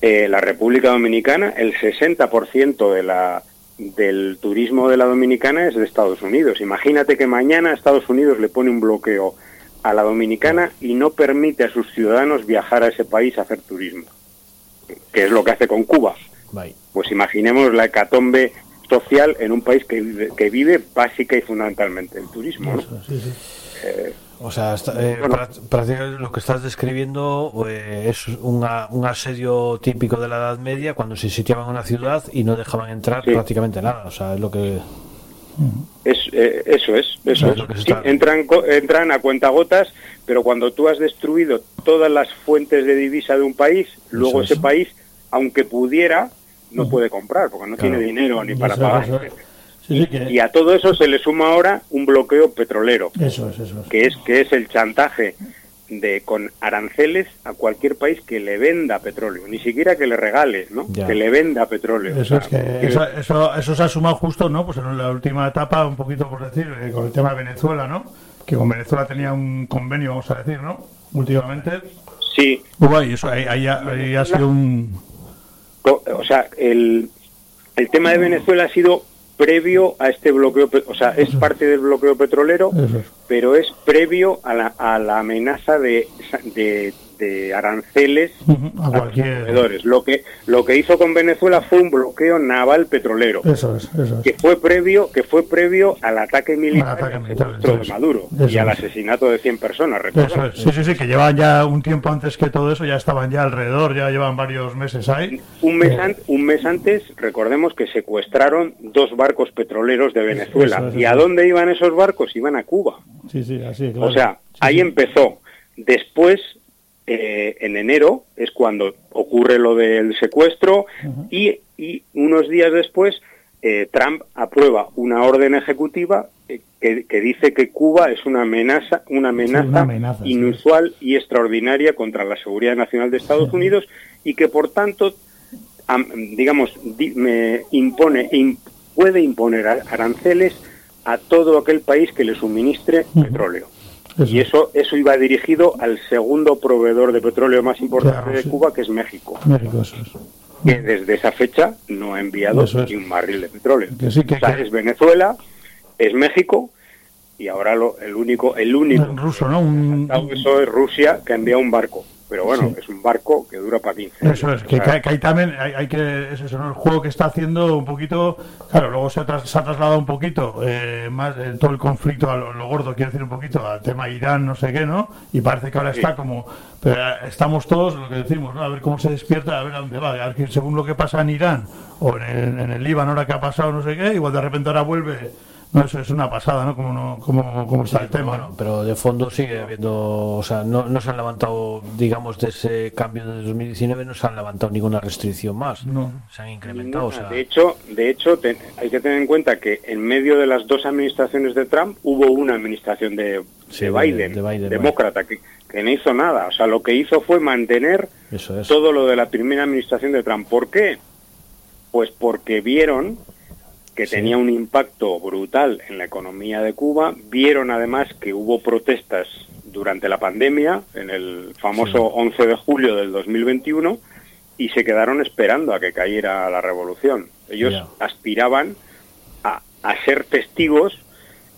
Eh, la República Dominicana, el 60% de la, del turismo de la Dominicana es de Estados Unidos. Imagínate que mañana Estados Unidos le pone un bloqueo a la Dominicana y no permite a sus ciudadanos viajar a ese país a hacer turismo, que es lo que hace con Cuba. Pues imaginemos la hecatombe social en un país que vive, que vive básica y fundamentalmente el turismo. ¿no? Eh, O sea, está- eh, prá- prácticamente lo que estás describiendo eh, es una- un asedio típico de la Edad Media cuando se sitiaban una ciudad y no dejaban entrar Sí. prácticamente nada. O sea, es lo que. Es, eh, eso es, eso es. Sí, entran, entran a cuentagotas, pero cuando tú has destruido todas las fuentes de divisa de un país, luego es. ese país, aunque pudiera, no puede comprar, porque no Claro. tiene dinero ni para pagar. Sí, que- Y a todo eso se le suma ahora un bloqueo petrolero, Eso es, eso es. que es que es el chantaje de con aranceles a cualquier país que le venda petróleo, ni siquiera que le regale, ¿no? Ya. Que le venda petróleo. Eso O es que eso, eso, eso se ha sumado justo, ¿no? Pues en la última etapa, un poquito por decir, eh, con el tema de Venezuela, ¿no? Que con Venezuela tenía un convenio, vamos a decir, ¿no? Últimamente. Sí. Uy, eso ahí, ahí ha, ahí ha sido un. O sea, el, el tema de Venezuela ha sido previo a este bloqueo, o sea, es parte del bloqueo petrolero, pero es previo a la, a la amenaza de, de, de aranceles A cualquier. proveedores. Lo que, lo que hizo con Venezuela fue un bloqueo naval petrolero, Eso es, eso es. que fue previo, que fue previo al ataque militar, ataque militar, de. Maduro Eso y al es. asesinato de 100 personas, Eso. Sí, sí, sí, que llevaban ya un tiempo antes que todo eso, ya estaban ya alrededor, ya llevan varios meses ahí. Un mes, Eh, an- un mes antes, recordemos que secuestraron dos barcos petroleros de Venezuela. ¿Y a dónde iban esos barcos? Iban a Cuba. Sí, sí, así, claro. O sea, ahí empezó. Después, eh, en enero, es cuando ocurre lo del secuestro y, y unos días después, eh, Trump aprueba una orden ejecutiva eh, que, que dice que Cuba es una amenaza, una amenaza, una amenaza, sí. inusual y extraordinaria contra la seguridad nacional de Estados Unidos y que por tanto, am- digamos, impone, im- puede imponer aranceles a todo aquel país que le suministre petróleo. Y eso, eso iba dirigido al segundo proveedor de petróleo más importante Claro, de sí. Cuba, que es México, México, eso es. que desde esa fecha no ha enviado es. ni un barril de petróleo. Que sí, que- o sea, que- es Venezuela, es México, y ahora lo, el único, el único Un ruso, ¿no? Un, eso es Rusia, que envía un barco. Pero bueno, Sí. es un barco que dura para 15 años. Eso es, que, O sea, que- hay también, hay, hay que, es eso, ¿no? El juego que está haciendo un poquito, claro, luego se ha, tras- se ha trasladado un poquito eh, más en todo el conflicto a lo, lo gordo, quiero decir un poquito, al tema Irán, no sé qué, ¿no? Y parece que ahora Sí. está como, pero eh, estamos todos, lo que decimos, ¿no? A ver cómo se despierta, a ver a dónde va, a ver que según lo que pasa en Irán o en el, en el Líbano ahora que ha pasado, no sé qué, igual de repente ahora vuelve, no, eso es una pasada, ¿no? Como, no, como, como está el tema, ¿no? Pero de fondo sigue habiendo, o sea, no, no se han levantado, digamos, de ese cambio de 2019, no se han levantado ninguna restricción más. No. Se han incrementado, o sea, De hecho, de hecho te- hay que tener en cuenta que en medio de las dos administraciones de Trump hubo una administración de, Sí, de de- Biden, de Biden, demócrata, que, que no hizo nada. O sea, lo que hizo fue mantener eso es. todo lo de la primera administración de Trump. ¿Por qué? Pues porque vieron que Sí. tenía un impacto brutal en la economía de Cuba, vieron además que hubo protestas durante la pandemia, en el famoso 11 de julio del 2021, y se quedaron esperando a que cayera la revolución. Ellos aspiraban a, a ser testigos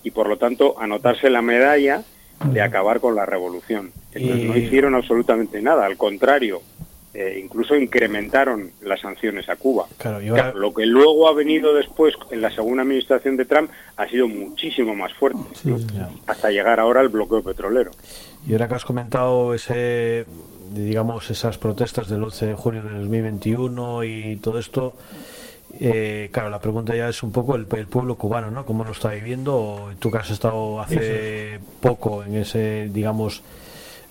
y por lo tanto anotarse la medalla de acabar con la revolución. Entonces Y- no hicieron absolutamente nada, al contrario, eh, incluso incrementaron las sanciones a Cuba. Claro, y ahora- Claro, lo que luego ha venido después en la segunda administración de Trump ha sido muchísimo más fuerte, ¿no? hasta llegar ahora al bloqueo petrolero. Y ahora que has comentado ese, digamos, esas protestas del 11 de junio de 2021 y todo esto, eh, claro, la pregunta ya es un poco el, el pueblo cubano, ¿no? ¿Cómo lo está viviendo? Tú que has estado hace poco en ese, digamos,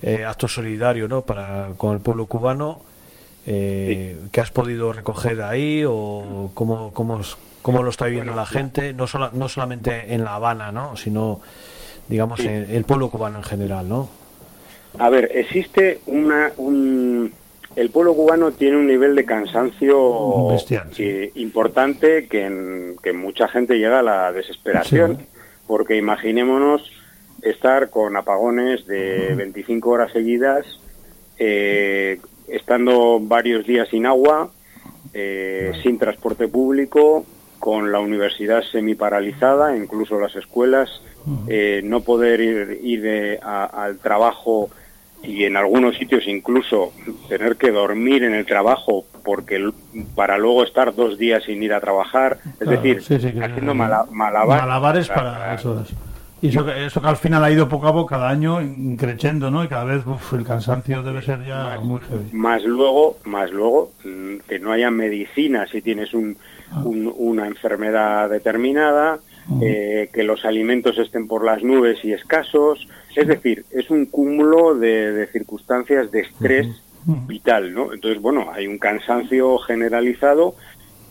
eh, acto solidario, ¿no? Para con el pueblo cubano, eh, ¿qué has podido recoger ahí o cómo, cómo, cómo lo está viviendo la gente? No, sola- no solamente en La Habana, ¿no? Sino, digamos, Sí. en el pueblo cubano en general, ¿no? A ver, existe una... Un... El pueblo cubano tiene un nivel de cansancio Bestial, importante que en, que mucha gente llega a la desesperación, porque imaginémonos estar con apagones de 25 horas seguidas, eh, estando varios días sin agua, eh, sin transporte público, con la universidad semiparalizada, incluso las escuelas, eh, no poder ir, ir eh, a- al trabajo y en algunos sitios incluso tener que dormir en el trabajo porque para luego estar dos días sin ir a trabajar, es Claro, decir, sí, sí, que- haciendo mala- malabar- malabares para eso es. Y eso, que- eso que al final ha ido poco a poco cada año creciendo, ¿no? Y cada vez uf, el cansancio debe ser ya muy heavy. más luego más luego mm, que no haya medicina si tienes un, un- una enfermedad determinada eh, que los alimentos estén por las nubes y escasos. Es decir es un cúmulo de, de circunstancias de estrés vital no entonces bueno hay un cansancio generalizado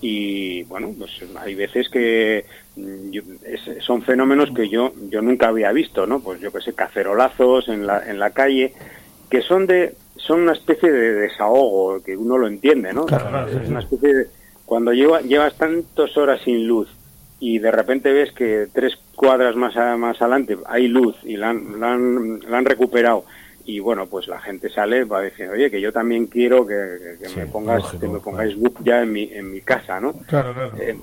y bueno pues hay veces que yo- es- son fenómenos que yo yo nunca había visto no pues yo que sé cacerolazos en la en la calle que son de son una especie de desahogo que uno lo entiende no Claro, claro, es una especie de cuando lleva, llevas tantas horas sin luz y de repente ves que tres cuadras más a- más adelante hay luz y la han, la han, la han recuperado y bueno pues la gente sale va diciendo oye que yo también quiero que, me pongas lógico, que me pongáis luz ya en mi en mi casa no Claro, claro. eh,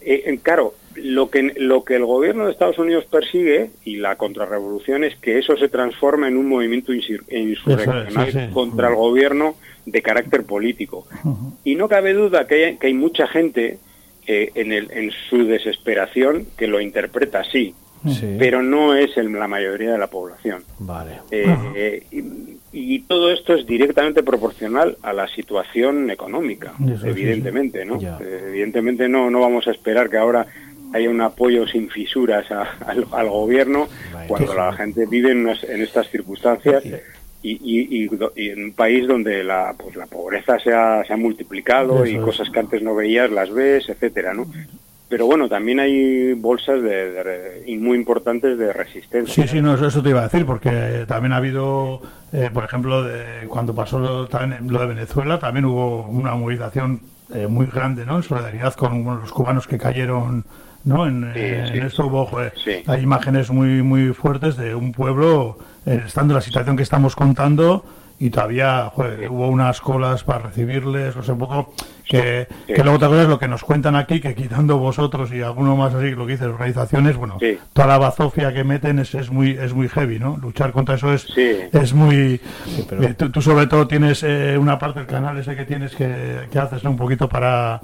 eh, claro, lo que, lo que el gobierno de Estados Unidos persigue y la contrarrevolución es que eso se transforme en un movimiento insur- insurreccional sí, sí. contra el gobierno de carácter político. Y no cabe duda que hay, que hay mucha gente eh, en, el, en su desesperación que lo interpreta así, Sí. pero no es el- la mayoría de la población. Vale. Eh, eh, y, y todo esto es directamente proporcional a la situación económica, Eso evidentemente, ¿no? Eh, evidentemente no, no vamos a esperar que ahora haya un apoyo sin fisuras a- al, al gobierno cuando la gente vive en, unas- en estas circunstancias y, y- y do- y en un país donde la, pues, la pobreza se ha, se ha multiplicado y cosas que antes no veías las ves, etcétera, ¿no? Pero bueno, también hay bolsas de, de muy importantes de resistencia. Sí, sí, no, eso, eso te iba a decir, porque también ha habido, eh, por ejemplo, de, cuando pasó lo, también lo de Venezuela, también hubo una movilización eh, muy grande, ¿no? En solidaridad con, con los cubanos que cayeron, ¿no? En, eh, sí. en esto hubo, joder, Sí. hay imágenes muy, muy fuertes de un pueblo, eh, estando en la situación que estamos contando, y todavía joder, hubo unas colas para recibirles, o sea, un poco que, Sí. que luego otra cosa es lo que nos cuentan aquí, que quitando vosotros y alguno más así, lo que dice organizaciones, bueno, Sí. toda la bazofia que meten es, es muy es muy heavy, ¿no? Luchar contra eso es, Sí. es muy... pero- eh, tú, tú sobre todo tienes eh, una parte del canal ese que tienes que, que haces, ¿no? Un poquito para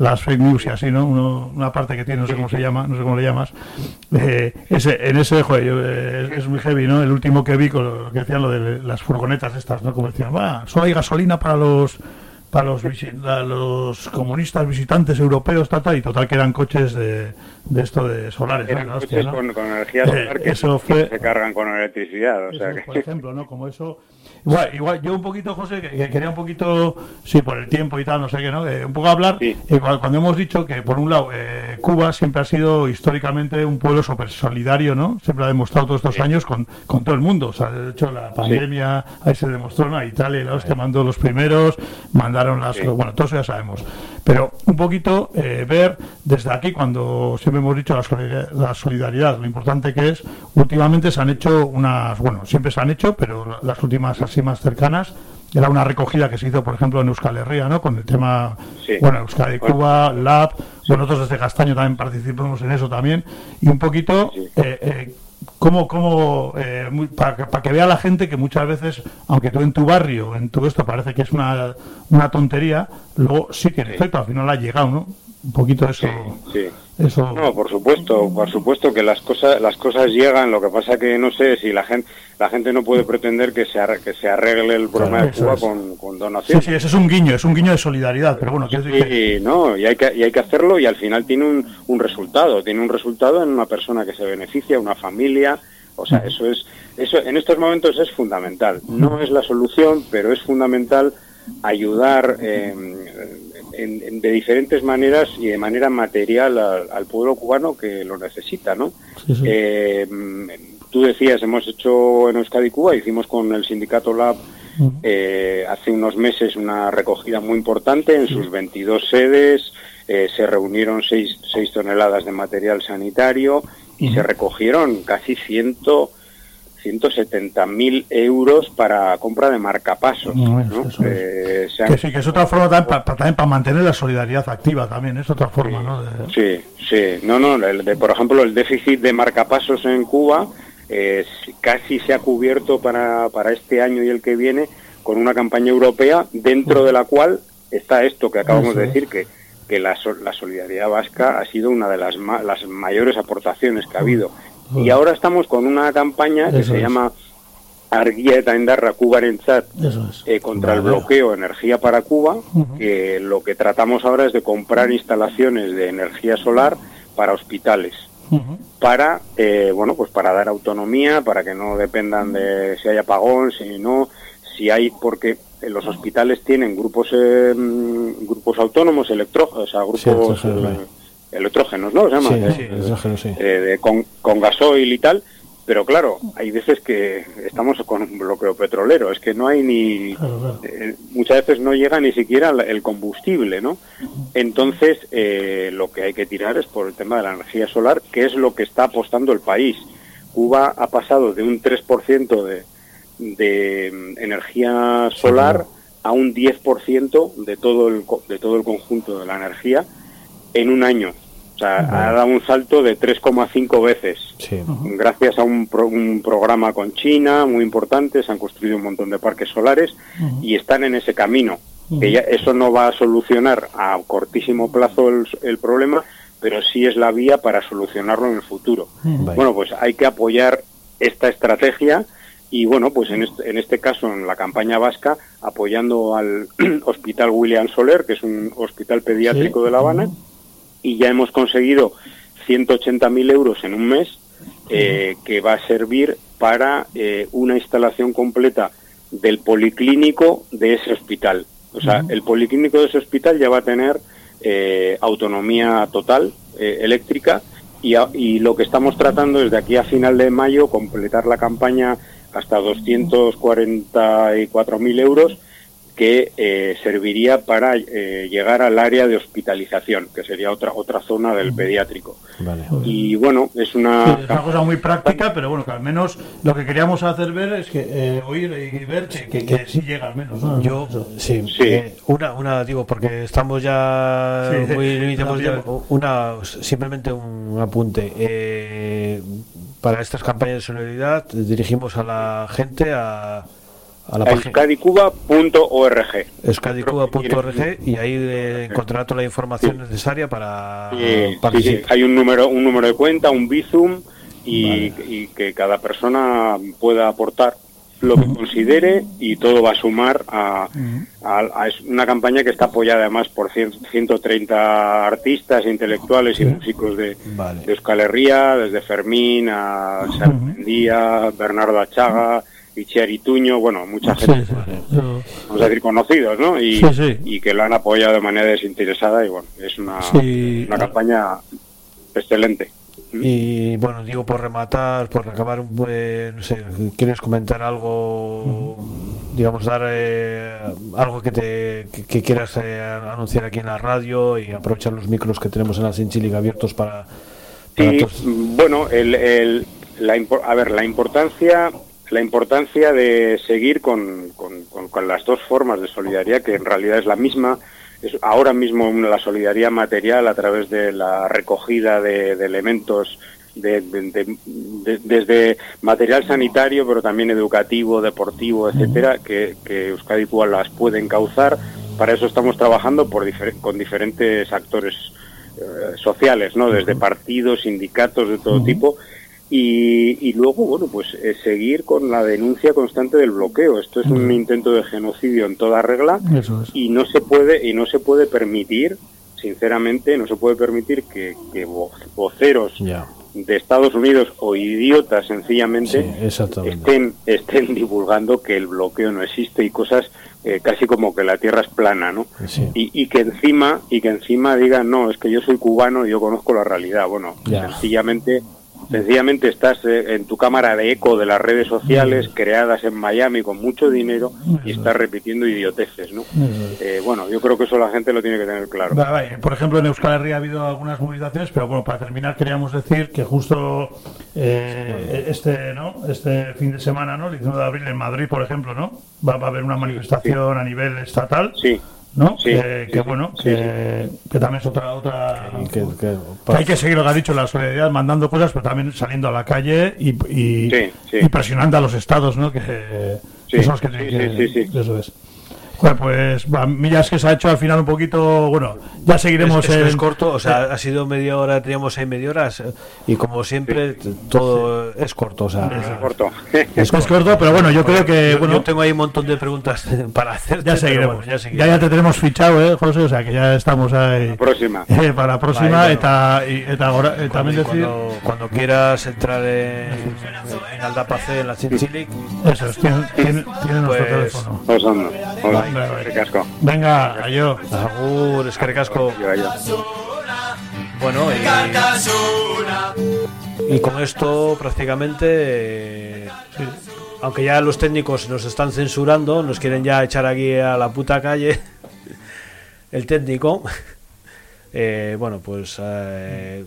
las fake news y así, ¿no? Uno- una parte que tiene, no sé cómo se llama, no sé cómo le llamas. Eh, ese, en ese, joder, yo, eh, es, muy heavy, ¿no? El último que vi con lo que decían lo de las furgonetas estas, ¿no? Como decían, va, solo hay gasolina para los para los, comunistas visitantes europeos, tal, tal, y total que eran coches de, de esto de solares, ¿no? Con, con energía Eh, solar que eso que fue- se cargan con electricidad. O sea que... por ejemplo, ¿no? Como eso. Igual, igual, yo un poquito, José, que, que quería un poquito, sí, por el tiempo y tal, no sé qué, ¿no? Eh, un poco hablar, eh, cuando, hemos dicho que, por un lado, eh, Cuba siempre ha sido históricamente un pueblo súper solidario, ¿no? Siempre ha demostrado todos estos años con, con todo el mundo. O sea, de hecho, la pandemia, ahí se demostró, ¿no? Italia y la hostia mandó los primeros, mandaron las. Sí. Bueno, todo eso ya sabemos. Pero un poquito eh, ver desde aquí, cuando siempre hemos dicho la solidaridad, la solidaridad, lo importante que es, últimamente se han hecho unas, bueno, siempre se han hecho, pero las últimas así más cercanas, era una recogida que se hizo, por ejemplo, en Euskal Herria, ¿no? Con el tema, Sí. bueno, Euskadi Cuba, Lab, bueno, nosotros desde Castaño también participamos en eso también, y un poquito, eh, eh, cómo, cómo eh, muy- para, que- para que vea la gente que muchas veces, aunque tú en tu barrio, en todo esto parece que es una, una tontería, luego sí que en efecto al final ha llegado, ¿no? Un poquito eso. Sí. eso No, por supuesto, por supuesto que las cosas las cosas llegan. Lo que pasa que no sé si la gente la gente no puede pretender que se arre- que se arregle el problema de Cuba con, con Sí, donaciones. sí, eso es un guiño, es un guiño de solidaridad, pero bueno, que- Sí, no, y hay que y hay que hacerlo y al final tiene un, un resultado, tiene un resultado en una persona que se beneficia, una familia, o sea, eso es eso en estos momentos es fundamental. No es la solución, pero es fundamental ayudar eh, en- en- de diferentes maneras y de manera material al, al pueblo cubano que lo necesita, ¿no? Sí, sí. Eh, tú decías, hemos hecho en Euskadi Cuba, hicimos con el sindicato Lab eh, hace unos meses una recogida muy importante en sus 22 sedes, eh, se reunieron 6, toneladas de material sanitario y se recogieron casi 100, 170 mil euros para compra de marcapasos. No, ¿no? eso. Eh, que sí, que es otra forma también para, también para mantener la solidaridad activa también, es otra forma, ¿no? De- Sí, sí. No, no, el de- por ejemplo, el déficit de marcapasos en Cuba eh, casi se ha cubierto para, para este año y el que viene con una campaña europea dentro de la cual está esto que acabamos Eso de decir, que, que la, la solidaridad vasca ha sido una de las, ma- las mayores aportaciones que ha habido. Y ahora estamos con una campaña que se es. llama Arguía eta Endarra Cubarentzat eh, contra el bloqueo Energía para Cuba, que lo que tratamos ahora es de comprar instalaciones de energía solar para hospitales, para eh, bueno pues para dar autonomía, para que no dependan de si hay apagón, si no, si hay porque los hospitales tienen grupos eh, mm, grupos autónomos electrógenos, o sea, grupos. Electrógenos, ¿no? Se llama? Sí, Eh, sí, hidrógeno, sí. de- con, con gasoil y tal, pero claro, hay veces que estamos con un bloqueo petrolero, es que no hay ni, eh, muchas veces no llega ni siquiera el combustible, ¿no? Entonces, eh, lo que hay que tirar es por el tema de la energía solar, que es lo que está apostando el país. Cuba ha pasado de un 3% de, de mm, energía solar a un 10% de todo el de todo el conjunto de la energía en un año. O sea, ha dado un salto de 3,5 veces. Gracias a un, pro- un programa con China muy importante, se han construido un montón de parques solares y están en ese camino. Que ya- eso no va a solucionar a cortísimo plazo el, el problema, pero sí es la vía para solucionarlo en el futuro. Bueno, pues hay que apoyar esta estrategia y bueno, pues en este, en este caso en la campaña vasca apoyando al Hospital William Soler, que es un hospital pediátrico de La Habana, y ya hemos conseguido 180.000 euros en un mes eh, que va a servir para eh, una instalación completa del policlínico de ese hospital. O sea, el policlínico de ese hospital ya va a tener eh, autonomía total eléctrica y, a- y lo que estamos tratando es de aquí a final de mayo completar la campaña hasta 244.000 euros que eh, serviría para eh, llegar al área de hospitalización, que sería otra otra zona del pediátrico. Vale. Y bueno, es una... Sí, es una cosa muy práctica, pero bueno, que al menos lo que queríamos hacer ver es que eh, oír y ver que, que, que sí llega al menos. ¿no? Yo, sí, Sí. eh, una, una, digo, porque estamos ya Sí, muy. Una, simplemente un apunte. Eh, para estas campañas de solidaridad dirigimos a la gente a, a la euskadicuba.org. euskadicuba.org y ahí eh, encontrará toda la información necesaria para Sí, participar. sí. Hay un número, un número de cuenta, un Bizum, y, y que cada persona pueda aportar lo que considere y todo va a sumar a, a- una campaña que está apoyada además por cien- 130 artistas, intelectuales y músicos de, de Euskal Herria, desde Fermín a Serpendía, Bernardo Achaga, Itziar Ituño, bueno, mucha gente, vamos a decir conocidos, ¿no? Y, Sí, sí. y que lo han apoyado de manera desinteresada y bueno, es una, Sí. una campaña excelente. Y bueno, digo por rematar, por acabar, buen- no sé, ¿quieres comentar algo, digamos, dar eh, algo que te que, que quieras eh, anunciar aquí en la radio y aprovechar los micros que tenemos en la Sinchilic abiertos para, para mm, bueno, el, el- la, a ver, la importancia, la importancia de seguir con, con- con- con las dos formas de solidaridad, que en realidad es la misma, es ahora mismo la solidaridad material a través de la recogida de, de elementos de- de- de- de- desde material sanitario, pero también educativo, deportivo, etcétera, que, que Euskadi Cuba las puede encauzar. Para eso estamos trabajando por difer- con diferentes actores eh, sociales, ¿no? Desde partidos, sindicatos de todo tipo. Y, y luego, bueno, pues eh, seguir con la denuncia constante del bloqueo. Esto es un intento de genocidio en toda regla Eso es. y no se puede y no se puede permitir, sinceramente, no se puede permitir que, que vo- voceros de Estados Unidos o idiotas sencillamente Sí, estén estén divulgando que el bloqueo no existe y cosas eh, casi como que la tierra es plana, ¿no? Sí. Y, y que encima y que encima digan no es que yo soy cubano y yo conozco la realidad. Bueno, Ya. sencillamente sencillamente estás eh, en tu cámara de eco de las redes sociales creadas en Miami con mucho dinero y estás repitiendo idioteces, ¿no? Eh, bueno, yo creo que eso la gente lo tiene que tener claro. Por ejemplo, en Euskal Herria ha habido algunas movilizaciones, pero bueno, para terminar queríamos decir que justo eh, este no este fin de semana, ¿no? el 19 de abril en Madrid, por ejemplo, ¿no? Va, va a haber una manifestación a nivel estatal, Sí. ¿No? Sí, que, sí, que sí. bueno, Sí, que, que también es otra otra Que- que- que hay que seguir lo que ha dicho la solidaridad, mandando cosas, pero también saliendo a la calle y, y, Sí, sí. y presionando a los estados, ¿no? Que, son los que sí, tienen sí, que- sí, sí. Eso es. Bueno, pues va, millas que se ha hecho al final un poquito, bueno, ya seguiremos es, corto, o sea, ha sido media hora, teníamos ahí media hora eh, y como siempre todo es corto, o sea, Es corto. Es corto, pero bueno, yo creo que, yo, bueno- yo tengo ahí un montón de preguntas para hacer. ya seguiremos. ya, ya te tenemos fichado, ¿eh, José? O sea, que ya estamos ahí. próxima. Eh, para la próxima, Vale, eta, y, eta ahora, eh, también decir... cuando, cuando quieras entrar en, en Aldapacé, en la Chinchilic, Eso es, tiene, tiene, tiene nuestro Pues- teléfono. Pues anda. Hola, Venga, yo. Agur, es que recasco. Bueno, y, y con esto prácticamente, eh, aunque ya los técnicos nos están censurando, nos quieren ya echar aquí a la puta calle, el técnico, eh, bueno, pues... Eh,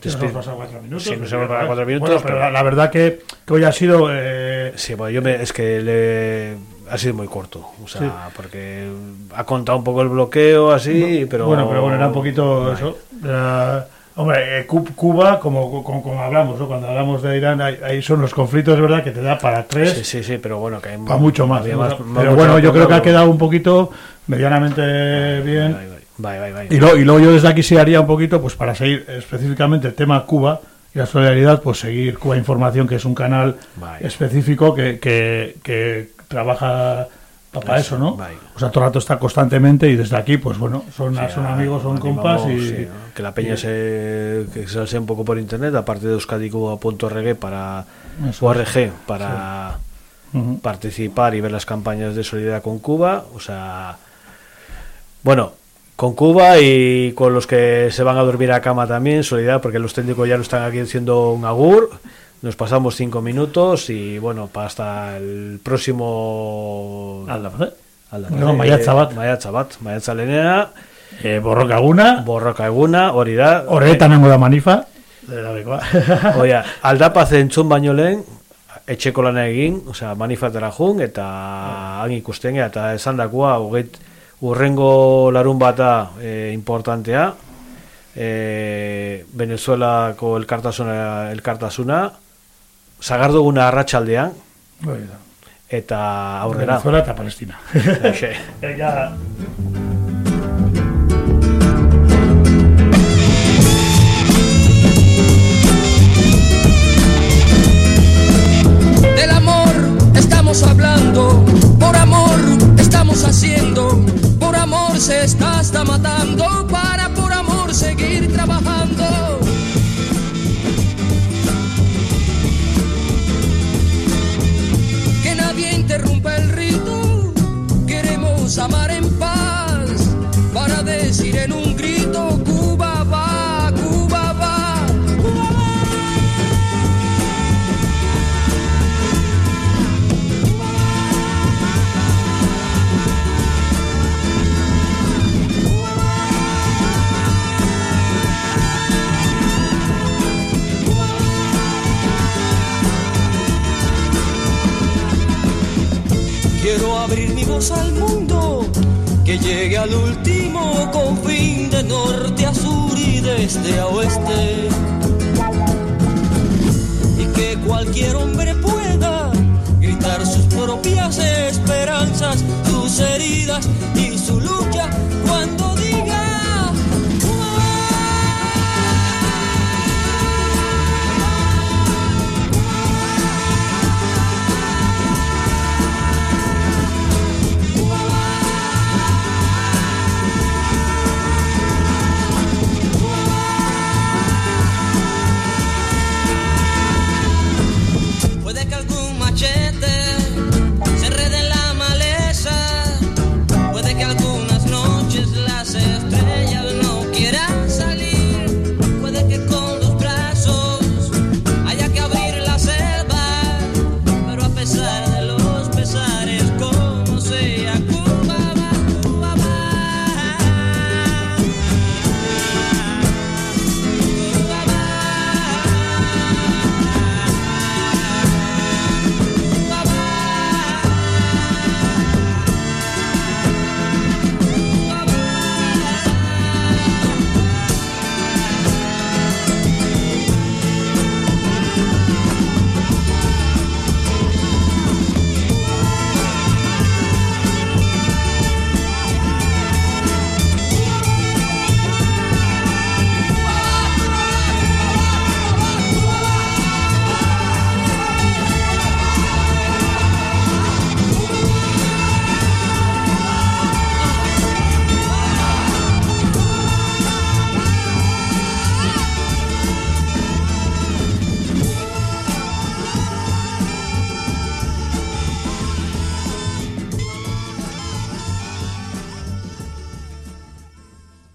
Que nos hemos pasado cuatro minutos. Sí, nos hemos pasado cuatro minutos. Bueno, pero la, la verdad que, que hoy ha sido... Eh, Sí, bueno, yo me, es que le, ha sido muy corto, o sea, Sí. porque ha contado un poco el bloqueo así, pero Bueno, pero bueno, era un poquito eso. Era- hombre, eh, Cu- Cuba, como, como, como hablamos, ¿no? cuando hablamos de Irán, ahí, son los conflictos, es verdad, que te da para tres, Sí, sí, sí, pero bueno, que hay para mucho más. más- pero más- bueno, yo creo que ha quedado un poquito medianamente bien. Vale, vale, vale. Y, lo- y luego yo desde aquí sí haría un poquito, pues para seguir específicamente el tema Cuba y la solidaridad, pues seguir Cuba Información, que es un canal específico que, que, que trabaja para Eso, ¿no? O sea, todo el rato está constantemente y desde aquí, pues bueno, son, Sí, amigos, son animamos, compas y... sí, ¿no? que la peña y- se que se salse un poco por internet aparte de euskadicuba.org para Eso ORG para Ujú. participar y ver las campañas de solidaridad con Cuba o sea bueno con Cuba y con los que se van a dormir a cama también solidaridad porque los técnicos ya lo están aquí haciendo un agur nos pasamos cinco minutos y bueno hasta el próximo Aldapacé. Aldapate. No, maiatza bat. Eh, maiatza bat, maiatza lehenena. E, borroka eguna. Borroka eguna, hori da. Horretan nengo da manifa. Oia, aldapaz entzun baino lehen, etxeko lana egin, osea, manifatera jun, eta han ikusten eta esan dakoa, hogeit, urrengo larun bata e, importantea, e, Venezuelako elkartasuna, elkartasuna, zagarduguna arratsaldean Hori da. eta aurrera. Venezuela eta Palestina. Del amor estamos hablando, por amor estamos haciendo, por amor se está hasta matando, para por amor seguir trabajando. Amar en paz, para decir en un Quiero abrir mi voz al mundo, que llegue al último confín de norte a sur y de este a oeste. Y que cualquier hombre pueda gritar sus propias esperanzas, sus heridas y